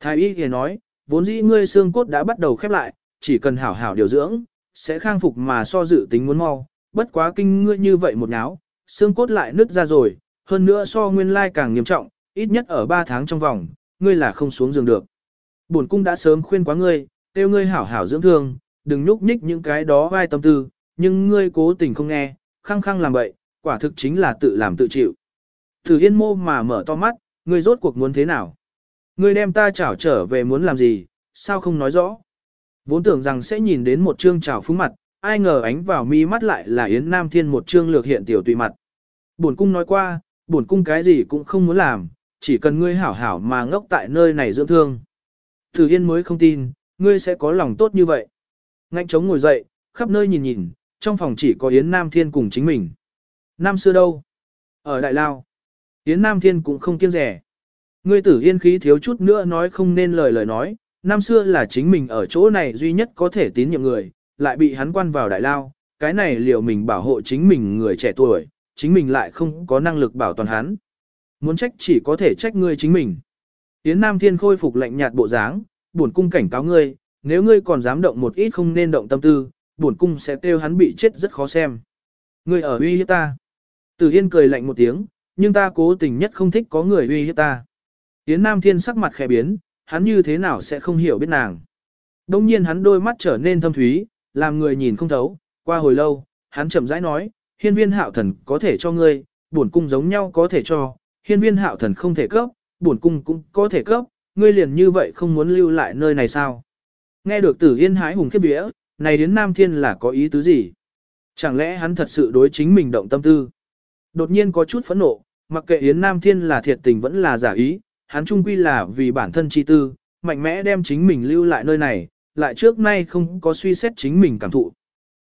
Thái y thì nói, vốn dĩ ngươi xương cốt đã bắt đầu khép lại, chỉ cần hảo hảo điều dưỡng, sẽ khang phục mà so dự tính muốn mau, bất quá kinh ngươi như vậy một náo, xương cốt lại nứt ra rồi, hơn nữa so nguyên lai càng nghiêm trọng, ít nhất ở 3 tháng trong vòng, ngươi là không xuống giường được. Bổn cung đã sớm khuyên quá ngươi, kêu ngươi hảo hảo dưỡng thương, đừng nhúc nhích những cái đó vai tâm tư, nhưng ngươi cố tình không nghe, khăng khăng làm bậy, quả thực chính là tự làm tự chịu. Thử yên mô mà mở to mắt, ngươi rốt cuộc muốn thế nào? Ngươi đem ta chảo trở về muốn làm gì, sao không nói rõ? Vốn tưởng rằng sẽ nhìn đến một trương trào phúng mặt, ai ngờ ánh vào mi mắt lại là Yến Nam Thiên một trương lược hiện tiểu tùy mặt. Bổn cung nói qua, bổn cung cái gì cũng không muốn làm, chỉ cần ngươi hảo hảo mà ngốc tại nơi này dưỡng thương. Thử Yên mới không tin, ngươi sẽ có lòng tốt như vậy. Ngạnh chống ngồi dậy, khắp nơi nhìn nhìn, trong phòng chỉ có Yến Nam Thiên cùng chính mình. Năm xưa đâu? Ở Đại Lao. Yến Nam Thiên cũng không kiêng rẻ. Ngươi tử yên khí thiếu chút nữa nói không nên lời lời nói, năm xưa là chính mình ở chỗ này duy nhất có thể tín nhiệm người, lại bị hắn quan vào Đại Lao, cái này liệu mình bảo hộ chính mình người trẻ tuổi, chính mình lại không có năng lực bảo toàn hắn. Muốn trách chỉ có thể trách ngươi chính mình. Yến Nam Thiên khôi phục lạnh nhạt bộ dáng, buồn cung cảnh cáo ngươi, nếu ngươi còn dám động một ít không nên động tâm tư, buồn cung sẽ kêu hắn bị chết rất khó xem. Ngươi ở uy hiếp ta. Tử Yên cười lạnh một tiếng, nhưng ta cố tình nhất không thích có người uy hiếp ta. Yến Nam Thiên sắc mặt khẽ biến, hắn như thế nào sẽ không hiểu biết nàng. Đông nhiên hắn đôi mắt trở nên thâm thúy, làm người nhìn không thấu, qua hồi lâu, hắn chậm rãi nói, hiên viên hạo thần có thể cho ngươi, bổn cung giống nhau có thể cho, hiên viên hạo thần không thể cấp, bổn cung cũng có thể cấp, ngươi liền như vậy không muốn lưu lại nơi này sao? Nghe được tử yên hái hùng khiếp vía, này đến Nam Thiên là có ý tứ gì? Chẳng lẽ hắn thật sự đối chính mình động tâm tư? Đột nhiên có chút phẫn nộ, mặc kệ Yến Nam Thiên là thiệt tình vẫn là giả ý, hắn trung quy là vì bản thân chi tư, mạnh mẽ đem chính mình lưu lại nơi này, lại trước nay không có suy xét chính mình cảm thụ.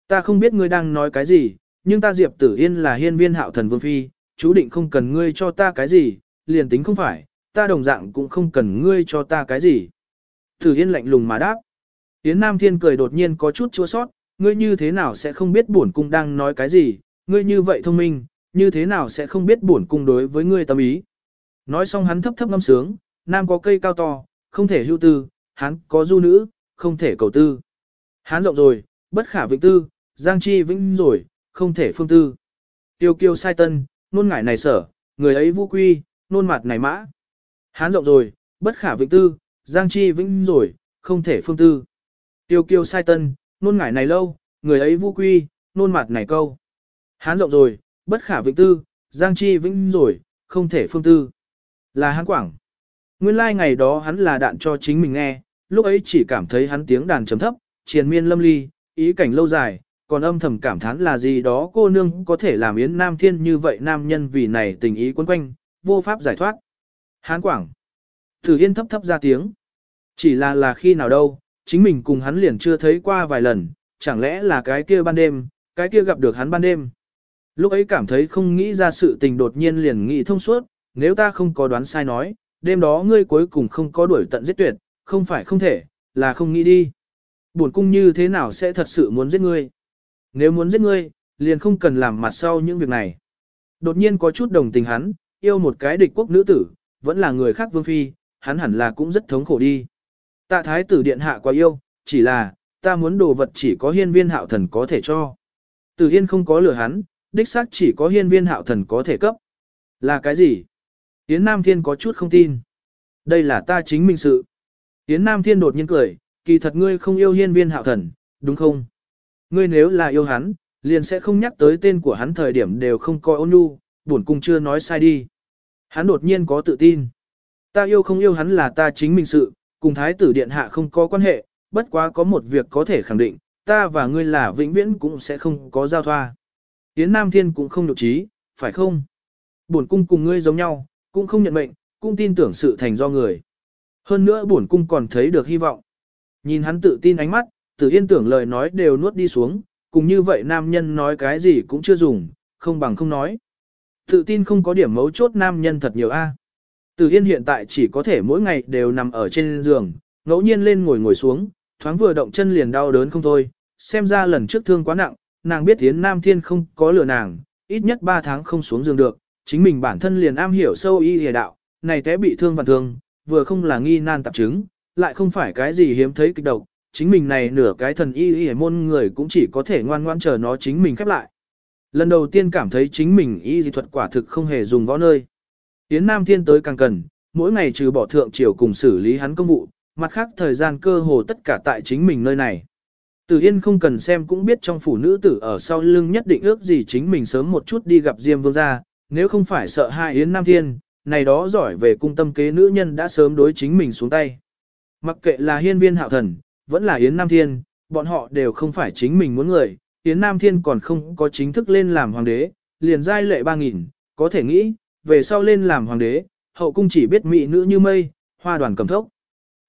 Ta không biết ngươi đang nói cái gì, nhưng ta Diệp Tử Yên là hiên viên hạo thần vương phi, chú định không cần ngươi cho ta cái gì, liền tính không phải, ta đồng dạng cũng không cần ngươi cho ta cái gì. Tử Yên lạnh lùng mà đáp. Yến Nam Thiên cười đột nhiên có chút chua sót, ngươi như thế nào sẽ không biết bổn cung đang nói cái gì, ngươi như vậy thông minh, như thế nào sẽ không biết bổn cung đối với ngươi tâm ý. Nói xong hắn thấp thấp ngâm sướng, nam có cây cao to, không thể hưu tư, hắn có du nữ, không thể cầu tư. Hắn rộng rồi, bất khả vĩnh tư, giang chi vĩnh rồi, không thể phương tư. Tiêu kiêu sai tân, nôn ngải này sở, người ấy vũ quy, nôn mặt này mã. Hán rộng rồi, bất khả vĩnh tư, giang chi vĩnh rồi, không thể phương tư. Tiêu kiêu sai tân, nôn ngải này lâu, người ấy vũ quy, nôn mặt này câu. Hán rộng rồi, bất khả vĩnh tư, giang chi vĩnh rồi, không thể phương tư. Là hắn quảng. Nguyên lai like ngày đó hắn là đạn cho chính mình nghe, lúc ấy chỉ cảm thấy hắn tiếng đàn chấm thấp, triền miên lâm ly, ý cảnh lâu dài, còn âm thầm cảm thán là gì đó cô nương có thể làm Yến Nam Thiên như vậy nam nhân vì này tình ý quấn quanh, vô pháp giải thoát. Hán Quảng. Thử Yên thấp thấp ra tiếng. Chỉ là là khi nào đâu, chính mình cùng hắn liền chưa thấy qua vài lần, chẳng lẽ là cái kia ban đêm, cái kia gặp được hắn ban đêm. Lúc ấy cảm thấy không nghĩ ra sự tình đột nhiên liền nghĩ thông suốt, nếu ta không có đoán sai nói, đêm đó ngươi cuối cùng không có đuổi tận giết tuyệt, không phải không thể, là không nghĩ đi. Buồn cung như thế nào sẽ thật sự muốn giết ngươi? Nếu muốn giết ngươi, liền không cần làm mặt sau những việc này. Đột nhiên có chút đồng tình hắn, yêu một cái địch quốc nữ tử, vẫn là người khác vương phi, hắn hẳn là cũng rất thống khổ đi. Tạ thái tử điện hạ quá yêu, chỉ là, ta muốn đồ vật chỉ có hiên viên hạo thần có thể cho. Tử Yên không có lừa hắn, đích xác chỉ có hiên viên hạo thần có thể cấp. Là cái gì? Yến Nam Thiên có chút không tin. Đây là ta chính minh sự. Yến Nam Thiên đột nhiên cười, kỳ thật ngươi không yêu hiên viên hạo thần, đúng không? Ngươi nếu là yêu hắn, liền sẽ không nhắc tới tên của hắn thời điểm đều không coi ôn nhu, bổn cung chưa nói sai đi. Hắn đột nhiên có tự tin. Ta yêu không yêu hắn là ta chính mình sự, cùng thái tử điện hạ không có quan hệ, bất quá có một việc có thể khẳng định, ta và ngươi là vĩnh viễn cũng sẽ không có giao thoa. Yến Nam Thiên cũng không nhục trí, phải không? Bổn cung cùng ngươi giống nhau, cũng không nhận mệnh, cũng tin tưởng sự thành do người. Hơn nữa bổn cung còn thấy được hy vọng. Nhìn hắn tự tin ánh mắt, tự Yên tưởng lời nói đều nuốt đi xuống, cùng như vậy nam nhân nói cái gì cũng chưa dùng, không bằng không nói. Tự tin không có điểm mấu chốt nam nhân thật nhiều a. Tử Yên hiện tại chỉ có thể mỗi ngày đều nằm ở trên giường, ngẫu nhiên lên ngồi ngồi xuống, thoáng vừa động chân liền đau đớn không thôi, xem ra lần trước thương quá nặng, nàng biết Yến Nam Thiên không có lừa nàng, ít nhất 3 tháng không xuống giường được, chính mình bản thân liền am hiểu sâu y hề đạo, này té bị thương vạn thương, vừa không là nghi nan tạp chứng, lại không phải cái gì hiếm thấy kịch độc, chính mình này nửa cái thần y y môn người cũng chỉ có thể ngoan ngoan chờ nó chính mình khép lại. Lần đầu tiên cảm thấy chính mình y dị thuật quả thực không hề dùng võ nơi. Yến Nam Thiên tới càng cần, mỗi ngày trừ bỏ thượng triều cùng xử lý hắn công vụ, mặt khác thời gian cơ hồ tất cả tại chính mình nơi này. Tử Yên không cần xem cũng biết trong phủ nữ tử ở sau lưng nhất định ước gì chính mình sớm một chút đi gặp Diêm Vương gia, nếu không phải sợ hai Yến Nam Thiên, này đó giỏi về cung tâm kế nữ nhân đã sớm đối chính mình xuống tay. Mặc kệ là hiên viên hạo thần, vẫn là Yến Nam Thiên, bọn họ đều không phải chính mình muốn người, Yến Nam Thiên còn không có chính thức lên làm hoàng đế, liền giai lệ 3.000, có thể nghĩ, về sau lên làm hoàng đế, hậu cung chỉ biết mỹ nữ như mây, hoa đoàn cầm thốc.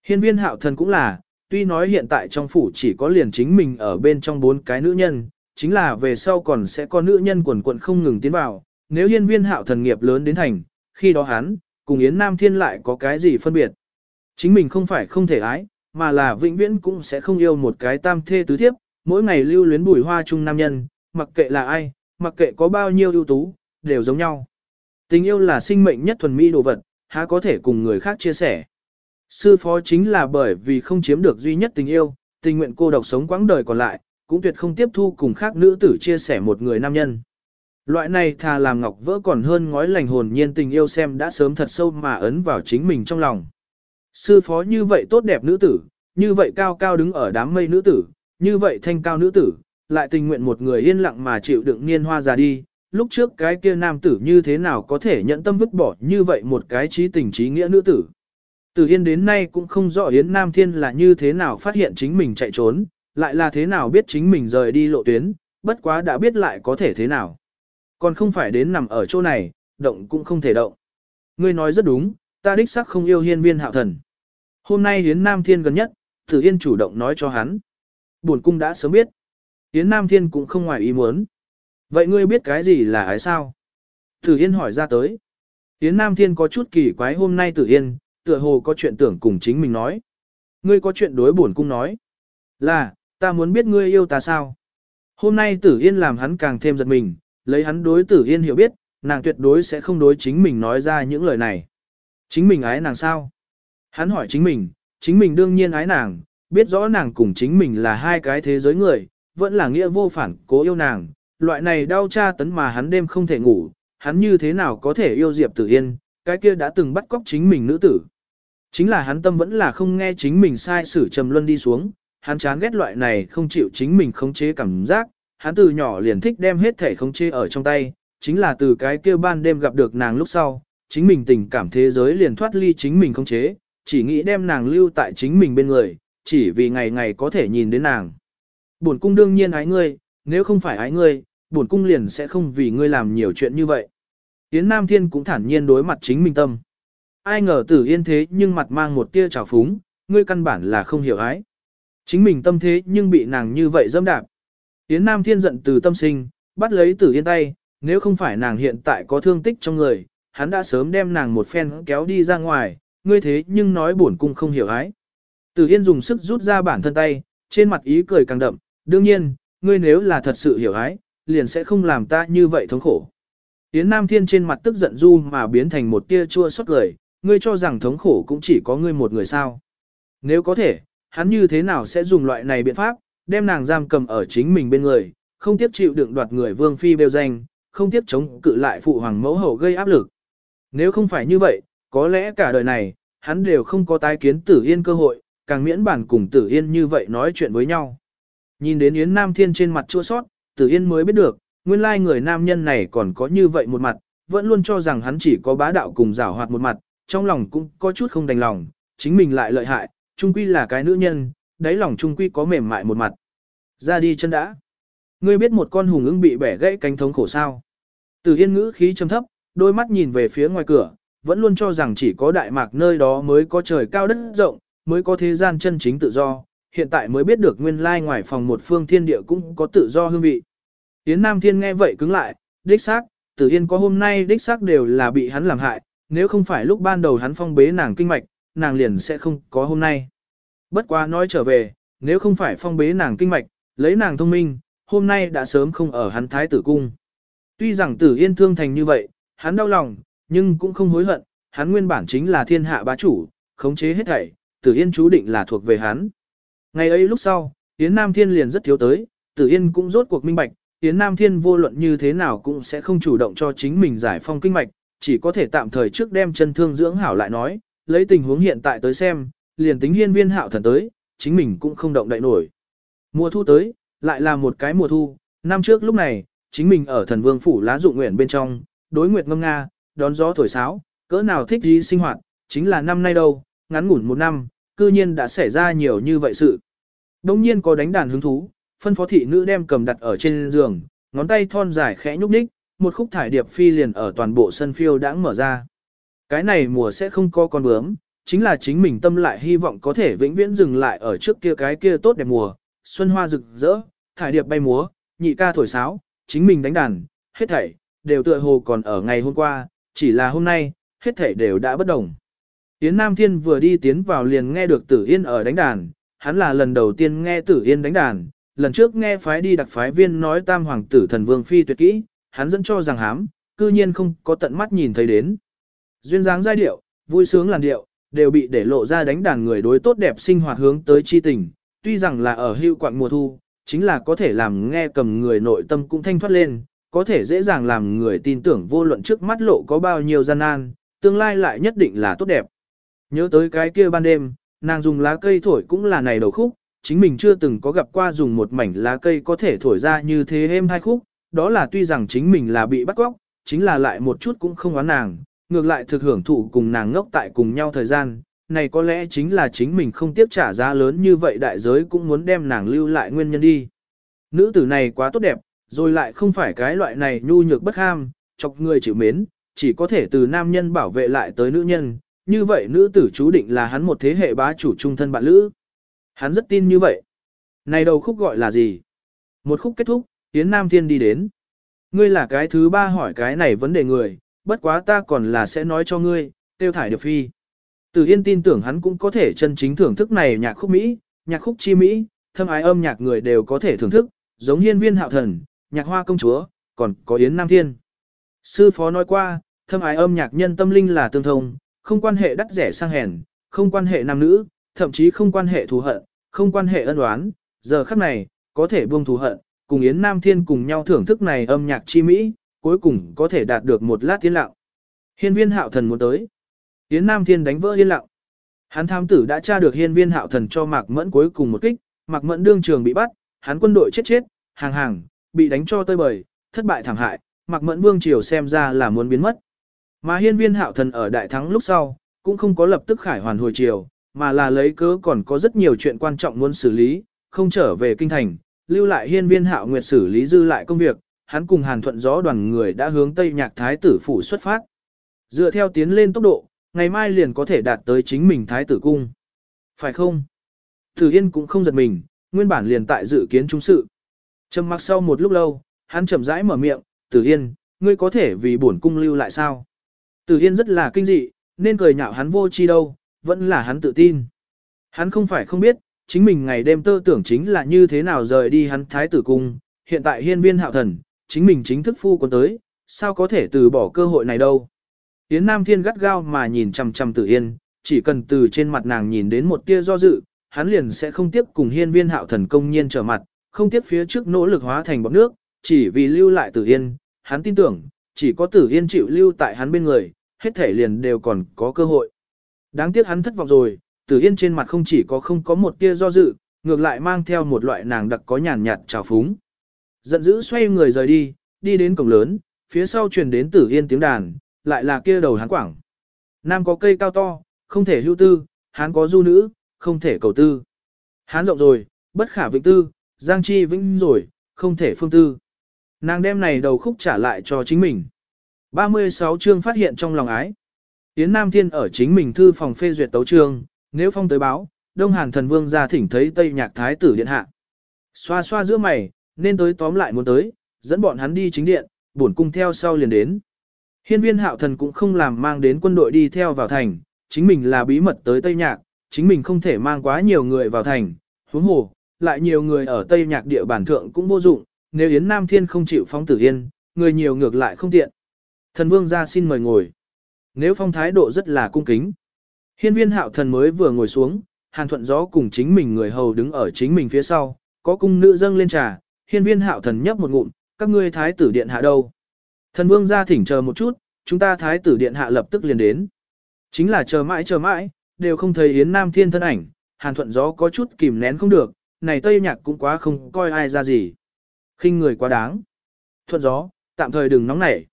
Hiên viên hạo thần cũng là, tuy nói hiện tại trong phủ chỉ có liền chính mình ở bên trong bốn cái nữ nhân, chính là về sau còn sẽ có nữ nhân quần quận không ngừng tiến vào, nếu hiên viên hạo thần nghiệp lớn đến thành, khi đó hắn, cùng Yến Nam Thiên lại có cái gì phân biệt. Chính mình không phải không thể ái, mà là vĩnh viễn cũng sẽ không yêu một cái tam thê tứ thiếp, mỗi ngày lưu luyến bùi hoa chung nam nhân, mặc kệ là ai, mặc kệ có bao nhiêu ưu tú, đều giống nhau. Tình yêu là sinh mệnh nhất thuần mỹ đồ vật, há có thể cùng người khác chia sẻ. Sư phó chính là bởi vì không chiếm được duy nhất tình yêu, tình nguyện cô độc sống quãng đời còn lại, cũng tuyệt không tiếp thu cùng khác nữ tử chia sẻ một người nam nhân. Loại này thà làm ngọc vỡ còn hơn ngói lành hồn nhiên tình yêu xem đã sớm thật sâu mà ấn vào chính mình trong lòng. Sư phó như vậy tốt đẹp nữ tử, như vậy cao cao đứng ở đám mây nữ tử, như vậy thanh cao nữ tử, lại tình nguyện một người yên lặng mà chịu đựng niên hoa già đi. Lúc trước cái kia nam tử như thế nào có thể nhận tâm vứt bỏ như vậy một cái trí tình trí nghĩa nữ tử. Từ Yên đến nay cũng không rõ Yến Nam Thiên là như thế nào phát hiện chính mình chạy trốn, lại là thế nào biết chính mình rời đi lộ tuyến, bất quá đã biết lại có thể thế nào. Còn không phải đến nằm ở chỗ này, động cũng không thể động. Ngươi nói rất đúng, ta đích xác không yêu hiên viên hạo thần. Hôm nay Yến Nam Thiên gần nhất, Tử Yên chủ động nói cho hắn. Buồn cung đã sớm biết. Yến Nam Thiên cũng không ngoài ý muốn. Vậy ngươi biết cái gì là ái sao? Tử Yên hỏi ra tới. Yến Nam Thiên có chút kỳ quái hôm nay Tử Yên, tựa hồ có chuyện tưởng cùng chính mình nói. Ngươi có chuyện đối buồn cung nói. Là, ta muốn biết ngươi yêu ta sao? Hôm nay Tử Yên làm hắn càng thêm giật mình, lấy hắn đối Tử Yên hiểu biết, nàng tuyệt đối sẽ không đối chính mình nói ra những lời này. Chính mình ái nàng sao? Hắn hỏi chính mình, chính mình đương nhiên ái nàng, biết rõ nàng cùng chính mình là hai cái thế giới người, vẫn là nghĩa vô phản cố yêu nàng, loại này đau tra tấn mà hắn đêm không thể ngủ, hắn như thế nào có thể yêu Diệp Tử Yên, cái kia đã từng bắt cóc chính mình nữ tử. Chính là hắn tâm vẫn là không nghe chính mình sai xử trầm luân đi xuống, hắn chán ghét loại này không chịu chính mình khống chế cảm giác, hắn từ nhỏ liền thích đem hết thể khống chế ở trong tay, chính là từ cái kia ban đêm gặp được nàng lúc sau, chính mình tình cảm thế giới liền thoát ly chính mình khống chế, chỉ nghĩ đem nàng lưu tại chính mình bên người, chỉ vì ngày ngày có thể nhìn đến nàng. Bổn cung đương nhiên ái ngươi, nếu không phải ái ngươi, bổn cung liền sẽ không vì ngươi làm nhiều chuyện như vậy. Yến Nam Thiên cũng thản nhiên đối mặt chính mình tâm. Ai ngờ tử yên thế nhưng mặt mang một tia trào phúng, ngươi căn bản là không hiểu ái. Chính mình tâm thế nhưng bị nàng như vậy dâm đạp. Yến Nam Thiên giận từ tâm sinh, bắt lấy tử yên tay, nếu không phải nàng hiện tại có thương tích trong người, hắn đã sớm đem nàng một phen kéo đi ra ngoài, ngươi thế nhưng nói bổn cung không hiểu ái. Tử Yên dùng sức rút ra bản thân tay, trên mặt ý cười càng đậm, đương nhiên, ngươi nếu là thật sự hiểu ái, liền sẽ không làm ta như vậy thống khổ. Yến Nam Thiên trên mặt tức giận du mà biến thành một tia chua xót cười, ngươi cho rằng thống khổ cũng chỉ có ngươi một người sao. Nếu có thể, hắn như thế nào sẽ dùng loại này biện pháp, đem nàng giam cầm ở chính mình bên người, không tiếp chịu đựng đoạt người vương phi bêu danh, không tiếp chống cự lại phụ hoàng mẫu hậu gây áp lực. Nếu không phải như vậy, có lẽ cả đời này, hắn đều không có tái kiến tử yên cơ hội, càng miễn bản cùng tử yên như vậy nói chuyện với nhau. Nhìn đến Yến Nam Thiên trên mặt chua sót, tử yên mới biết được, nguyên lai người nam nhân này còn có như vậy một mặt, vẫn luôn cho rằng hắn chỉ có bá đạo cùng giảo hoạt một mặt, trong lòng cũng có chút không đành lòng, chính mình lại lợi hại, trung quy là cái nữ nhân, đáy lòng trung quy có mềm mại một mặt. Ra đi chân đã. Ngươi biết một con hùng ưng bị bẻ gãy cánh thống khổ sao? Tử Yên ngữ khí trầm thấp, đôi mắt nhìn về phía ngoài cửa, vẫn luôn cho rằng chỉ có đại mạc nơi đó mới có trời cao đất rộng, mới có thế gian chân chính tự do, hiện tại mới biết được nguyên lai ngoài phòng một phương thiên địa cũng có tự do hương vị. Yến Nam Thiên nghe vậy cứng lại, đích xác, Tử Yên có hôm nay đích xác đều là bị hắn làm hại, nếu không phải lúc ban đầu hắn phong bế nàng kinh mạch, nàng liền sẽ không có hôm nay. Bất quá nói trở về, nếu không phải phong bế nàng kinh mạch, lấy nàng thông minh, hôm nay đã sớm không ở hắn thái tử cung. Tuy rằng Tử Yên thương thành như vậy, hắn đau lòng, nhưng cũng không hối hận, hắn nguyên bản chính là thiên hạ bá chủ, khống chế hết thảy, Tử Yên chú định là thuộc về hắn. Ngày ấy lúc sau, Yến Nam Thiên liền rất thiếu tới, Tử Yên cũng rốt cuộc minh bạch, Yến Nam Thiên vô luận như thế nào cũng sẽ không chủ động cho chính mình giải phong kinh mạch, chỉ có thể tạm thời trước đem chân thương dưỡng hảo lại nói, lấy tình huống hiện tại tới xem, liền tính hiên viên hạo thần tới, chính mình cũng không động đậy nổi. Mùa thu tới, lại là một cái mùa thu, năm trước lúc này, chính mình ở thần vương phủ lá dụng nguyện bên trong, đối nguyệt ngâm nga, đón gió thổi sáo, cỡ nào thích gì sinh hoạt, chính là năm nay đâu, ngắn ngủn một năm, cư nhiên đã xảy ra nhiều như vậy sự. Đông nhiên có đánh đàn hứng thú, phân phó thị nữ đem cầm đặt ở trên giường, ngón tay thon dài khẽ nhúc nhích, một khúc thải điệp phi liền ở toàn bộ sân phiêu đã mở ra. Cái này mùa sẽ không có con bướm, chính là chính mình tâm lại hy vọng có thể vĩnh viễn dừng lại ở trước kia cái kia tốt đẹp mùa, xuân hoa rực rỡ, thải điệp bay múa, nhị ca thổi sáo, chính mình đánh đàn, hết thảy, đều tựa hồ còn ở ngày hôm qua, chỉ là hôm nay, hết thảy đều đã bất đồng. Yến Nam Thiên vừa đi tiến vào liền nghe được Tử Yên ở đánh đàn, hắn là lần đầu tiên nghe Tử Yên đánh đàn, lần trước nghe phái đi đặc phái viên nói tam hoàng tử thần vương phi tuyệt kỹ, hắn dẫn cho rằng hám, cư nhiên không có tận mắt nhìn thấy đến. Duyên dáng giai điệu, vui sướng làn điệu, đều bị để lộ ra đánh đàn người đối tốt đẹp sinh hoạt hướng tới chi tình, tuy rằng là ở hưu quạng mùa thu, chính là có thể làm nghe cầm người nội tâm cũng thanh thoát lên, có thể dễ dàng làm người tin tưởng vô luận trước mắt lộ có bao nhiêu gian nan, tương lai lại nhất định là tốt đẹp. Nhớ tới cái kia ban đêm, nàng dùng lá cây thổi cũng là này đầu khúc, chính mình chưa từng có gặp qua dùng một mảnh lá cây có thể thổi ra như thế êm hai khúc, đó là tuy rằng chính mình là bị bắt cóc, chính là lại một chút cũng không oán nàng, ngược lại thực hưởng thụ cùng nàng ngốc tại cùng nhau thời gian, này có lẽ chính là chính mình không tiếp trả giá lớn như vậy đại giới cũng muốn đem nàng lưu lại nguyên nhân đi. Nữ tử này quá tốt đẹp, rồi lại không phải cái loại này nhu nhược bất ham, chọc người chịu mến, chỉ có thể từ nam nhân bảo vệ lại tới nữ nhân, như vậy nữ tử chú định là hắn một thế hệ bá chủ trung thân bạn lữ. Hắn rất tin như vậy. Này đầu khúc gọi là gì? Một khúc kết thúc, Yến Nam Thiên đi đến. Ngươi là cái thứ ba hỏi cái này vấn đề người, bất quá ta còn là sẽ nói cho ngươi, tiêu thải điệp phi. Từ Yên tin tưởng hắn cũng có thể chân chính thưởng thức này nhạc khúc Mỹ, nhạc khúc chi Mỹ, thâm ái âm nhạc người đều có thể thưởng thức, giống hiên viên hạo thần, nhạc hoa công chúa, còn có Yến Nam Thiên. Sư phó nói qua, thâm ái âm nhạc nhân tâm linh là tương thông, không quan hệ đắt rẻ sang hèn, không quan hệ nam nữ, thậm chí không quan hệ thù hận, không quan hệ ân oán, giờ khắc này, có thể buông thù hận, cùng Yến Nam Thiên cùng nhau thưởng thức này âm nhạc chi Mỹ, cuối cùng có thể đạt được một lát thiên lặng. Hiên viên hạo thần muốn tới. Yến Nam Thiên đánh vỡ yên lặng. Hắn tham tử đã tra được hiên viên hạo thần cho Mạc Mẫn cuối cùng một kích, Mạc Mẫn đương trường bị bắt, hắn quân đội chết chết, hàng hàng, bị đánh cho tơi bời, thất bại thảm hại, Mạc Mẫn vương triều xem ra là muốn biến mất. Mà hiên viên hạo thần ở đại thắng lúc sau, cũng không có lập tức khải hoàn hồi triều, mà là lấy cớ còn có rất nhiều chuyện quan trọng muốn xử lý, không trở về kinh thành, lưu lại hiên viên hạo nguyệt xử lý dư lại công việc, hắn cùng hàn thuận gió đoàn người đã hướng Tây Nhạc Thái tử phủ xuất phát. Dựa theo tiến lên tốc độ, ngày mai liền có thể đạt tới chính mình Thái tử cung. Phải không? Tử Yên cũng không giật mình, nguyên bản liền tại dự kiến trung sự. Trầm mặc sau một lúc lâu, hắn chậm rãi mở miệng, Tử Yên, ngươi có thể vì bổn cung lưu lại sao? Tử Yên rất là kinh dị, nên cười nhạo hắn vô chi đâu, vẫn là hắn tự tin. Hắn không phải không biết, chính mình ngày đêm tơ tưởng chính là như thế nào rời đi hắn thái tử cung, hiện tại hiên viên hạo thần, chính mình chính thức phu quân tới, sao có thể từ bỏ cơ hội này đâu. Yến Nam Thiên gắt gao mà nhìn chằm chằm Tử Yên, chỉ cần từ trên mặt nàng nhìn đến một tia do dự, hắn liền sẽ không tiếp cùng hiên viên hạo thần công nhiên trở mặt, không tiếp phía trước nỗ lực hóa thành bọt nước, chỉ vì lưu lại Tử Yên, hắn tin tưởng, chỉ có Tử Yên chịu lưu tại hắn bên người, hết thể liền đều còn có cơ hội. Đáng tiếc hắn thất vọng rồi, Tử Yên trên mặt không chỉ có không có một tia do dự, ngược lại mang theo một loại nàng đặc có nhàn nhạt trào phúng. Giận dữ xoay người rời đi, đi đến cổng lớn, phía sau truyền đến Tử Yên tiếng đàn, lại là kia đầu hắn quảng. Nam có cây cao to, không thể hưu tư, hắn có du nữ, không thể cầu tư. Hán rộng rồi, bất khả vĩnh tư, giang chi vĩnh rồi, không thể phương tư. Nàng đem này đầu khúc trả lại cho chính mình. 36 chương phát hiện trong lòng ái. Yến Nam Thiên ở chính mình thư phòng phê duyệt tấu chương, nếu phong tới báo, Đông Hàn thần vương ra thỉnh thấy Tây Nhạc Thái tử điện hạ. Xoa xoa giữa mày, nên tới tóm lại muốn tới, dẫn bọn hắn đi chính điện, bổn cung theo sau liền đến. Hiên viên hạo thần cũng không làm mang đến quân đội đi theo vào thành, chính mình là bí mật tới Tây Nhạc, chính mình không thể mang quá nhiều người vào thành, huống hồ, lại nhiều người ở Tây Nhạc địa bản thượng cũng vô dụng, nếu Yến Nam Thiên không chịu phóng tử yên, người nhiều ngược lại không tiện. Thần vương ra xin mời ngồi. Nếu phong thái độ rất là cung kính. Hiên viên hạo thần mới vừa ngồi xuống, hàn thuận gió cùng chính mình người hầu đứng ở chính mình phía sau, có cung nữ dâng lên trà, hiên viên hạo thần nhấp một ngụm, các ngươi thái tử điện hạ đâu. Thần vương ra thỉnh chờ một chút, chúng ta thái tử điện hạ lập tức liền đến. Chính là chờ mãi chờ mãi, đều không thấy Yến Nam Thiên thân ảnh, hàn thuận gió có chút kìm nén không được, này Tây Nhạc cũng quá không coi ai ra gì. khinh người quá đáng. Thuận gió, tạm thời đừng nóng nảy.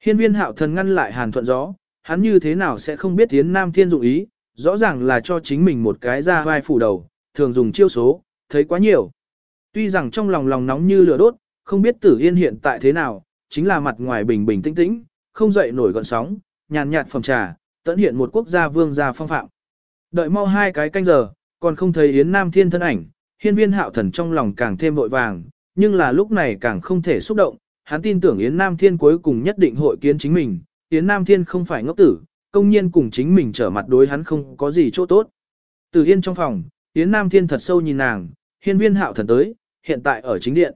Hiên viên hạo thần ngăn lại hàn thuận gió, hắn như thế nào sẽ không biết Yến Nam Thiên dụng ý, rõ ràng là cho chính mình một cái ra vai phủ đầu, thường dùng chiêu số, thấy quá nhiều. Tuy rằng trong lòng lòng nóng như lửa đốt, không biết tử yên hiện tại thế nào, chính là mặt ngoài bình bình tĩnh tĩnh, không dậy nổi gọn sóng, nhàn nhạt phòng trà, tận hiện một quốc gia vương gia phong phạm. Đợi mau hai cái canh giờ, còn không thấy Yến Nam Thiên thân ảnh, hiên viên hạo thần trong lòng càng thêm vội vàng, nhưng là lúc này càng không thể xúc động, hắn tin tưởng Yến Nam Thiên cuối cùng nhất định hội kiến chính mình, Yến Nam Thiên không phải ngốc tử, công nhiên cùng chính mình trở mặt đối hắn không có gì chỗ tốt. Từ Yên trong phòng, Yến Nam Thiên thật sâu nhìn nàng, hiên viên hạo thần tới, hiện tại ở chính điện.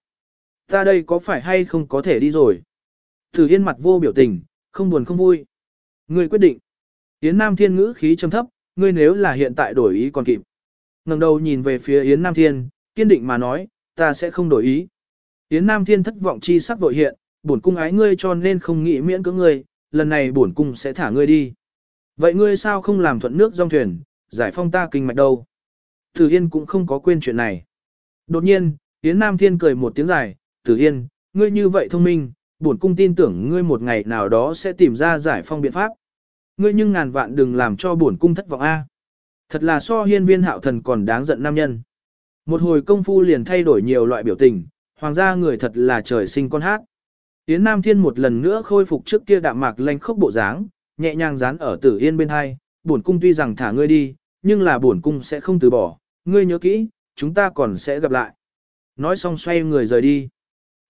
Ta đây có phải hay không có thể đi rồi? Thử Yên mặt vô biểu tình, không buồn không vui. Ngươi quyết định. Yến Nam Thiên ngữ khí trầm thấp, ngươi nếu là hiện tại đổi ý còn kịp. ngẩng đầu nhìn về phía Yến Nam Thiên, kiên định mà nói, ta sẽ không đổi ý. Yến Nam Thiên thất vọng chi sắc vội hiện, bổn cung ái ngươi cho nên không nghĩ miễn cưỡng ngươi, lần này bổn cung sẽ thả ngươi đi. Vậy ngươi sao không làm thuận nước dòng thuyền, giải phong ta kinh mạch đâu? Tử Yên cũng không có quên chuyện này. Đột nhiên, Yến Nam Thiên cười một tiếng dài, Tử Yên, ngươi như vậy thông minh, bổn cung tin tưởng ngươi một ngày nào đó sẽ tìm ra giải phong biện pháp. Ngươi nhưng ngàn vạn đừng làm cho bổn cung thất vọng a. Thật là so hiên viên hạo thần còn đáng giận nam nhân. Một hồi công phu liền thay đổi nhiều loại biểu tình, hoàng gia người thật là trời sinh con hát. Yến Nam Thiên một lần nữa khôi phục trước kia đạm mạc lanh khốc bộ dáng, nhẹ nhàng dán ở tử yên bên hai, bổn cung tuy rằng thả ngươi đi, nhưng là bổn cung sẽ không từ bỏ, ngươi nhớ kỹ, chúng ta còn sẽ gặp lại. Nói xong xoay người rời đi.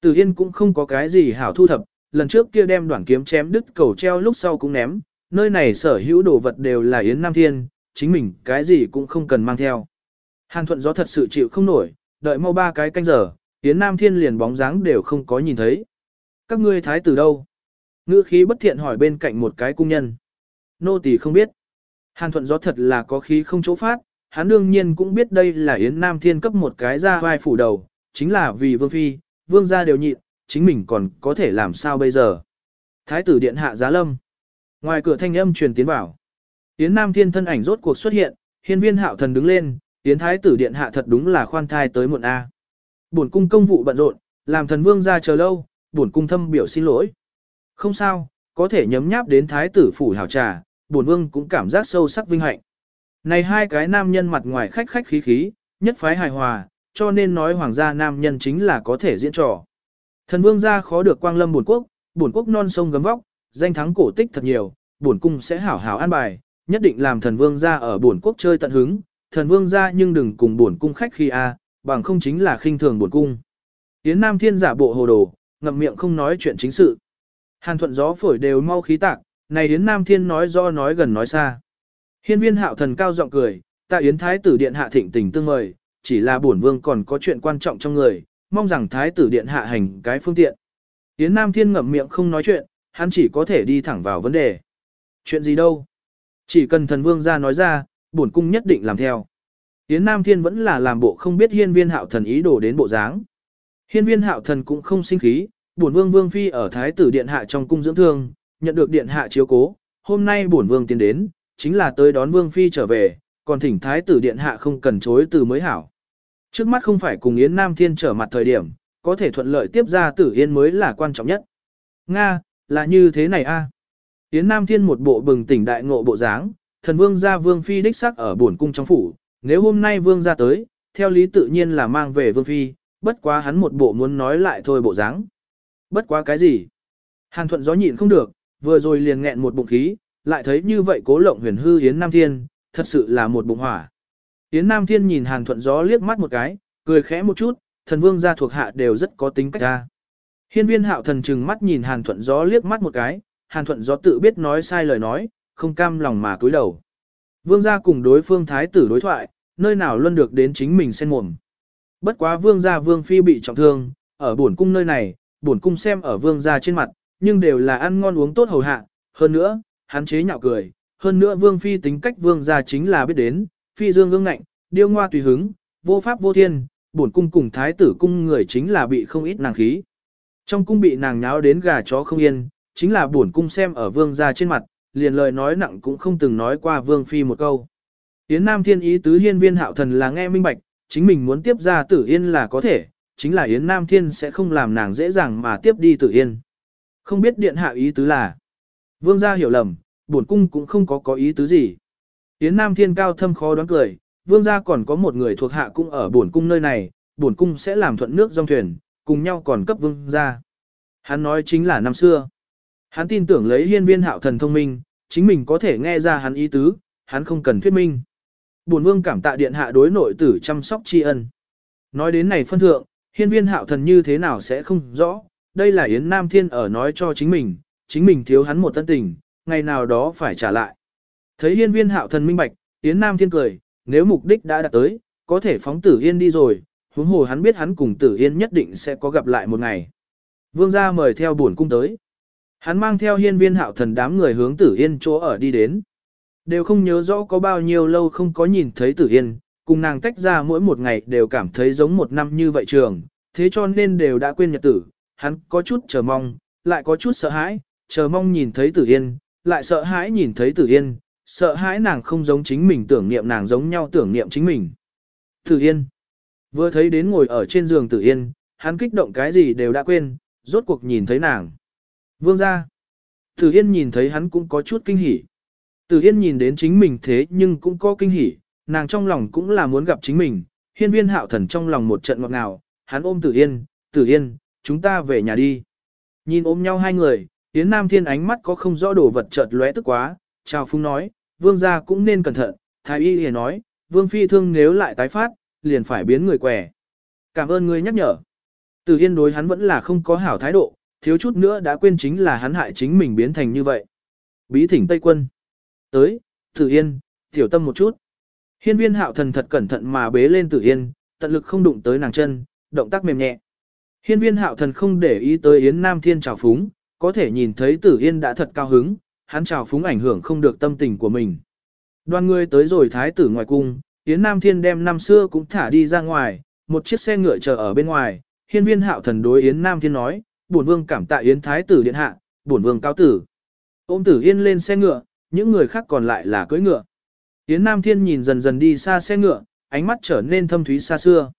Tử yên cũng không có cái gì hảo thu thập, lần trước kia đem đoạn kiếm chém đứt cầu treo lúc sau cũng ném, nơi này sở hữu đồ vật đều là Yến Nam Thiên, chính mình cái gì cũng không cần mang theo. Hàn thuận gió thật sự chịu không nổi, đợi mau ba cái canh giờ, Yến Nam Thiên liền bóng dáng đều không có nhìn thấy. Các ngươi thái tử đâu? Ngữ khí bất thiện hỏi bên cạnh một cái cung nhân. Nô tỳ không biết. Hàn thuận gió thật là có khí không chỗ phát, hắn đương nhiên cũng biết đây là Yến Nam Thiên cấp một cái ra vai phủ đầu, chính là vì vương phi, vương gia đều nhịn, chính mình còn có thể làm sao bây giờ. Thái tử điện hạ giá lâm. Ngoài cửa thanh âm truyền tiến vào. Yến Nam Thiên thân ảnh rốt cuộc xuất hiện, hiên viên hạo thần đứng lên, Yến Thái tử điện hạ thật đúng là khoan thai tới muộn A. Bổn cung công vụ bận rộn, làm thần vương ra chờ lâu, bổn cung thâm biểu xin lỗi. Không sao, có thể nhấm nháp đến thái tử phủ hảo trà, bổn vương cũng cảm giác sâu sắc vinh hạnh. Này hai cái nam nhân mặt ngoài khách khách khí khí, nhất phái hài hòa, cho nên nói hoàng gia nam nhân chính là có thể diễn trò. Thần vương gia khó được quang lâm bổn quốc, bổn quốc non sông gấm vóc, danh thắng cổ tích thật nhiều, bổn cung sẽ hảo hảo an bài, nhất định làm thần vương gia ở bổn quốc chơi tận hứng, thần vương gia nhưng đừng cùng bổn cung khách khi a, bằng không chính là khinh thường bổn cung. Yến Nam Thiên giả bộ hồ đồ, ngậm miệng không nói chuyện chính sự. Hàn thuận gió phổi đều mau khí tạc, này Yến Nam Thiên nói do nói gần nói xa. Hiên viên hạo thần cao giọng cười, ta Yến Thái tử Điện hạ thịnh tình tương mời, chỉ là bổn vương còn có chuyện quan trọng trong người, mong rằng Thái tử Điện hạ hành cái phương tiện. Yến Nam Thiên ngậm miệng không nói chuyện, hắn chỉ có thể đi thẳng vào vấn đề. Chuyện gì đâu? Chỉ cần thần vương ra nói ra, bổn cung nhất định làm theo. Yến Nam Thiên vẫn là làm bộ không biết hiên viên hạo thần ý đồ đến bộ dáng. Hiên viên hạo thần cũng không sinh khí, bổn vương vương phi ở thái tử điện hạ trong cung dưỡng thương, nhận được điện hạ chiếu cố, hôm nay bổn vương tiến đến, chính là tới đón vương phi trở về, còn thỉnh thái tử điện hạ không cần chối từ mới hảo. Trước mắt không phải cùng Yến Nam Thiên trở mặt thời điểm, có thể thuận lợi tiếp ra tử Yên mới là quan trọng nhất. Nga, là như thế này a. Yến Nam Thiên một bộ bừng tỉnh đại ngộ bộ dáng, thần vương gia vương phi đích sắc ở bổn cung trong phủ, nếu hôm nay vương gia tới, theo lý tự nhiên là mang về vương phi, bất quá hắn một bộ muốn nói lại thôi bộ dáng. Bất quá cái gì? Hàn thuận gió nhịn không được, vừa rồi liền nghẹn một bụng khí, lại thấy như vậy cố lộng huyền hư Yến Nam Thiên, thật sự là một bụng hỏa. Yến Nam Thiên nhìn Hàn thuận gió liếc mắt một cái, cười khẽ một chút, thần vương gia thuộc hạ đều rất có tính cách ra. Hiên viên hạo thần chừng mắt nhìn Hàn thuận gió liếc mắt một cái, Hàn thuận gió tự biết nói sai lời nói, không cam lòng mà cúi đầu. Vương gia cùng đối phương thái tử đối thoại, nơi nào luôn được đến chính mình xen mồm. Bất quá vương gia vương phi bị trọng thương, ở buồn cung nơi này, buồn cung xem ở vương gia trên mặt, nhưng đều là ăn ngon uống tốt hầu hạ, hơn nữa, hắn chế nhạo cười, hơn nữa vương phi tính cách vương gia chính là biết đến, phi dương ương ngạnh, điêu ngoa tùy hứng, vô pháp vô thiên, bổn cung cùng thái tử cung người chính là bị không ít nàng khí. Trong cung bị nàng nháo đến gà chó không yên, chính là bổn cung xem ở vương gia trên mặt, liền lời nói nặng cũng không từng nói qua vương phi một câu. Yến Nam Thiên ý tứ hiên viên hạo thần là nghe minh bạch, chính mình muốn tiếp ra tử yên là có thể, chính là Yến Nam Thiên sẽ không làm nàng dễ dàng mà tiếp đi tử yên. Không biết điện hạ ý tứ là. Vương gia hiểu lầm, bổn cung cũng không có có ý tứ gì. Yến Nam Thiên cao thâm khó đoán cười, vương gia còn có một người thuộc hạ cũng ở bổn cung nơi này, bổn cung sẽ làm thuận nước dòng thuyền, cùng nhau còn cấp vương gia. Hắn nói chính là năm xưa. Hắn tin tưởng lấy hiên viên hạo thần thông minh, chính mình có thể nghe ra hắn ý tứ, hắn không cần thuyết minh. Bổn vương cảm tạ điện hạ đối nội tử chăm sóc tri ân. Nói đến này phân thượng, hiên viên hạo thần như thế nào sẽ không rõ, đây là Yến Nam Thiên ở nói cho chính mình, chính mình thiếu hắn một tân tình, ngày nào đó phải trả lại. Thấy hiên viên hạo thần minh bạch, Yến Nam Thiên cười, nếu mục đích đã đạt tới, có thể phóng tử yên đi rồi, huống hồ hắn biết hắn cùng tử yên nhất định sẽ có gặp lại một ngày. Vương gia mời theo buồn cung tới. Hắn mang theo hiên viên hạo thần đám người hướng tử yên chỗ ở đi đến. Đều không nhớ rõ có bao nhiêu lâu không có nhìn thấy tử yên, cùng nàng tách ra mỗi một ngày đều cảm thấy giống một năm như vậy trường, thế cho nên đều đã quên nhật tử, hắn có chút chờ mong, lại có chút sợ hãi, chờ mong nhìn thấy tử yên, lại sợ hãi nhìn thấy tử yên, sợ hãi nàng không giống chính mình tưởng niệm nàng giống nhau tưởng niệm chính mình. Tử yên, vừa thấy đến ngồi ở trên giường tử yên, hắn kích động cái gì đều đã quên, rốt cuộc nhìn thấy nàng. Vương ra, tử yên nhìn thấy hắn cũng có chút kinh hỉ. Tử yên nhìn đến chính mình thế nhưng cũng có kinh hỉ, nàng trong lòng cũng là muốn gặp chính mình, hiên viên hạo thần trong lòng một trận ngọt ngào, hắn ôm tử yên, tử yên, chúng ta về nhà đi. Nhìn ôm nhau hai người, Yến Nam Thiên ánh mắt có không rõ đồ vật chợt lóe tức quá, chào Phúng nói, vương gia cũng nên cẩn thận, thái y liền nói, vương phi thương nếu lại tái phát, liền phải biến người quẻ. Cảm ơn ngươi nhắc nhở. Từ Yên đối hắn vẫn là không có hảo thái độ, thiếu chút nữa đã quên chính là hắn hại chính mình biến thành như vậy. Bí thỉnh Tây Quân. Tới, Từ Yên, tiểu tâm một chút. Hiên viên hạo thần thật cẩn thận mà bế lên Từ Yên, tận lực không đụng tới nàng chân, động tác mềm nhẹ. Hiên viên hạo thần không để ý tới Yến Nam Thiên trào phúng, có thể nhìn thấy Tử Yên đã thật cao hứng, hắn chào phúng ảnh hưởng không được tâm tình của mình. Đoàn người tới rồi thái tử ngoài cung, Yến Nam Thiên đem năm xưa cũng thả đi ra ngoài, một chiếc xe ngựa chờ ở bên ngoài, hiên viên hạo thần đối Yến Nam Thiên nói, bổn vương cảm tạ Yến thái tử điện hạ, bổn vương cao tử. Ôm tử Yên lên xe ngựa, những người khác còn lại là cưỡi ngựa. Yến Nam Thiên nhìn dần dần đi xa xe ngựa, ánh mắt trở nên thâm thúy xa xưa.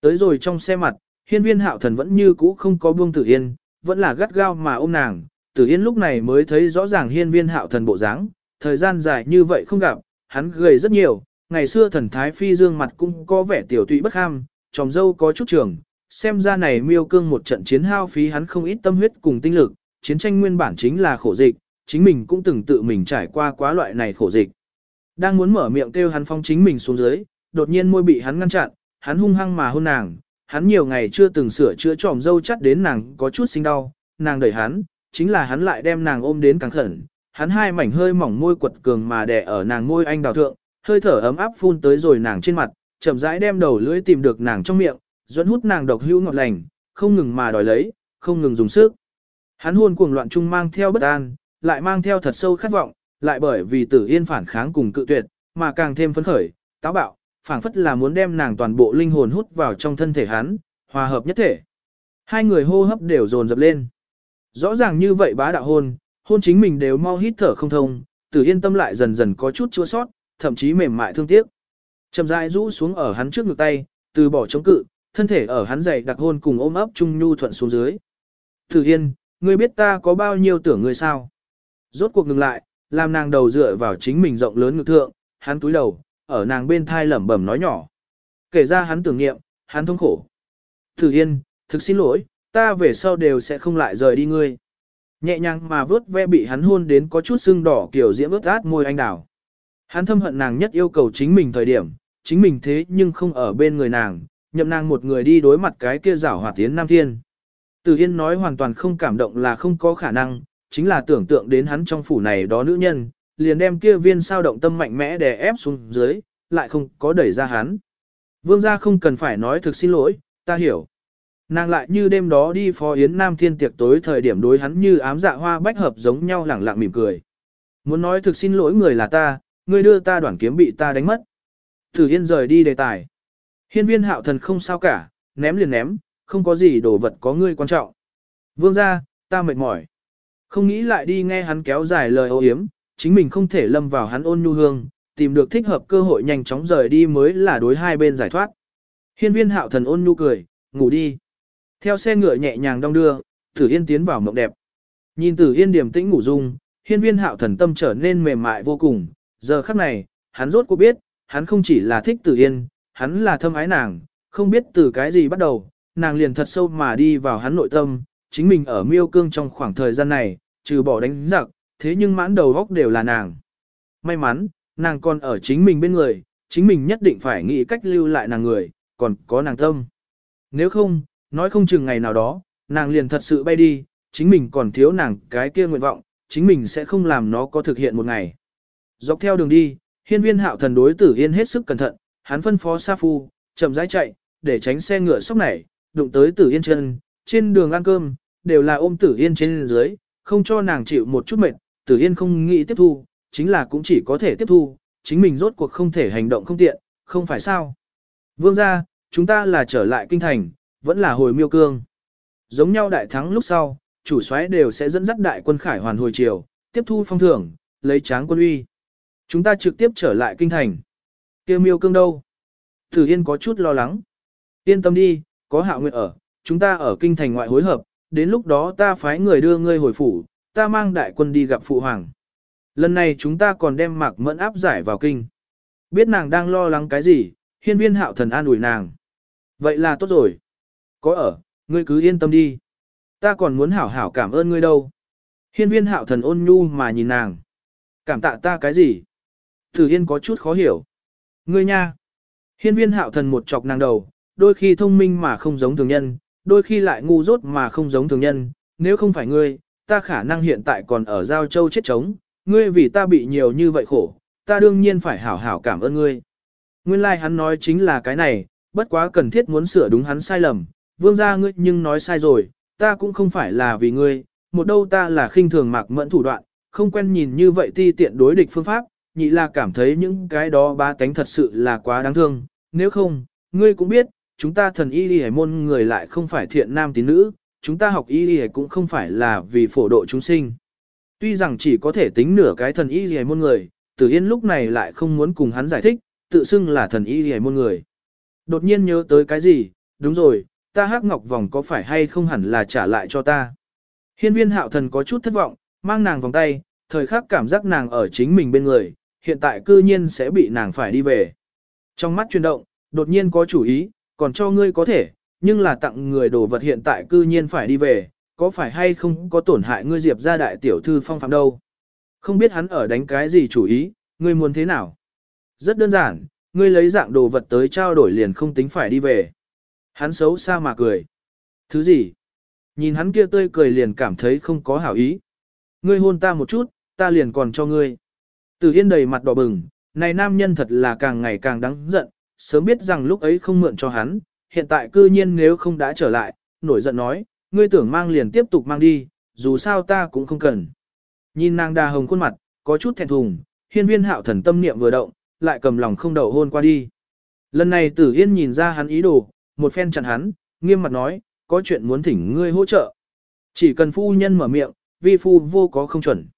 Tới rồi trong xe mặt, hiên viên hạo thần vẫn như cũ không có buông tử yên, vẫn là gắt gao mà ôm nàng. Tử yên lúc này mới thấy rõ ràng hiên viên hạo thần bộ dáng, thời gian dài như vậy không gặp, hắn gầy rất nhiều, ngày xưa thần thái phi dương mặt cũng có vẻ tiểu tụy bất ham, tròng dâu có chút trường, xem ra này miêu cương một trận chiến hao phí hắn không ít tâm huyết cùng tinh lực, chiến tranh nguyên bản chính là khổ dịch, chính mình cũng từng tự mình trải qua quá loại này khổ dịch. Đang muốn mở miệng kêu hắn phong chính mình xuống dưới, đột nhiên môi bị hắn ngăn chặn, hắn hung hăng mà hôn nàng, hắn nhiều ngày chưa từng sửa chữa tròm dâu chắt đến nàng có chút sinh đau, nàng đẩy hắn, chính là hắn lại đem nàng ôm đến càng khẩn, hắn hai mảnh hơi mỏng môi quật cường mà đè ở nàng môi anh đào thượng, hơi thở ấm áp phun tới rồi nàng trên mặt, chậm rãi đem đầu lưỡi tìm được nàng trong miệng, dẫn hút nàng độc hữu ngọt lành, không ngừng mà đòi lấy, không ngừng dùng sức. Hắn hôn cuồng loạn trung mang theo bất an, lại mang theo thật sâu khát vọng, lại bởi vì tử yên phản kháng cùng cự tuyệt, mà càng thêm phấn khởi, táo bạo, phảng phất là muốn đem nàng toàn bộ linh hồn hút vào trong thân thể hắn, hòa hợp nhất thể. Hai người hô hấp đều dồn dập lên. Rõ ràng như vậy bá đạo hôn, hôn chính mình đều mau hít thở không thông, tử yên tâm lại dần dần có chút chua sót, thậm chí mềm mại thương tiếc. Chậm rãi rũ xuống ở hắn trước ngực tay, từ bỏ chống cự, thân thể ở hắn dày đặc hôn cùng ôm ấp chung nhu thuận xuống dưới. Tử yên, ngươi biết ta có bao nhiêu tưởng ngươi sao? Rốt cuộc ngừng lại, làm nàng đầu dựa vào chính mình rộng lớn ngực thượng, hắn túi đầu, ở nàng bên thai lẩm bẩm nói nhỏ. Kể ra hắn tưởng niệm, hắn thống khổ. Thử Yên, thực xin lỗi, ta về sau đều sẽ không lại rời đi ngươi. Nhẹ nhàng mà vớt ve bị hắn hôn đến có chút sưng đỏ kiểu diễm ướt át môi anh đào. Hắn thâm hận nàng nhất yêu cầu chính mình thời điểm, chính mình thế nhưng không ở bên người nàng, nhậm nàng một người đi đối mặt cái kia rảo hòa tiến Nam Thiên. Từ Yên nói hoàn toàn không cảm động là không có khả năng, chính là tưởng tượng đến hắn trong phủ này đó nữ nhân, liền đem kia viên sao động tâm mạnh mẽ đè ép xuống dưới, lại không có đẩy ra hắn. Vương gia không cần phải nói thực xin lỗi, ta hiểu. Nàng lại như đêm đó đi phó yến nam thiên tiệc tối thời điểm đối hắn như ám dạ hoa bách hợp giống nhau lẳng lặng mỉm cười. Muốn nói thực xin lỗi người là ta, người đưa ta đoạn kiếm bị ta đánh mất. Thử Yên rời đi đề tài. Hiên viên hạo thần không sao cả, ném liền ném, không có gì đồ vật có ngươi quan trọng. Vương gia, ta mệt mỏi. Không nghĩ lại đi nghe hắn kéo dài lời ô hiếm, chính mình không thể lâm vào hắn ôn nhu hương, tìm được thích hợp cơ hội nhanh chóng rời đi mới là đối hai bên giải thoát. Hiên viên hạo thần ôn nhu cười, ngủ đi. Theo xe ngựa nhẹ nhàng đong đưa, Tử Yên tiến vào mộng đẹp. Nhìn Tử Yên điềm tĩnh ngủ dung, hiên viên hạo thần tâm trở nên mềm mại vô cùng. Giờ khắc này, hắn rốt cuộc biết, hắn không chỉ là thích Tử Yên, hắn là thâm ái nàng, không biết từ cái gì bắt đầu, nàng liền thật sâu mà đi vào hắn nội tâm, chính mình ở miêu cương trong khoảng thời gian này, trừ bỏ đánh giặc, thế nhưng mãn đầu góc đều là nàng. May mắn, nàng còn ở chính mình bên người, chính mình nhất định phải nghĩ cách lưu lại nàng người, còn có nàng tâm. Nếu không, nói không chừng ngày nào đó, nàng liền thật sự bay đi, chính mình còn thiếu nàng cái kia nguyện vọng, chính mình sẽ không làm nó có thực hiện một ngày. Dọc theo đường đi, hiên viên hạo thần đối tử yên hết sức cẩn thận, hắn phân phó Sa Phu, chậm rãi chạy, để tránh xe ngựa sóc nảy, đụng tới tử yên chân, trên đường ăn cơm, đều là ôm tử yên trên dưới, không cho nàng chịu một chút mệt, tử yên không nghĩ tiếp thu, chính là cũng chỉ có thể tiếp thu, chính mình rốt cuộc không thể hành động không tiện, không phải sao. Vương ra, chúng ta là trở lại kinh thành, vẫn là hồi miêu cương. Giống nhau đại thắng lúc sau, chủ soái đều sẽ dẫn dắt đại quân khải hoàn hồi triều, tiếp thu phong thưởng, lấy tráng quân uy. Chúng ta trực tiếp trở lại kinh thành. Kêu miêu cương đâu? Tử Yên có chút lo lắng. Yên tâm đi, có hạ nguyện ở, chúng ta ở kinh thành ngoại hối hợp, đến lúc đó ta phái người đưa ngươi hồi phủ, ta mang đại quân đi gặp phụ hoàng. Lần này chúng ta còn đem mạc mẫn áp giải vào kinh. Biết nàng đang lo lắng cái gì, hiên viên hạo thần an ủi nàng. Vậy là tốt rồi. Có ở, ngươi cứ yên tâm đi. Ta còn muốn hảo hảo cảm ơn ngươi đâu. Hiên viên hạo thần ôn nhu mà nhìn nàng. Cảm tạ ta cái gì? Thử Yên có chút khó hiểu. Ngươi nha. Hiên viên hạo thần một chọc nàng đầu, đôi khi thông minh mà không giống thường nhân, đôi khi lại ngu dốt mà không giống thường nhân. Nếu không phải ngươi, ta khả năng hiện tại còn ở Giao Châu chết trống, ngươi vì ta bị nhiều như vậy khổ, ta đương nhiên phải hảo hảo cảm ơn ngươi. Nguyên lai like hắn nói chính là cái này, bất quá cần thiết muốn sửa đúng hắn sai lầm, vương gia ngươi nhưng nói sai rồi, ta cũng không phải là vì ngươi, một đâu ta là khinh thường mạc mẫn thủ đoạn, không quen nhìn như vậy ti tiện đối địch phương pháp, nhị là cảm thấy những cái đó ba tánh thật sự là quá đáng thương, nếu không, ngươi cũng biết, chúng ta thần y hải môn người lại không phải thiện nam tín nữ, chúng ta học y y cũng không phải là vì phổ độ chúng sinh. Tuy rằng chỉ có thể tính nửa cái thần y y môn người, Tử Yên lúc này lại không muốn cùng hắn giải thích, tự xưng là thần y y môn người. Đột nhiên nhớ tới cái gì, đúng rồi, ta hắc ngọc vòng có phải hay không hẳn là trả lại cho ta. Hiên viên hạo thần có chút thất vọng, mang nàng vòng tay, thời khắc cảm giác nàng ở chính mình bên người, hiện tại cư nhiên sẽ bị nàng phải đi về. Trong mắt chuyển động, đột nhiên có chủ ý, còn cho ngươi có thể, nhưng là tặng người đồ vật hiện tại cư nhiên phải đi về, có phải hay không có tổn hại ngươi diệp gia đại tiểu thư phong phạm đâu. Không biết hắn ở đánh cái gì chủ ý, ngươi muốn thế nào. Rất đơn giản, ngươi lấy dạng đồ vật tới trao đổi liền không tính phải đi về. Hắn xấu xa mà cười. Thứ gì? Nhìn hắn kia tươi cười liền cảm thấy không có hảo ý. Ngươi hôn ta một chút, ta liền còn cho ngươi. Từ Yên đầy mặt đỏ bừng, này nam nhân thật là càng ngày càng đáng giận, sớm biết rằng lúc ấy không mượn cho hắn, hiện tại cư nhiên nếu không đã trở lại, nổi giận nói, ngươi tưởng mang liền tiếp tục mang đi, dù sao ta cũng không cần. Nhìn nàng đà hồng khuôn mặt, có chút thẹn thùng, hiên viên hạo thần tâm niệm vừa động, lại cầm lòng không đậu hôn qua đi. Lần này tử yên nhìn ra hắn ý đồ, một phen chặn hắn, nghiêm mặt nói, có chuyện muốn thỉnh ngươi hỗ trợ. Chỉ cần phu nhân mở miệng, vi phu vô có không chuẩn.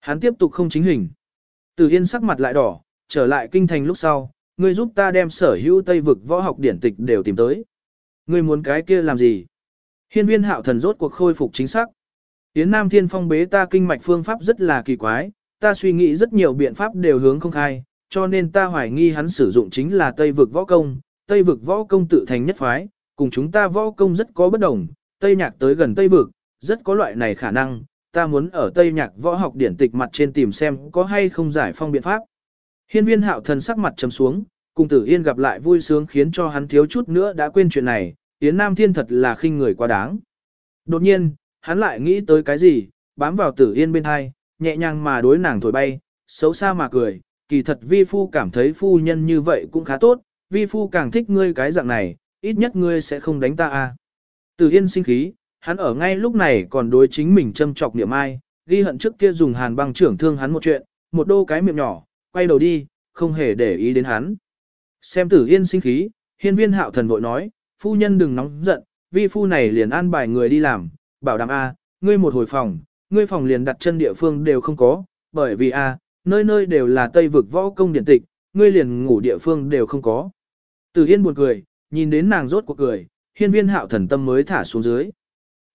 Hắn tiếp tục không chính hình. Tử Yên sắc mặt lại đỏ, trở lại kinh thành lúc sau, ngươi giúp ta đem sở hữu Tây vực võ học điển tịch đều tìm tới. Ngươi muốn cái kia làm gì? Hiên viên hạo thần rốt cuộc khôi phục chính xác. Yến Nam Thiên Phong bế ta kinh mạch phương pháp rất là kỳ quái, ta suy nghĩ rất nhiều biện pháp đều hướng không khai, cho nên ta hoài nghi hắn sử dụng chính là Tây vực võ công, Tây vực võ công tự thành nhất phái, cùng chúng ta võ công rất có bất đồng, Tây Nhạc tới gần Tây Vực, rất có loại này khả năng, ta muốn ở Tây Nhạc võ học điển tịch mặt trên tìm xem có hay không giải phong biện pháp. Hiên viên hạo thần sắc mặt trầm xuống, cùng tử yên gặp lại vui sướng khiến cho hắn thiếu chút nữa đã quên chuyện này, Yến Nam Thiên thật là khinh người quá đáng. Đột nhiên, hắn lại nghĩ tới cái gì, bám vào tử yên bên hai, nhẹ nhàng mà đối nàng thổi bay, xấu xa mà cười, kỳ thật vi phu cảm thấy phu nhân như vậy cũng khá tốt, vi phu càng thích ngươi cái dạng này, ít nhất ngươi sẽ không đánh ta a. À. Tử yên sinh khí, hắn ở ngay lúc này còn đối chính mình châm chọc niệm ai, ghi hận trước kia dùng hàn băng trưởng thương hắn một chuyện, một đô cái miệng nhỏ, quay đầu đi, không hề để ý đến hắn. Xem tử yên sinh khí, hiên viên hạo thần vội nói, phu nhân đừng nóng giận, vi phu này liền an bài người đi làm, bảo đảm A, ngươi một hồi phòng, ngươi phòng liền đặt chân địa phương đều không có, bởi vì A, nơi nơi đều là tây vực võ công điện tịch, ngươi liền ngủ địa phương đều không có. Tử Yên buồn cười, nhìn đến nàng rốt cuộc cười, hiên viên hạo thần tâm mới thả xuống dưới.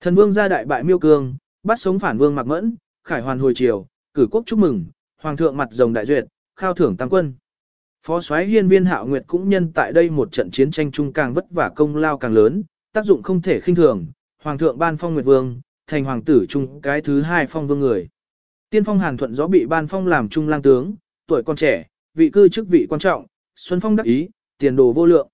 Thần vương gia đại bại miêu cương, bắt sống phản vương mặc mẫn, khải hoàn hồi triều, cử quốc chúc mừng, hoàng thượng mặt rồng đại duyệt, khao thưởng tăng quân. Phó soái hiên viên hạo nguyệt cũng nhân tại đây một trận chiến tranh chung càng vất vả công lao càng lớn, tác dụng không thể khinh thường, hoàng thượng ban phong nguyệt vương, thành hoàng tử chung cái thứ hai phong vương người. Tiên phong hàn thuận gió bị ban phong làm trung lang tướng, tuổi còn trẻ, vị cư chức vị quan trọng, xuân phong đắc ý, tiền đồ vô lượng.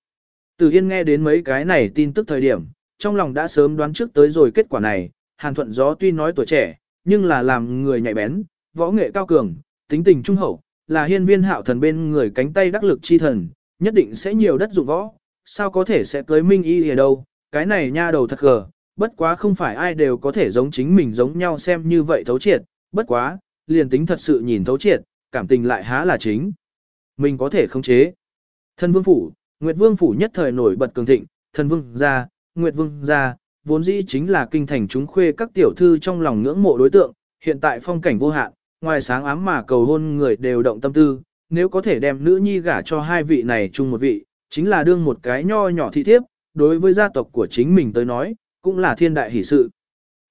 Từ Yên nghe đến mấy cái này tin tức thời điểm, trong lòng đã sớm đoán trước tới rồi kết quả này, hàn thuận gió tuy nói tuổi trẻ, nhưng là làm người nhạy bén, võ nghệ cao cường, tính tình trung hậu, là hiên viên hạo thần bên người cánh tay đắc lực chi thần, nhất định sẽ nhiều đất dụng võ, sao có thể sẽ cưới minh y ở đâu, cái này nha đầu thật gờ, bất quá không phải ai đều có thể giống chính mình giống nhau xem như vậy thấu triệt, bất quá, liền tính thật sự nhìn thấu triệt, cảm tình lại há là chính. Mình có thể không chế. Thần vương phủ, Nguyệt vương phủ nhất thời nổi bật cường thịnh, thần vương gia, Nguyệt vương gia, vốn dĩ chính là kinh thành chúng khuê các tiểu thư trong lòng ngưỡng mộ đối tượng, hiện tại phong cảnh vô hạn, ngoài sáng ám mà cầu hôn người đều động tâm tư, nếu có thể đem nữ nhi gả cho hai vị này chung một vị, chính là đương một cái nho nhỏ thị thiếp, đối với gia tộc của chính mình tới nói, cũng là thiên đại hỷ sự.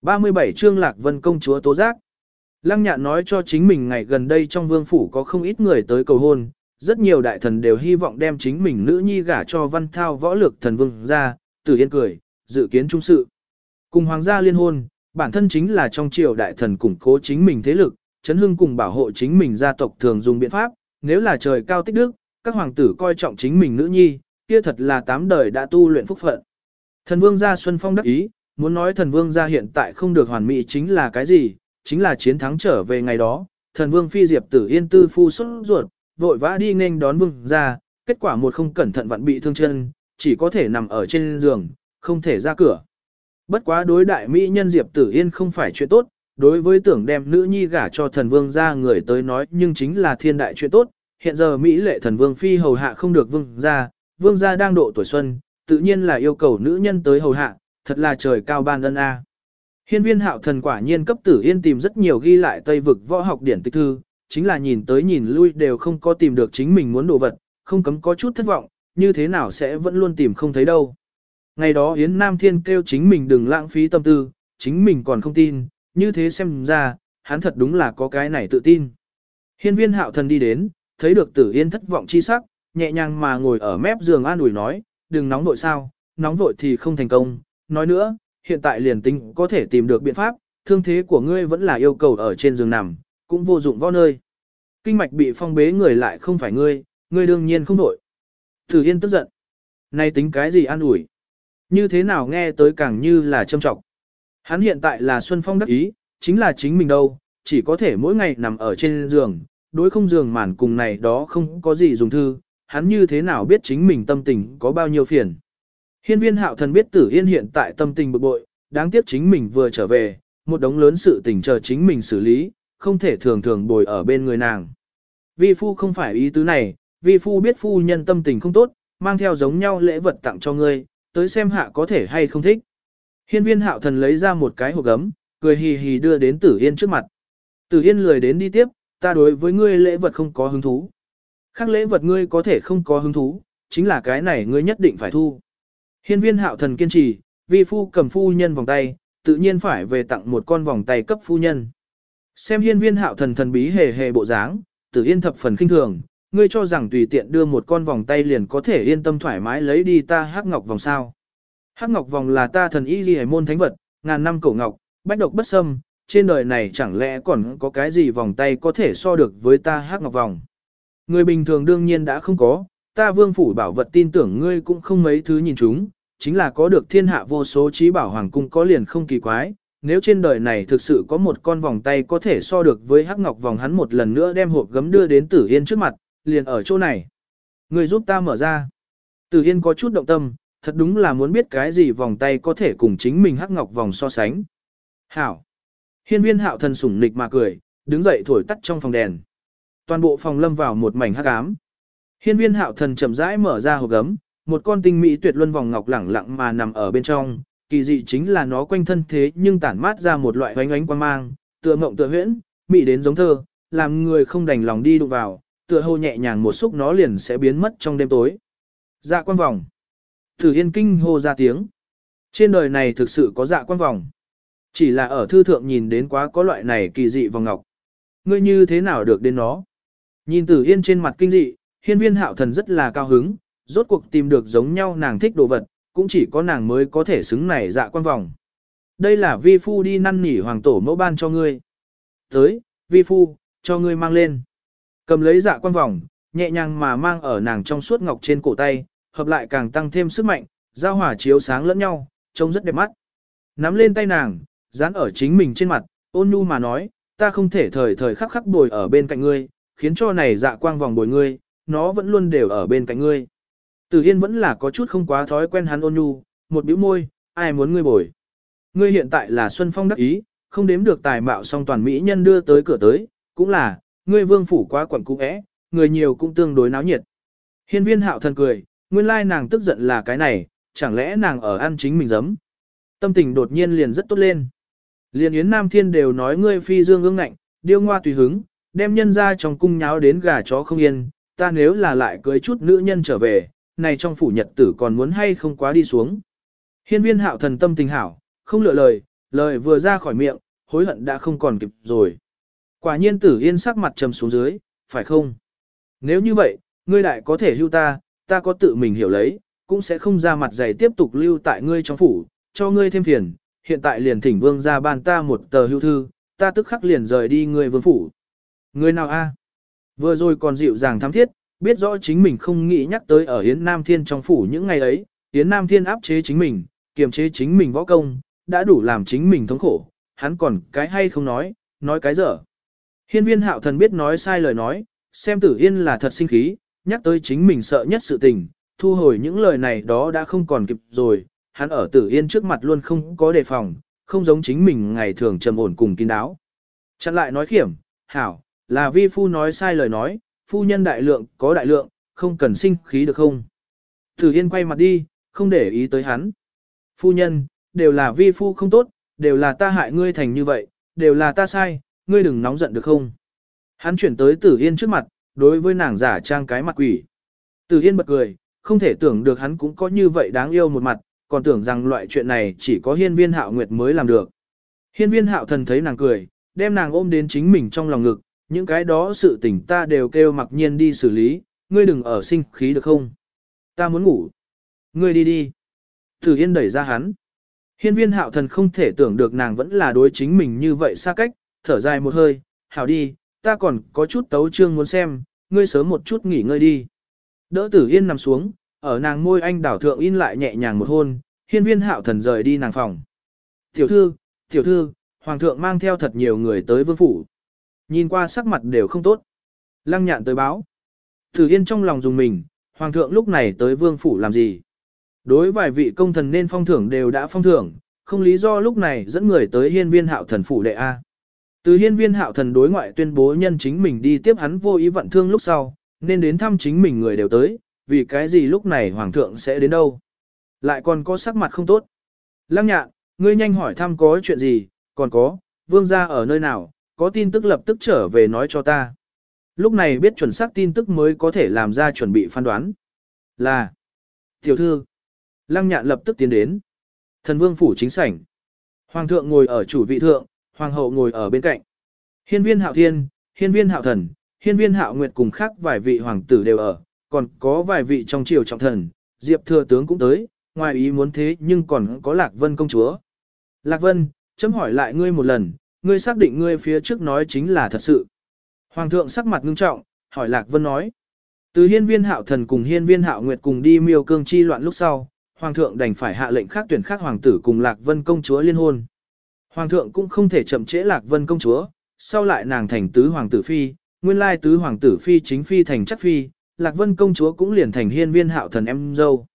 37 chương Lạc Vân công chúa tố giác. Lăng nhạn nói cho chính mình ngày gần đây trong vương phủ có không ít người tới cầu hôn, rất nhiều đại thần đều hy vọng đem chính mình nữ nhi gả cho văn thao võ lực thần vương ra, tử yên cười, dự kiến trung sự. Cùng hoàng gia liên hôn, bản thân chính là trong triều đại thần củng cố chính mình thế lực, chấn hưng cùng bảo hộ chính mình gia tộc thường dùng biện pháp, nếu là trời cao tích đức, các hoàng tử coi trọng chính mình nữ nhi, kia thật là tám đời đã tu luyện phúc phận. Thần vương gia Xuân Phong đắc ý, muốn nói thần vương gia hiện tại không được hoàn mỹ chính là cái gì, chính là chiến thắng trở về ngày đó, thần vương phi diệp tử yên tư phu xuất ruột, vội vã đi nên đón vương gia, kết quả một không cẩn thận vặn bị thương chân, chỉ có thể nằm ở trên giường, không thể ra cửa. Bất quá đối đại mỹ nhân diệp tử yên không phải chuyện tốt, đối với tưởng đem nữ nhi gả cho thần vương gia người tới nói nhưng chính là thiên đại chuyện tốt, hiện giờ Mỹ lệ thần vương phi hầu hạ không được vương gia, vương gia đang độ tuổi xuân, tự nhiên là yêu cầu nữ nhân tới hầu hạ, thật là trời cao ban ân a. Hiên viên hạo thần quả nhiên cấp tử yên tìm rất nhiều ghi lại tây vực võ học điển tịch thư, chính là nhìn tới nhìn lui đều không có tìm được chính mình muốn đồ vật, không cấm có chút thất vọng, như thế nào sẽ vẫn luôn tìm không thấy đâu. Ngày đó Yến Nam Thiên kêu chính mình đừng lãng phí tâm tư, chính mình còn không tin, như thế xem ra, hắn thật đúng là có cái này tự tin. Hiên viên hạo thần đi đến, thấy được tử yên thất vọng chi sắc, nhẹ nhàng mà ngồi ở mép giường an ủi nói, đừng nóng vội sao, nóng vội thì không thành công. Nói nữa, hiện tại liền tính có thể tìm được biện pháp, thương thế của ngươi vẫn là yêu cầu ở trên giường nằm, cũng vô dụng võ nơi. Kinh mạch bị phong bế người lại không phải ngươi, ngươi đương nhiên không vội. Tử Yên tức giận. Này tính cái gì an ủi? Như thế nào nghe tới càng như là châm trọng. Hắn hiện tại là Xuân Phong đắc ý, chính là chính mình đâu, chỉ có thể mỗi ngày nằm ở trên giường, đối không giường màn cùng này đó không có gì dùng thư, hắn như thế nào biết chính mình tâm tình có bao nhiêu phiền. Hiên viên hạo thần biết tử yên hiện tại tâm tình bực bội, đáng tiếc chính mình vừa trở về, một đống lớn sự tình chờ chính mình xử lý, không thể thường thường bồi ở bên người nàng. Vi phu không phải ý tứ này, vi phu biết phu nhân tâm tình không tốt, mang theo giống nhau lễ vật tặng cho ngươi, tới xem hạ có thể hay không thích. Hiên viên hạo thần lấy ra một cái hộp gấm, cười hì hì đưa đến tử yên trước mặt. Tử yên lười đến đi tiếp, ta đối với ngươi lễ vật không có hứng thú. Khác lễ vật ngươi có thể không có hứng thú, chính là cái này ngươi nhất định phải thu. Hiên viên hạo thần kiên trì, vi phu cầm phu nhân vòng tay, tự nhiên phải về tặng một con vòng tay cấp phu nhân. Xem hiên viên hạo thần thần bí hề hề bộ dáng, tử yên thập phần kinh thường, ngươi cho rằng tùy tiện đưa một con vòng tay liền có thể yên tâm thoải mái lấy đi ta hắc ngọc vòng sao. Hắc ngọc vòng là ta thần y ghi môn thánh vật, ngàn năm cổ ngọc, bách độc bất xâm, trên đời này chẳng lẽ còn có cái gì vòng tay có thể so được với ta hắc ngọc vòng. Người bình thường đương nhiên đã không có, ta vương phủ bảo vật tin tưởng ngươi cũng không mấy thứ nhìn chúng, chính là có được thiên hạ vô số trí bảo hoàng cung có liền không kỳ quái. Nếu trên đời này thực sự có một con vòng tay có thể so được với hắc ngọc vòng hắn một lần nữa đem hộp gấm đưa đến tử yên trước mặt, liền ở chỗ này. Người giúp ta mở ra. Tử yên có chút động tâm, thật đúng là muốn biết cái gì vòng tay có thể cùng chính mình hắc ngọc vòng so sánh. Hảo. Hiên viên hạo thần sủng nịch mà cười, đứng dậy thổi tắt trong phòng đèn. Toàn bộ phòng lâm vào một mảnh hắc ám. Hiên viên hạo thần chậm rãi mở ra hộp gấm, một con tinh mỹ tuyệt luân vòng ngọc lẳng lặng mà nằm ở bên trong, kỳ dị chính là nó quanh thân thế nhưng tản mát ra một loại oánh ánh quang mang, tựa mộng tựa huyễn, mỹ đến giống thơ, làm người không đành lòng đi đụng vào, tựa hồ nhẹ nhàng một xúc nó liền sẽ biến mất trong đêm tối. Dạ quan vòng. Thử Yên kinh hô ra tiếng. Trên đời này thực sự có dạ quan vòng. Chỉ là ở thư thượng nhìn đến quá có loại này kỳ dị vòng ngọc. Ngươi như thế nào được đến nó? Nhìn Tử Yên trên mặt kinh dị, hiên viên hạo thần rất là cao hứng, rốt cuộc tìm được giống nhau nàng thích đồ vật, cũng chỉ có nàng mới có thể xứng này dạ quan vòng. Đây là vi phu đi năn nỉ hoàng tổ mẫu ban cho ngươi. Tới, vi phu, cho ngươi mang lên. Cầm lấy dạ quan vòng, nhẹ nhàng mà mang ở nàng trong suốt ngọc trên cổ tay, hợp lại càng tăng thêm sức mạnh, giao hỏa chiếu sáng lẫn nhau, trông rất đẹp mắt. Nắm lên tay nàng, dán ở chính mình trên mặt, ôn nhu mà nói, ta không thể thời thời khắc khắc bồi ở bên cạnh ngươi, khiến cho này dạ quang vòng bồi ngươi, nó vẫn luôn đều ở bên cạnh ngươi. Tử Yên vẫn là có chút không quá thói quen hắn ôn nhu, một bĩu môi, ai muốn ngươi bồi. Ngươi hiện tại là Xuân Phong đắc ý, không đếm được tài mạo song toàn mỹ nhân đưa tới cửa tới, cũng là, ngươi vương phủ quá quẩn cũ ẽ, người nhiều cũng tương đối náo nhiệt. Hiên viên hạo thần cười, nguyên lai nàng tức giận là cái này, chẳng lẽ nàng ở ăn chính mình giấm. Tâm tình đột nhiên liền rất tốt lên. Liền Yến Nam Thiên đều nói ngươi phi dương ương ngạnh, điêu ngoa tùy hứng, đem nhân ra trong cung nháo đến gà chó không yên, ta nếu là lại cưới chút nữ nhân trở về, này trong phủ nhật tử còn muốn hay không quá đi xuống. Hiên viên hạo thần tâm tình hảo, không lựa lời, lời vừa ra khỏi miệng, hối hận đã không còn kịp rồi. Quả nhiên tử yên sắc mặt trầm xuống dưới, phải không? Nếu như vậy, ngươi đại có thể hưu ta, ta có tự mình hiểu lấy, cũng sẽ không ra mặt dày tiếp tục lưu tại ngươi trong phủ, cho ngươi thêm phiền, hiện tại liền thỉnh vương ra ban ta một tờ hưu thư, ta tức khắc liền rời đi ngươi vương phủ. Ngươi nào a? Vừa rồi còn dịu dàng thắm thiết, biết rõ chính mình không nghĩ nhắc tới ở Yến Nam Thiên trong phủ những ngày ấy, Yến Nam Thiên áp chế chính mình, kiềm chế chính mình võ công, đã đủ làm chính mình thống khổ, hắn còn cái hay không nói, nói cái dở. Hiên viên hạo thần biết nói sai lời nói, xem tử yên là thật sinh khí, nhắc tới chính mình sợ nhất sự tình, thu hồi những lời này đó đã không còn kịp rồi, hắn ở tử yên trước mặt luôn không có đề phòng, không giống chính mình ngày thường trầm ổn cùng kín đáo. Chặn lại nói khiểm, hảo, là vi phu nói sai lời nói, phu nhân đại lượng, có đại lượng, không cần sinh khí được không? Tử Yên quay mặt đi, không để ý tới hắn. Phu nhân, đều là vi phu không tốt, đều là ta hại ngươi thành như vậy, đều là ta sai, ngươi đừng nóng giận được không? Hắn chuyển tới Tử Yên trước mặt, đối với nàng giả trang cái mặt quỷ. Từ Yên bật cười, không thể tưởng được hắn cũng có như vậy đáng yêu một mặt, còn tưởng rằng loại chuyện này chỉ có hiên viên hạo nguyệt mới làm được. Hiên viên hạo thần thấy nàng cười, đem nàng ôm đến chính mình trong lòng ngực, những cái đó sự tình ta đều kêu mặc nhiên đi xử lý, ngươi đừng ở sinh khí được không? Ta muốn ngủ. Ngươi đi đi. Tử Yên đẩy ra hắn. Hiên viên hạo thần không thể tưởng được nàng vẫn là đối chính mình như vậy xa cách, thở dài một hơi, hảo đi, ta còn có chút tấu trương muốn xem, ngươi sớm một chút nghỉ ngơi đi. Đỡ tử yên nằm xuống, ở nàng môi anh đảo thượng in lại nhẹ nhàng một hôn, hiên viên hạo thần rời đi nàng phòng. Tiểu thư, tiểu thư, hoàng thượng mang theo thật nhiều người tới vương phủ. Nhìn qua sắc mặt đều không tốt. Lăng nhạn tới báo. Tử Yên trong lòng dùng mình, Hoàng thượng lúc này tới vương phủ làm gì? Đối vài vị công thần nên phong thưởng đều đã phong thưởng, không lý do lúc này dẫn người tới hiên viên hạo thần phủ đệ A. Từ hiên viên hạo thần đối ngoại tuyên bố nhân chính mình đi tiếp hắn vô ý vận thương lúc sau, nên đến thăm chính mình người đều tới, vì cái gì lúc này hoàng thượng sẽ đến đâu. Lại còn có sắc mặt không tốt. Lăng nhạn, ngươi nhanh hỏi thăm có chuyện gì, còn có, vương gia ở nơi nào, có tin tức lập tức trở về nói cho ta. Lúc này biết chuẩn xác tin tức mới có thể làm ra chuẩn bị phán đoán. Là, tiểu thư, lăng nhạn lập tức tiến đến. Thần vương phủ chính sảnh. Hoàng thượng ngồi ở chủ vị thượng, hoàng hậu ngồi ở bên cạnh. Hiên viên hạo thiên, hiên viên hạo thần, hiên viên hạo nguyệt cùng khác vài vị hoàng tử đều ở, còn có vài vị trong triều trọng thần, diệp thừa tướng cũng tới, ngoài ý muốn thế nhưng còn có Lạc Vân công chúa. Lạc Vân, chấm hỏi lại ngươi một lần, ngươi xác định ngươi phía trước nói chính là thật sự. Hoàng thượng sắc mặt ngưng trọng, hỏi Lạc Vân nói. Từ hiên viên hạo thần cùng hiên viên hạo nguyệt cùng đi miêu cương chi loạn lúc sau, Hoàng thượng đành phải hạ lệnh khác tuyển khác hoàng tử cùng Lạc Vân công chúa liên hôn. Hoàng thượng cũng không thể chậm trễ Lạc Vân công chúa, sau lại nàng thành tứ hoàng tử phi, nguyên lai tứ hoàng tử phi chính phi thành chất phi, Lạc Vân công chúa cũng liền thành hiên viên hạo thần em dâu.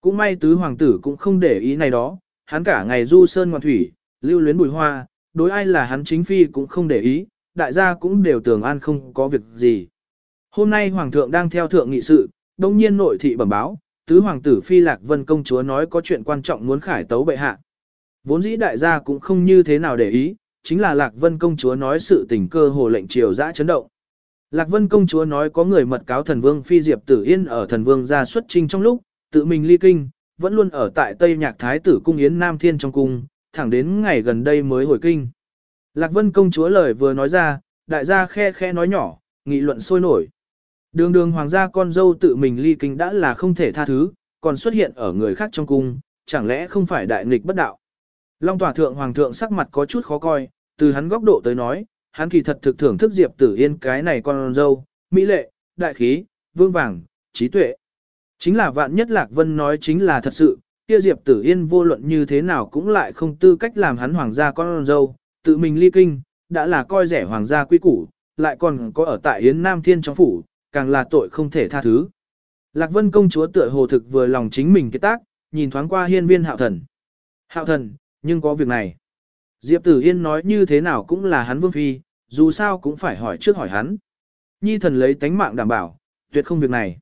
Cũng may tứ hoàng tử cũng không để ý này đó, hắn cả ngày du sơn ngoạn thủy, lưu luyến bùi hoa, đối ai là hắn chính phi cũng không để ý, đại gia cũng đều tưởng an không có việc gì. Hôm nay hoàng thượng đang theo thượng nghị sự, đông nhiên nội thị bẩm báo, tứ hoàng tử phi lạc vân công chúa nói có chuyện quan trọng muốn khải tấu bệ hạ. Vốn dĩ đại gia cũng không như thế nào để ý, chính là lạc vân công chúa nói sự tình cơ hồ lệnh triều dã chấn động. Lạc vân công chúa nói có người mật cáo thần vương phi diệp tử yên ở thần vương gia xuất trinh trong lúc, tự mình ly kinh, vẫn luôn ở tại Tây Nhạc Thái tử cung Yến Nam Thiên trong cung, thẳng đến ngày gần đây mới hồi kinh. Lạc Vân công chúa lời vừa nói ra, đại gia khe khe nói nhỏ, nghị luận sôi nổi. Đường đường hoàng gia con dâu tự mình ly kinh đã là không thể tha thứ, còn xuất hiện ở người khác trong cung, chẳng lẽ không phải đại nghịch bất đạo. Long tòa thượng hoàng thượng sắc mặt có chút khó coi, từ hắn góc độ tới nói, hắn kỳ thật thực thưởng thức Diệp Tử Yên cái này con dâu, mỹ lệ, đại khí, vương vàng, trí tuệ. Chính là vạn nhất Lạc Vân nói chính là thật sự, kia Diệp Tử Yên vô luận như thế nào cũng lại không tư cách làm hắn hoàng gia con dâu, tự mình ly kinh, đã là coi rẻ hoàng gia quý củ, lại còn có ở tại Yến Nam Thiên trong phủ, càng là tội không thể tha thứ. Lạc Vân công chúa tựa hồ thực vừa lòng chính mình cái tác, nhìn thoáng qua hiên viên hạo thần. Hạo thần, nhưng có việc này. Diệp Tử Yên nói như thế nào cũng là hắn vương phi, dù sao cũng phải hỏi trước hỏi hắn. Nhi thần lấy tánh mạng đảm bảo, tuyệt không việc này.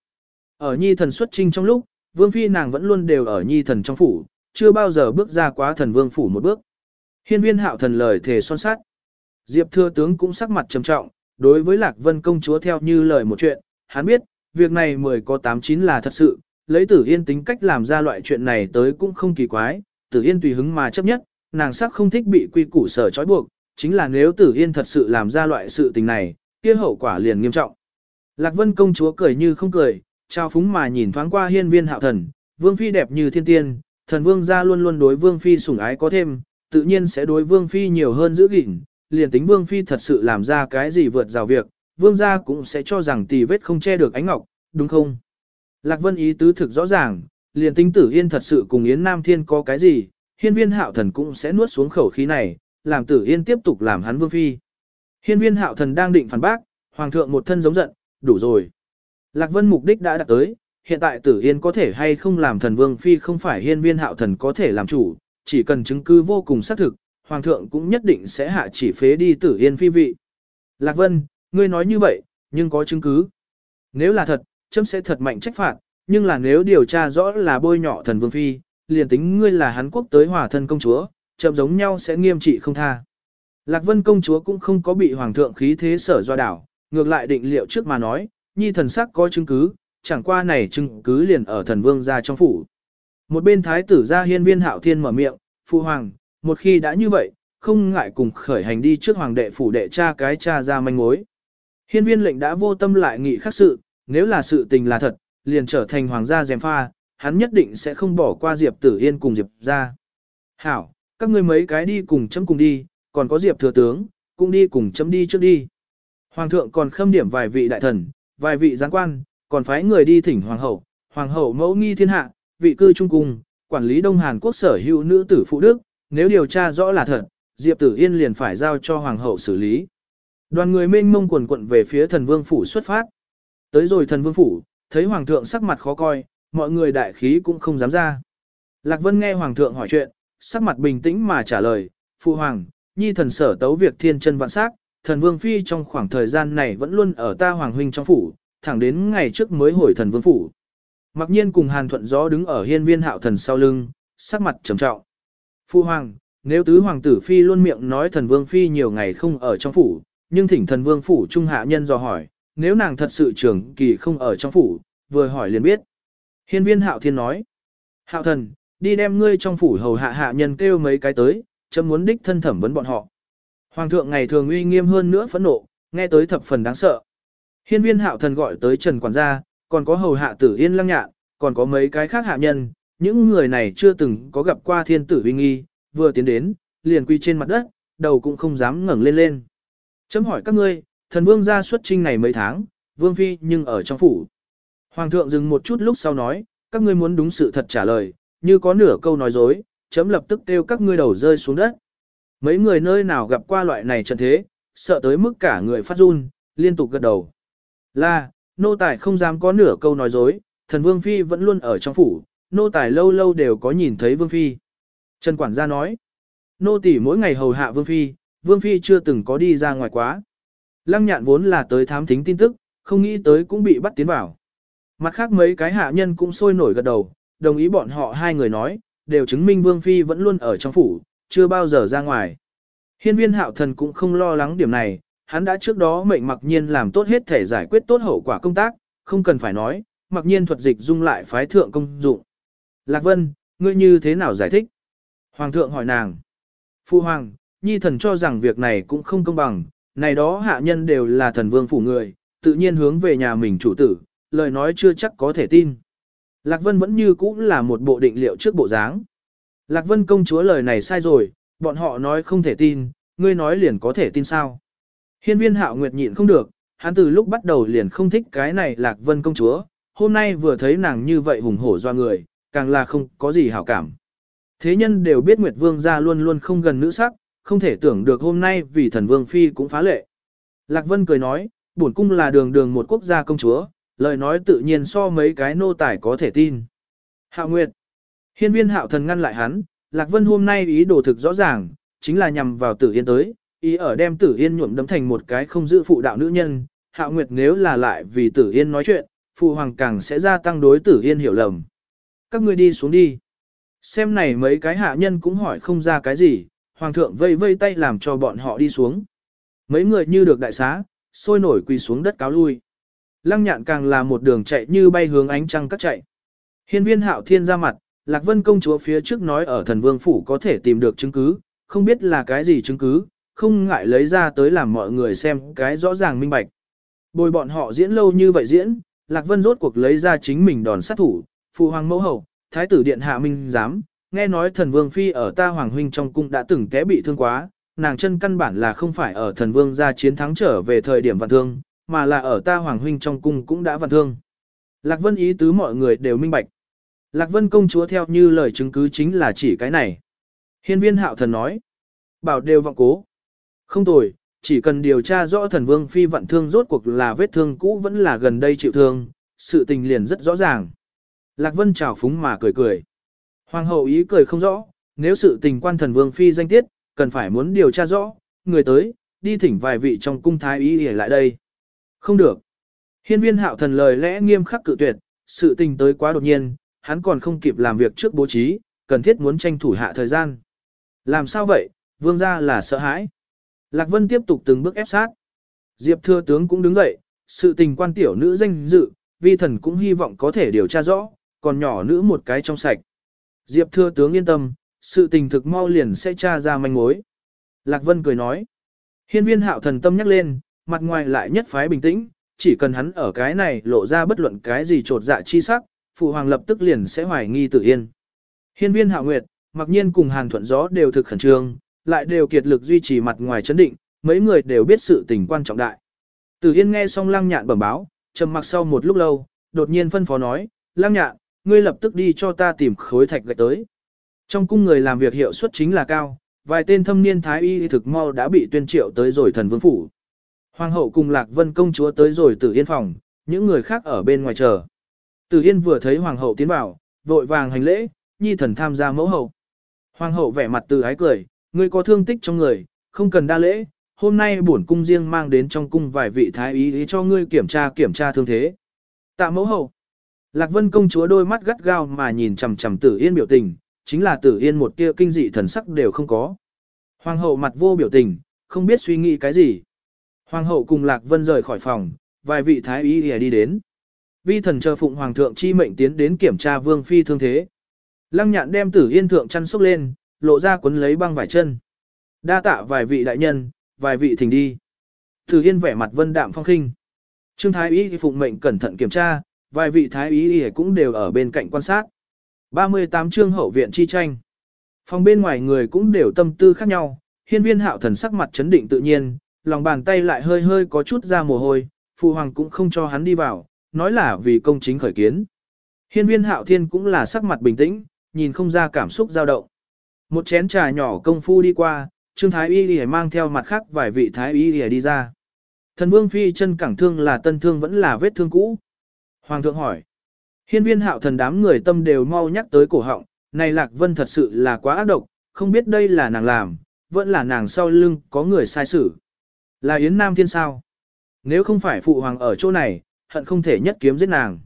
Ở nhi thần xuất trinh trong lúc, vương phi nàng vẫn luôn đều ở nhi thần trong phủ, chưa bao giờ bước ra quá thần vương phủ một bước. Hiên viên hạo thần lời thề son sát. Diệp thưa tướng cũng sắc mặt trầm trọng, đối với lạc vân công chúa theo như lời một chuyện, hắn biết, việc này mười có tám chín là thật sự, lấy tử yên tính cách làm ra loại chuyện này tới cũng không kỳ quái, tử yên tùy hứng mà chấp nhất, nàng sắc không thích bị quy củ sở trói buộc, chính là nếu tử yên thật sự làm ra loại sự tình này, kia hậu quả liền nghiêm trọng. Lạc vân công chúa cười như không cười, trao phúng mà nhìn thoáng qua hiên viên hạo thần, vương phi đẹp như thiên tiên, thần vương gia luôn luôn đối vương phi sủng ái có thêm, tự nhiên sẽ đối vương phi nhiều hơn giữ gìn, liền tính vương phi thật sự làm ra cái gì vượt rào việc, vương gia cũng sẽ cho rằng tì vết không che được ánh ngọc, đúng không? Lạc vân ý tứ thực rõ ràng, liền tính tử yên thật sự cùng Yến Nam Thiên có cái gì, hiên viên hạo thần cũng sẽ nuốt xuống khẩu khí này, làm tử yên tiếp tục làm hắn vương phi. Hiên viên hạo thần đang định phản bác, hoàng thượng một thân giống giận, đủ rồi. Lạc Vân mục đích đã đạt tới, hiện tại Tử Yên có thể hay không làm thần vương phi không phải hiên viên hạo thần có thể làm chủ, chỉ cần chứng cứ vô cùng xác thực, Hoàng thượng cũng nhất định sẽ hạ chỉ phế đi Tử Yên phi vị. Lạc Vân, ngươi nói như vậy, nhưng có chứng cứ. Nếu là thật, chấm sẽ thật mạnh trách phạt, nhưng là nếu điều tra rõ là bôi nhọ thần vương phi, liền tính ngươi là Hán quốc tới hòa thân công chúa, chậm giống nhau sẽ nghiêm trị không tha. Lạc Vân công chúa cũng không có bị hoàng thượng khí thế sở do đảo, ngược lại định liệu trước mà nói, nhi thần sắc có chứng cứ, chẳng qua này chứng cứ liền ở thần vương gia trong phủ. Một bên thái tử gia hiên viên hạo thiên mở miệng, phụ hoàng, một khi đã như vậy, không ngại cùng khởi hành đi trước hoàng đệ phủ đệ cha cái cha ra manh mối. Hiên viên lệnh đã vô tâm lại nghị khắc sự, nếu là sự tình là thật, liền trở thành hoàng gia dèm pha, hắn nhất định sẽ không bỏ qua Diệp Tử Yên cùng Diệp ra. Hảo, các ngươi mấy cái đi cùng chấm cùng đi, còn có Diệp thừa tướng, cũng đi cùng chấm đi trước đi. Hoàng thượng còn khâm điểm vài vị đại thần, vài vị giáng quan, còn phái người đi thỉnh hoàng hậu, hoàng hậu mẫu nghi thiên hạ, vị cư trung cung, quản lý Đông Hàn Quốc sở hữu nữ tử phụ đức, nếu điều tra rõ là thật, Diệp Tử Yên liền phải giao cho hoàng hậu xử lý. Đoàn người mênh mông quần quận về phía thần vương phủ xuất phát. Tới rồi thần vương phủ, thấy hoàng thượng sắc mặt khó coi, mọi người đại khí cũng không dám ra. Lạc Vân nghe hoàng thượng hỏi chuyện, sắc mặt bình tĩnh mà trả lời, phụ hoàng, nhi thần sở tấu việc thiên chân vạn sắc, thần vương phi trong khoảng thời gian này vẫn luôn ở ta hoàng huynh trong phủ, thẳng đến ngày trước mới hồi thần vương phủ. Mặc nhiên cùng hàn thuận gió đứng ở hiên viên hạo thần sau lưng, sắc mặt trầm trọng. Phu hoàng, nếu tứ hoàng tử phi luôn miệng nói thần vương phi nhiều ngày không ở trong phủ, nhưng thỉnh thần vương phủ trung hạ nhân dò hỏi, nếu nàng thật sự trưởng kỳ không ở trong phủ, vừa hỏi liền biết. Hiên viên hạo thiên nói, hạo thần, đi đem ngươi trong phủ hầu hạ hạ nhân kêu mấy cái tới, chấm muốn đích thân thẩm vấn bọn họ. Hoàng thượng ngày thường uy nghiêm hơn nữa phẫn nộ, nghe tới thập phần đáng sợ. Hiên viên hạo thần gọi tới Trần Quản gia, còn có hầu hạ tử yên lăng nhạn, còn có mấy cái khác hạ nhân, những người này chưa từng có gặp qua thiên tử uy nghi, vừa tiến đến, liền quy trên mặt đất, đầu cũng không dám ngẩng lên lên. Chấm hỏi các ngươi, thần vương ra xuất trinh này mấy tháng, vương phi nhưng ở trong phủ. Hoàng thượng dừng một chút lúc sau nói, các ngươi muốn đúng sự thật trả lời, như có nửa câu nói dối, chấm lập tức kêu các ngươi đầu rơi xuống đất. Mấy người nơi nào gặp qua loại này trận thế, sợ tới mức cả người phát run, liên tục gật đầu. Là, nô tài không dám có nửa câu nói dối, thần vương phi vẫn luôn ở trong phủ, nô tài lâu lâu đều có nhìn thấy vương phi. Trần quản gia nói, nô tỷ mỗi ngày hầu hạ vương phi, vương phi chưa từng có đi ra ngoài quá. Lăng nhạn vốn là tới thám thính tin tức, không nghĩ tới cũng bị bắt tiến vào. Mặt khác mấy cái hạ nhân cũng sôi nổi gật đầu, đồng ý bọn họ hai người nói, đều chứng minh vương phi vẫn luôn ở trong phủ, chưa bao giờ ra ngoài. Hiên viên hạo thần cũng không lo lắng điểm này, hắn đã trước đó mệnh mặc nhiên làm tốt hết thể giải quyết tốt hậu quả công tác, không cần phải nói, mặc nhiên thuật dịch dung lại phái thượng công dụng. Lạc Vân, ngươi như thế nào giải thích? Hoàng thượng hỏi nàng. Phu Hoàng, nhi thần cho rằng việc này cũng không công bằng, này đó hạ nhân đều là thần vương phủ người, tự nhiên hướng về nhà mình chủ tử, lời nói chưa chắc có thể tin. Lạc Vân vẫn như cũ là một bộ định liệu trước bộ dáng. Lạc Vân công chúa lời này sai rồi, bọn họ nói không thể tin, ngươi nói liền có thể tin sao. Hiên viên hạo nguyệt nhịn không được, hắn từ lúc bắt đầu liền không thích cái này Lạc Vân công chúa, hôm nay vừa thấy nàng như vậy hùng hổ doa người, càng là không có gì hảo cảm. Thế nhân đều biết Nguyệt Vương gia luôn luôn không gần nữ sắc, không thể tưởng được hôm nay vì thần Vương Phi cũng phá lệ. Lạc Vân cười nói, bổn cung là đường đường một quốc gia công chúa, lời nói tự nhiên so mấy cái nô tài có thể tin. Hạo Nguyệt. Hiên viên hạo thần ngăn lại hắn, Lạc Vân hôm nay ý đồ thực rõ ràng, chính là nhằm vào tử yên tới, ý ở đem tử yên nhuộm đấm thành một cái không giữ phụ đạo nữ nhân. Hạo Nguyệt nếu là lại vì tử yên nói chuyện, phụ hoàng càng sẽ gia tăng đối tử yên hiểu lầm. Các ngươi đi xuống đi. Xem này mấy cái hạ nhân cũng hỏi không ra cái gì, hoàng thượng vây vây tay làm cho bọn họ đi xuống. Mấy người như được đại xá, sôi nổi quỳ xuống đất cáo lui. Lăng nhạn càng là một đường chạy như bay hướng ánh trăng cắt chạy. Hiên viên hạo thiên ra mặt, Lạc Vân công chúa phía trước nói ở thần vương phủ có thể tìm được chứng cứ, không biết là cái gì chứng cứ, không ngại lấy ra tới làm mọi người xem cái rõ ràng minh bạch. Bồi bọn họ diễn lâu như vậy diễn, Lạc Vân rốt cuộc lấy ra chính mình đòn sát thủ, phụ hoàng mẫu hậu, thái tử điện hạ minh giám, nghe nói thần vương phi ở ta hoàng huynh trong cung đã từng té bị thương quá, nàng chân căn bản là không phải ở thần vương ra chiến thắng trở về thời điểm vạn thương, mà là ở ta hoàng huynh trong cung cũng đã vạn thương. Lạc Vân ý tứ mọi người đều minh bạch. Lạc Vân công chúa theo như lời chứng cứ chính là chỉ cái này. Hiên viên hạo thần nói. Bảo đều vọng cố. Không tồi, chỉ cần điều tra rõ thần vương phi vạn thương rốt cuộc là vết thương cũ vẫn là gần đây chịu thương, sự tình liền rất rõ ràng. Lạc Vân chào phúng mà cười cười. Hoàng hậu ý cười không rõ, nếu sự tình quan thần vương phi danh tiết, cần phải muốn điều tra rõ, người tới, đi thỉnh vài vị trong cung thái ý để lại đây. Không được. Hiên viên hạo thần lời lẽ nghiêm khắc cự tuyệt, sự tình tới quá đột nhiên, hắn còn không kịp làm việc trước bố trí, cần thiết muốn tranh thủ hạ thời gian. Làm sao vậy, vương gia là sợ hãi. Lạc Vân tiếp tục từng bước ép sát. Diệp thưa tướng cũng đứng dậy, sự tình quan tiểu nữ danh dự, vi thần cũng hy vọng có thể điều tra rõ, còn nhỏ nữ một cái trong sạch. Diệp thưa tướng yên tâm, sự tình thực mau liền sẽ tra ra manh mối. Lạc Vân cười nói. Hiên viên hạo thần tâm nhắc lên, mặt ngoài lại nhất phái bình tĩnh, chỉ cần hắn ở cái này lộ ra bất luận cái gì trột dạ chi sắc, phụ hoàng lập tức liền sẽ hoài nghi tự yên. Hiên viên hạo nguyệt, mặc nhiên cùng hàn thuận gió đều thực khẩn trương, lại đều kiệt lực duy trì mặt ngoài chấn định, mấy người đều biết sự tình quan trọng đại. Tử Yên nghe xong Lăng Nhạn bẩm báo, trầm mặc sau một lúc lâu, đột nhiên phân phó nói, Lăng Nhạn, ngươi lập tức đi cho ta tìm khối thạch gạch tới. Trong cung người làm việc hiệu suất chính là cao, vài tên thâm niên thái y thực mau đã bị tuyên triệu tới rồi thần vương phủ. Hoàng hậu cùng Lạc Vân công chúa tới rồi Tử Yên phòng, những người khác ở bên ngoài chờ. Tử Yên vừa thấy hoàng hậu tiến vào, vội vàng hành lễ, nhi thần tham gia mẫu hậu. Hoàng hậu vẻ mặt từ ái cười, ngươi có thương tích trong người, không cần đa lễ, hôm nay bổn cung riêng mang đến trong cung vài vị thái y cho ngươi kiểm tra kiểm tra thương thế. Tạ mẫu hậu. Lạc Vân công chúa đôi mắt gắt gao mà nhìn chằm chằm Tử Yên biểu tình, chính là Tử Yên một tia kinh dị thần sắc đều không có. Hoàng hậu mặt vô biểu tình, không biết suy nghĩ cái gì. Hoàng hậu cùng Lạc Vân rời khỏi phòng, vài vị thái y đi đến. Vi thần chờ phụng hoàng thượng chi mệnh tiến đến kiểm tra vương phi thương thế. Lăng nhạn đem Tử Yên thượng chăn xốc lên, lộ ra quấn lấy băng vải chân. Đa tạ vài vị đại nhân, vài vị thỉnh đi. Tử Yên vẻ mặt vân đạm phong khinh. Trương thái y phụng mệnh cẩn thận kiểm tra, vài vị thái y cũng đều ở bên cạnh quan sát. 38 chương hậu viện chi tranh. Phòng bên ngoài người cũng đều tâm tư khác nhau, hiên viên hạo thần sắc mặt chấn định tự nhiên, lòng bàn tay lại hơi hơi có chút ra mồ hôi, phụ hoàng cũng không cho hắn đi vào, nói là vì công chính khởi kiến. Hiên viên hạo thiên cũng là sắc mặt bình tĩnh, nhìn không ra cảm xúc dao động. Một chén trà nhỏ công phu đi qua, Trương Thái Y Y mang theo mặt khác vài vị Thái Y Y đi ra. Thần Vương Phi chân cẳng thương là tân thương vẫn là vết thương cũ. Hoàng thượng hỏi. Hiên viên hạo thần đám người tâm đều mau nhắc tới cổ họng, này Lạc Vân thật sự là quá ác độc, không biết đây là nàng làm, vẫn là nàng sau lưng có người sai xử. Là Yến Nam Thiên sao? Nếu không phải phụ hoàng ở chỗ này, hận không thể nhất kiếm giết nàng.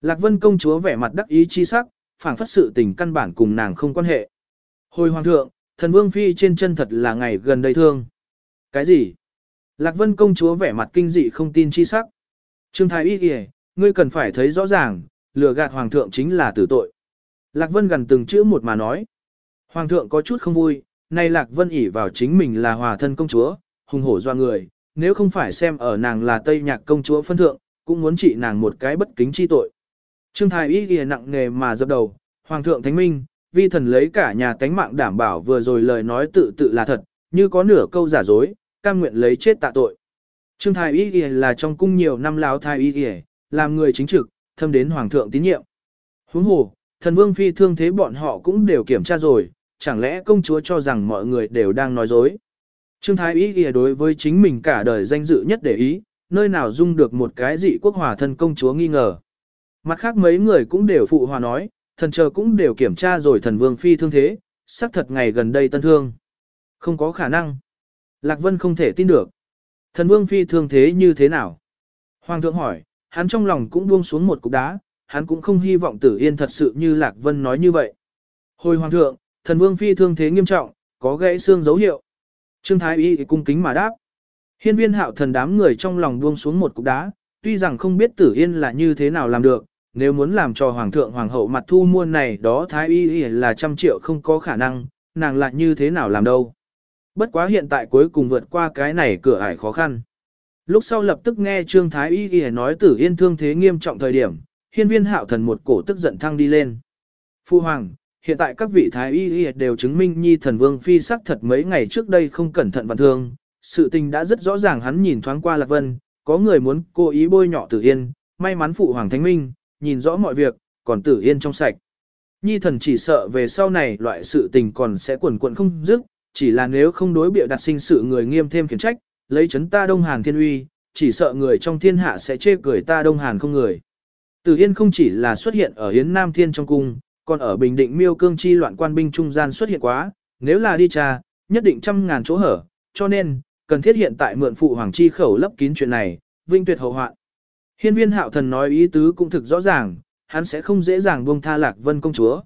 Lạc Vân công chúa vẻ mặt đắc ý chi sắc, phảng phất sự tình căn bản cùng nàng không quan hệ. Hồi hoàng thượng, thần vương phi trên chân thật là ngày gần đây thương. Cái gì? Lạc Vân công chúa vẻ mặt kinh dị không tin chi sắc. Trương thái y kìa, ngươi cần phải thấy rõ ràng, lừa gạt hoàng thượng chính là tử tội. Lạc Vân gần từng chữ một mà nói. Hoàng thượng có chút không vui, nay Lạc Vân ỉ vào chính mình là hòa thân công chúa, hùng hổ doa người, nếu không phải xem ở nàng là Tây Nhạc công chúa phân thượng, cũng muốn trị nàng một cái bất kính chi tội. Trương Thái Y ghi nặng nghề mà dập đầu, Hoàng thượng Thánh Minh, vi thần lấy cả nhà tánh mạng đảm bảo vừa rồi lời nói tự tự là thật, như có nửa câu giả dối, cam nguyện lấy chết tạ tội. Trương Thái Y ghi là trong cung nhiều năm láo Thái Y ghi, làm người chính trực, thâm đến Hoàng thượng tín nhiệm. Huống hồ, thần vương phi thương thế bọn họ cũng đều kiểm tra rồi, chẳng lẽ công chúa cho rằng mọi người đều đang nói dối. Trương Thái Ý kìa đối với chính mình cả đời danh dự nhất để ý, nơi nào dung được một cái dị quốc hòa thân công chúa nghi ngờ. Mặt khác mấy người cũng đều phụ hòa nói, thần chờ cũng đều kiểm tra rồi thần vương phi thương thế, xác thật ngày gần đây tân thương. Không có khả năng. Lạc Vân không thể tin được. Thần vương phi thương thế như thế nào? Hoàng thượng hỏi, hắn trong lòng cũng buông xuống một cục đá, hắn cũng không hy vọng tử yên thật sự như Lạc Vân nói như vậy. Hồi hoàng thượng, thần vương phi thương thế nghiêm trọng, có gãy xương dấu hiệu. Trương Thái Y cung kính mà đáp. Hiên viên hạo thần đám người trong lòng buông xuống một cục đá, tuy rằng không biết tử yên là như thế nào làm được, nếu muốn làm cho hoàng thượng hoàng hậu mặt thu muôn này đó thái y là trăm triệu không có khả năng, nàng lại như thế nào làm đâu. Bất quá hiện tại cuối cùng vượt qua cái này cửa ải khó khăn. Lúc sau lập tức nghe Trương Thái Y Y nói tử yên thương thế nghiêm trọng thời điểm, hiên viên hạo thần một cổ tức giận thăng đi lên. Phu Hoàng, hiện tại các vị Thái Y Y đều chứng minh nhi thần vương phi sắc thật mấy ngày trước đây không cẩn thận vạn thương, sự tình đã rất rõ ràng hắn nhìn thoáng qua Lạc Vân, có người muốn cố ý bôi nhọ tử yên, may mắn Phụ Hoàng Thánh Minh, nhìn rõ mọi việc, còn tử yên trong sạch. Nhi thần chỉ sợ về sau này loại sự tình còn sẽ quẩn quẩn không dứt, chỉ là nếu không đối biểu đặt sinh sự người nghiêm thêm khiển trách, lấy chấn ta Đông Hàn thiên uy, chỉ sợ người trong thiên hạ sẽ chê cười ta Đông Hàn không người. Tử Yên không chỉ là xuất hiện ở Yến Nam Thiên trong cung, còn ở Bình Định Miêu Cương chi loạn quan binh trung gian xuất hiện quá, nếu là đi trà, nhất định trăm ngàn chỗ hở, cho nên, cần thiết hiện tại mượn phụ hoàng chi khẩu lấp kín chuyện này, vinh tuyệt hậu hoạn. Hiên viên hạo thần nói ý tứ cũng thực rõ ràng, hắn sẽ không dễ dàng buông tha lạc vân công chúa.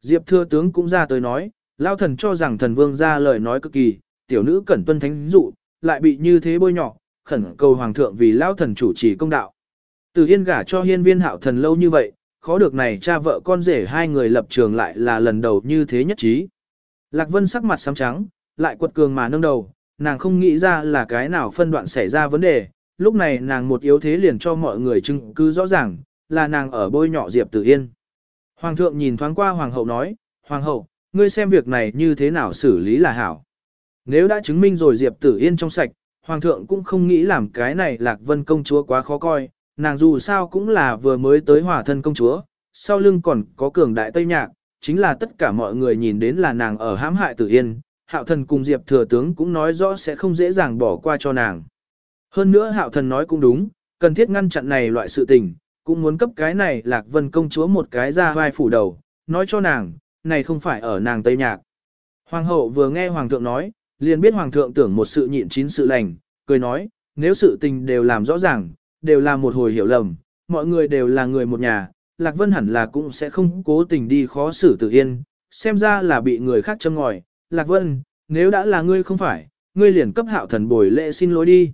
Diệp thưa tướng cũng ra tới nói, lao thần cho rằng thần vương ra lời nói cực kỳ, tiểu nữ cẩn tuân thánh dụ, lại bị như thế bôi nhọ, khẩn cầu hoàng thượng vì lao thần chủ trì công đạo. Từ yên gả cho hiên viên hạo thần lâu như vậy, khó được này cha vợ con rể hai người lập trường lại là lần đầu như thế nhất trí. Lạc vân sắc mặt xám trắng, lại quật cường mà nâng đầu, nàng không nghĩ ra là cái nào phân đoạn xảy ra vấn đề, lúc này nàng một yếu thế liền cho mọi người chứng cứ rõ ràng, là nàng ở bôi nhọ Diệp Tử Yên. Hoàng thượng nhìn thoáng qua hoàng hậu nói, hoàng hậu, ngươi xem việc này như thế nào xử lý là hảo. Nếu đã chứng minh rồi Diệp Tử Yên trong sạch, hoàng thượng cũng không nghĩ làm cái này lạc vân công chúa quá khó coi, nàng dù sao cũng là vừa mới tới hòa thân công chúa, sau lưng còn có cường đại tây nhạc, chính là tất cả mọi người nhìn đến là nàng ở hãm hại Tử Yên, hạo thần cùng Diệp thừa tướng cũng nói rõ sẽ không dễ dàng bỏ qua cho nàng. Hơn nữa hạo thần nói cũng đúng, cần thiết ngăn chặn này loại sự tình, cũng muốn cấp cái này lạc vân công chúa một cái ra vai phủ đầu, nói cho nàng, này không phải ở nàng Tây Nhạc. Hoàng hậu vừa nghe hoàng thượng nói, liền biết hoàng thượng tưởng một sự nhịn chín sự lành, cười nói, nếu sự tình đều làm rõ ràng, đều là một hồi hiểu lầm, mọi người đều là người một nhà, Lạc Vân hẳn là cũng sẽ không cố tình đi khó xử tự yên, xem ra là bị người khác châm ngòi. Lạc Vân, nếu đã là ngươi không phải, ngươi liền cấp hạo thần bồi lễ xin lỗi đi.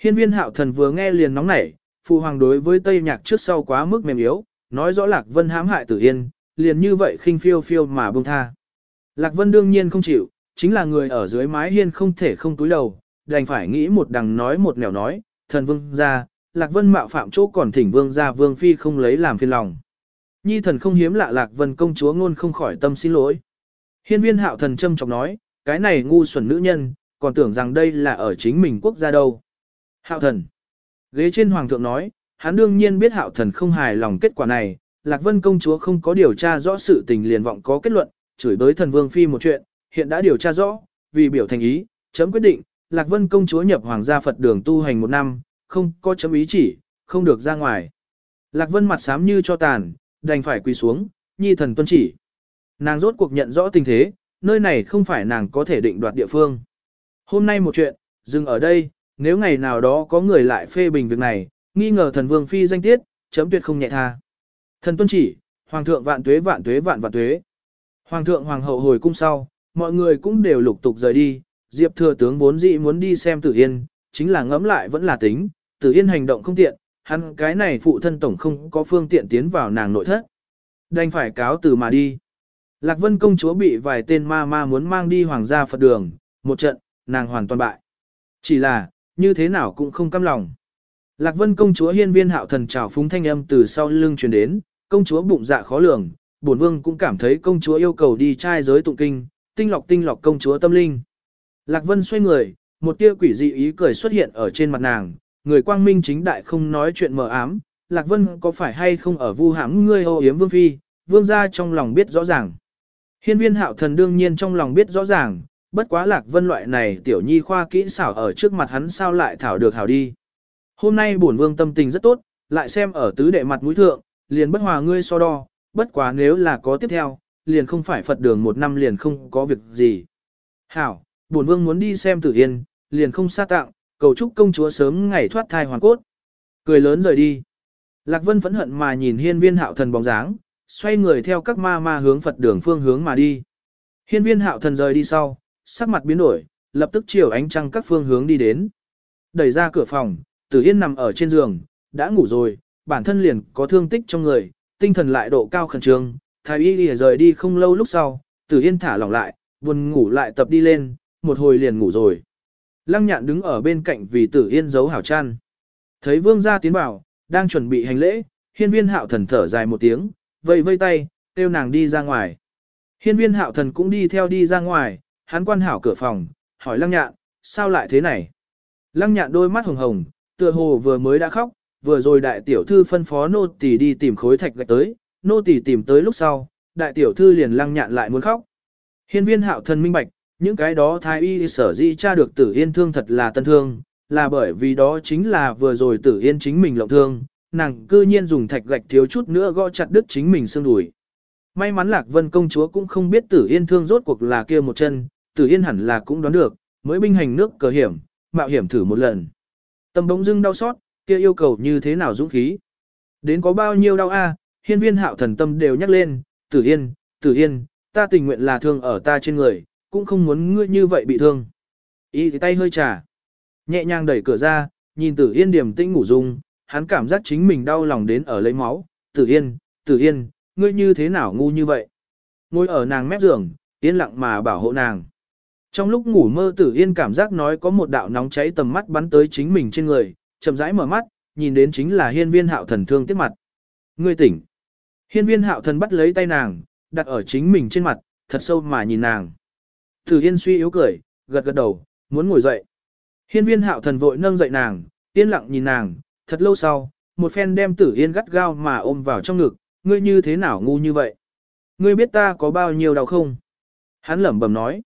Hiên viên hạo thần vừa nghe liền nóng nảy, phụ hoàng đối với Tây Nhạc trước sau quá mức mềm yếu, nói rõ Lạc Vân hãm hại tử yên, liền như vậy khinh phiêu phiêu mà buông tha. Lạc Vân đương nhiên không chịu, chính là người ở dưới mái hiên không thể không túi đầu, đành phải nghĩ một đằng nói một nẻo nói, thần vương ra, Lạc Vân mạo phạm chỗ còn thỉnh vương ra vương phi không lấy làm phiền lòng. Nhi thần không hiếm lạ lạc vân công chúa ngôn không khỏi tâm xin lỗi. Hiên viên hạo thần châm chọc nói, cái này ngu xuẩn nữ nhân, còn tưởng rằng đây là ở chính mình quốc gia đâu. Hạo thần. Ghế trên hoàng thượng nói, hắn đương nhiên biết hạo thần không hài lòng kết quả này, lạc vân công chúa không có điều tra rõ sự tình liền vọng có kết luận, chửi bới thần vương phi một chuyện, hiện đã điều tra rõ, vì biểu thành ý, chấm quyết định, lạc vân công chúa nhập hoàng gia Phật đường tu hành một năm, không có chấm ý chỉ, không được ra ngoài. Lạc vân mặt xám như cho tàn, đành phải quỳ xuống, nhi thần tuân chỉ. Nàng rốt cuộc nhận rõ tình thế, nơi này không phải nàng có thể định đoạt địa phương. Hôm nay một chuyện, dừng ở đây, nếu ngày nào đó có người lại phê bình việc này, nghi ngờ thần vương phi danh tiết, chấm tuyệt không nhẹ tha. Thần tuân chỉ, hoàng thượng vạn tuế vạn tuế vạn vạn tuế. Hoàng thượng hoàng hậu hồi cung sau, mọi người cũng đều lục tục rời đi, Diệp thừa tướng vốn dĩ muốn đi xem Tử Yên, chính là ngẫm lại vẫn là tính, Tử Yên hành động không tiện, hắn cái này phụ thân tổng không có phương tiện tiến vào nàng nội thất. Đành phải cáo từ mà đi. Lạc Vân công chúa bị vài tên ma ma muốn mang đi hoàng gia Phật đường, một trận, nàng hoàn toàn bại. Chỉ là, như thế nào cũng không cam lòng. Lạc Vân công chúa hiên viên hạo thần trào phúng thanh âm từ sau lưng truyền đến, công chúa bụng dạ khó lường, bổn vương cũng cảm thấy công chúa yêu cầu đi trai giới tụng kinh, tinh lọc tinh lọc công chúa tâm linh. Lạc Vân xoay người, một tia quỷ dị ý cười xuất hiện ở trên mặt nàng, người quang minh chính đại không nói chuyện mờ ám, Lạc Vân có phải hay không ở vu hãm ngươi ô yếm vương phi, vương gia trong lòng biết rõ ràng. Hiên viên hạo thần đương nhiên trong lòng biết rõ ràng, bất quá Lạc Vân loại này tiểu nhi khoa kỹ xảo ở trước mặt hắn sao lại thảo được hảo đi. Hôm nay bổn vương tâm tình rất tốt, lại xem ở tứ đệ mặt mũi thượng, liền bất hòa ngươi so đo, bất quá nếu là có tiếp theo, liền không phải Phật đường một năm liền không có việc gì. Hảo, bổn vương muốn đi xem tử yên, liền không xa tặng, cầu chúc công chúa sớm ngày thoát thai hoàn cốt. Cười lớn rời đi. Lạc Vân phẫn hận mà nhìn hiên viên hạo thần bóng dáng, xoay người theo các ma ma hướng Phật đường phương hướng mà đi. Hiên viên hạo thần rời đi sau, sắc mặt biến đổi, lập tức chiều ánh trăng các phương hướng đi đến. Đẩy ra cửa phòng, tử yên nằm ở trên giường, đã ngủ rồi, bản thân liền có thương tích trong người, tinh thần lại độ cao khẩn trương. Thái y lìa rời đi không lâu lúc sau, tử yên thả lỏng lại, buồn ngủ lại tập đi lên, một hồi liền ngủ rồi. Lăng nhạn đứng ở bên cạnh vì tử yên giấu hảo chăn. Thấy vương gia tiến vào, đang chuẩn bị hành lễ, hiên viên hạo thần thở dài một tiếng, vây vây tay, kêu nàng đi ra ngoài. Hiên viên hạo thần cũng đi theo đi ra ngoài, hắn quan hảo cửa phòng, hỏi lăng nhạn, sao lại thế này? Lăng nhạn đôi mắt hồng hồng, tựa hồ vừa mới đã khóc, vừa rồi đại tiểu thư phân phó nô tỳ đi tìm khối thạch gạch tới, nô tỳ tìm tới lúc sau, đại tiểu thư liền lăng nhạn lại muốn khóc. Hiên viên hạo thần minh bạch, những cái đó thái y sở di tra được tử yên thương thật là tân thương, là bởi vì đó chính là vừa rồi tử yên chính mình lộng thương, nàng cư nhiên dùng thạch gạch thiếu chút nữa gõ chặt đứt chính mình xương đùi. May mắn lạc vân công chúa cũng không biết tử yên thương rốt cuộc là kia một chân, tử yên hẳn là cũng đoán được, mới binh hành nước cờ hiểm, mạo hiểm thử một lần. Tâm bỗng dưng đau xót, kia yêu cầu như thế nào dũng khí. Đến có bao nhiêu đau a, hiên viên hạo thần tâm đều nhắc lên, tử yên, tử yên, ta tình nguyện là thương ở ta trên người, cũng không muốn ngươi như vậy bị thương. Y thì tay hơi trà, nhẹ nhàng đẩy cửa ra, nhìn tử yên điềm tĩnh ngủ dung, hắn cảm giác chính mình đau lòng đến ở lấy máu, tử yên, tử yên, ngươi như thế nào ngu như vậy. Ngồi ở nàng mép giường, yên lặng mà bảo hộ nàng. Trong lúc ngủ mơ tử yên cảm giác nói có một đạo nóng cháy tầm mắt bắn tới chính mình trên người, chậm rãi mở mắt, nhìn đến chính là hiên viên hạo thần thương tiếc mặt. Ngươi tỉnh. Hiên viên hạo thần bắt lấy tay nàng, đặt ở chính mình trên mặt, thật sâu mà nhìn nàng. Tử Yên suy yếu cười, gật gật đầu, muốn ngồi dậy. Hiên viên hạo thần vội nâng dậy nàng, yên lặng nhìn nàng, thật lâu sau, một phen đem Tử Yên gắt gao mà ôm vào trong ngực, ngươi như thế nào ngu như vậy? Ngươi biết ta có bao nhiêu đau không? Hắn lẩm bẩm nói.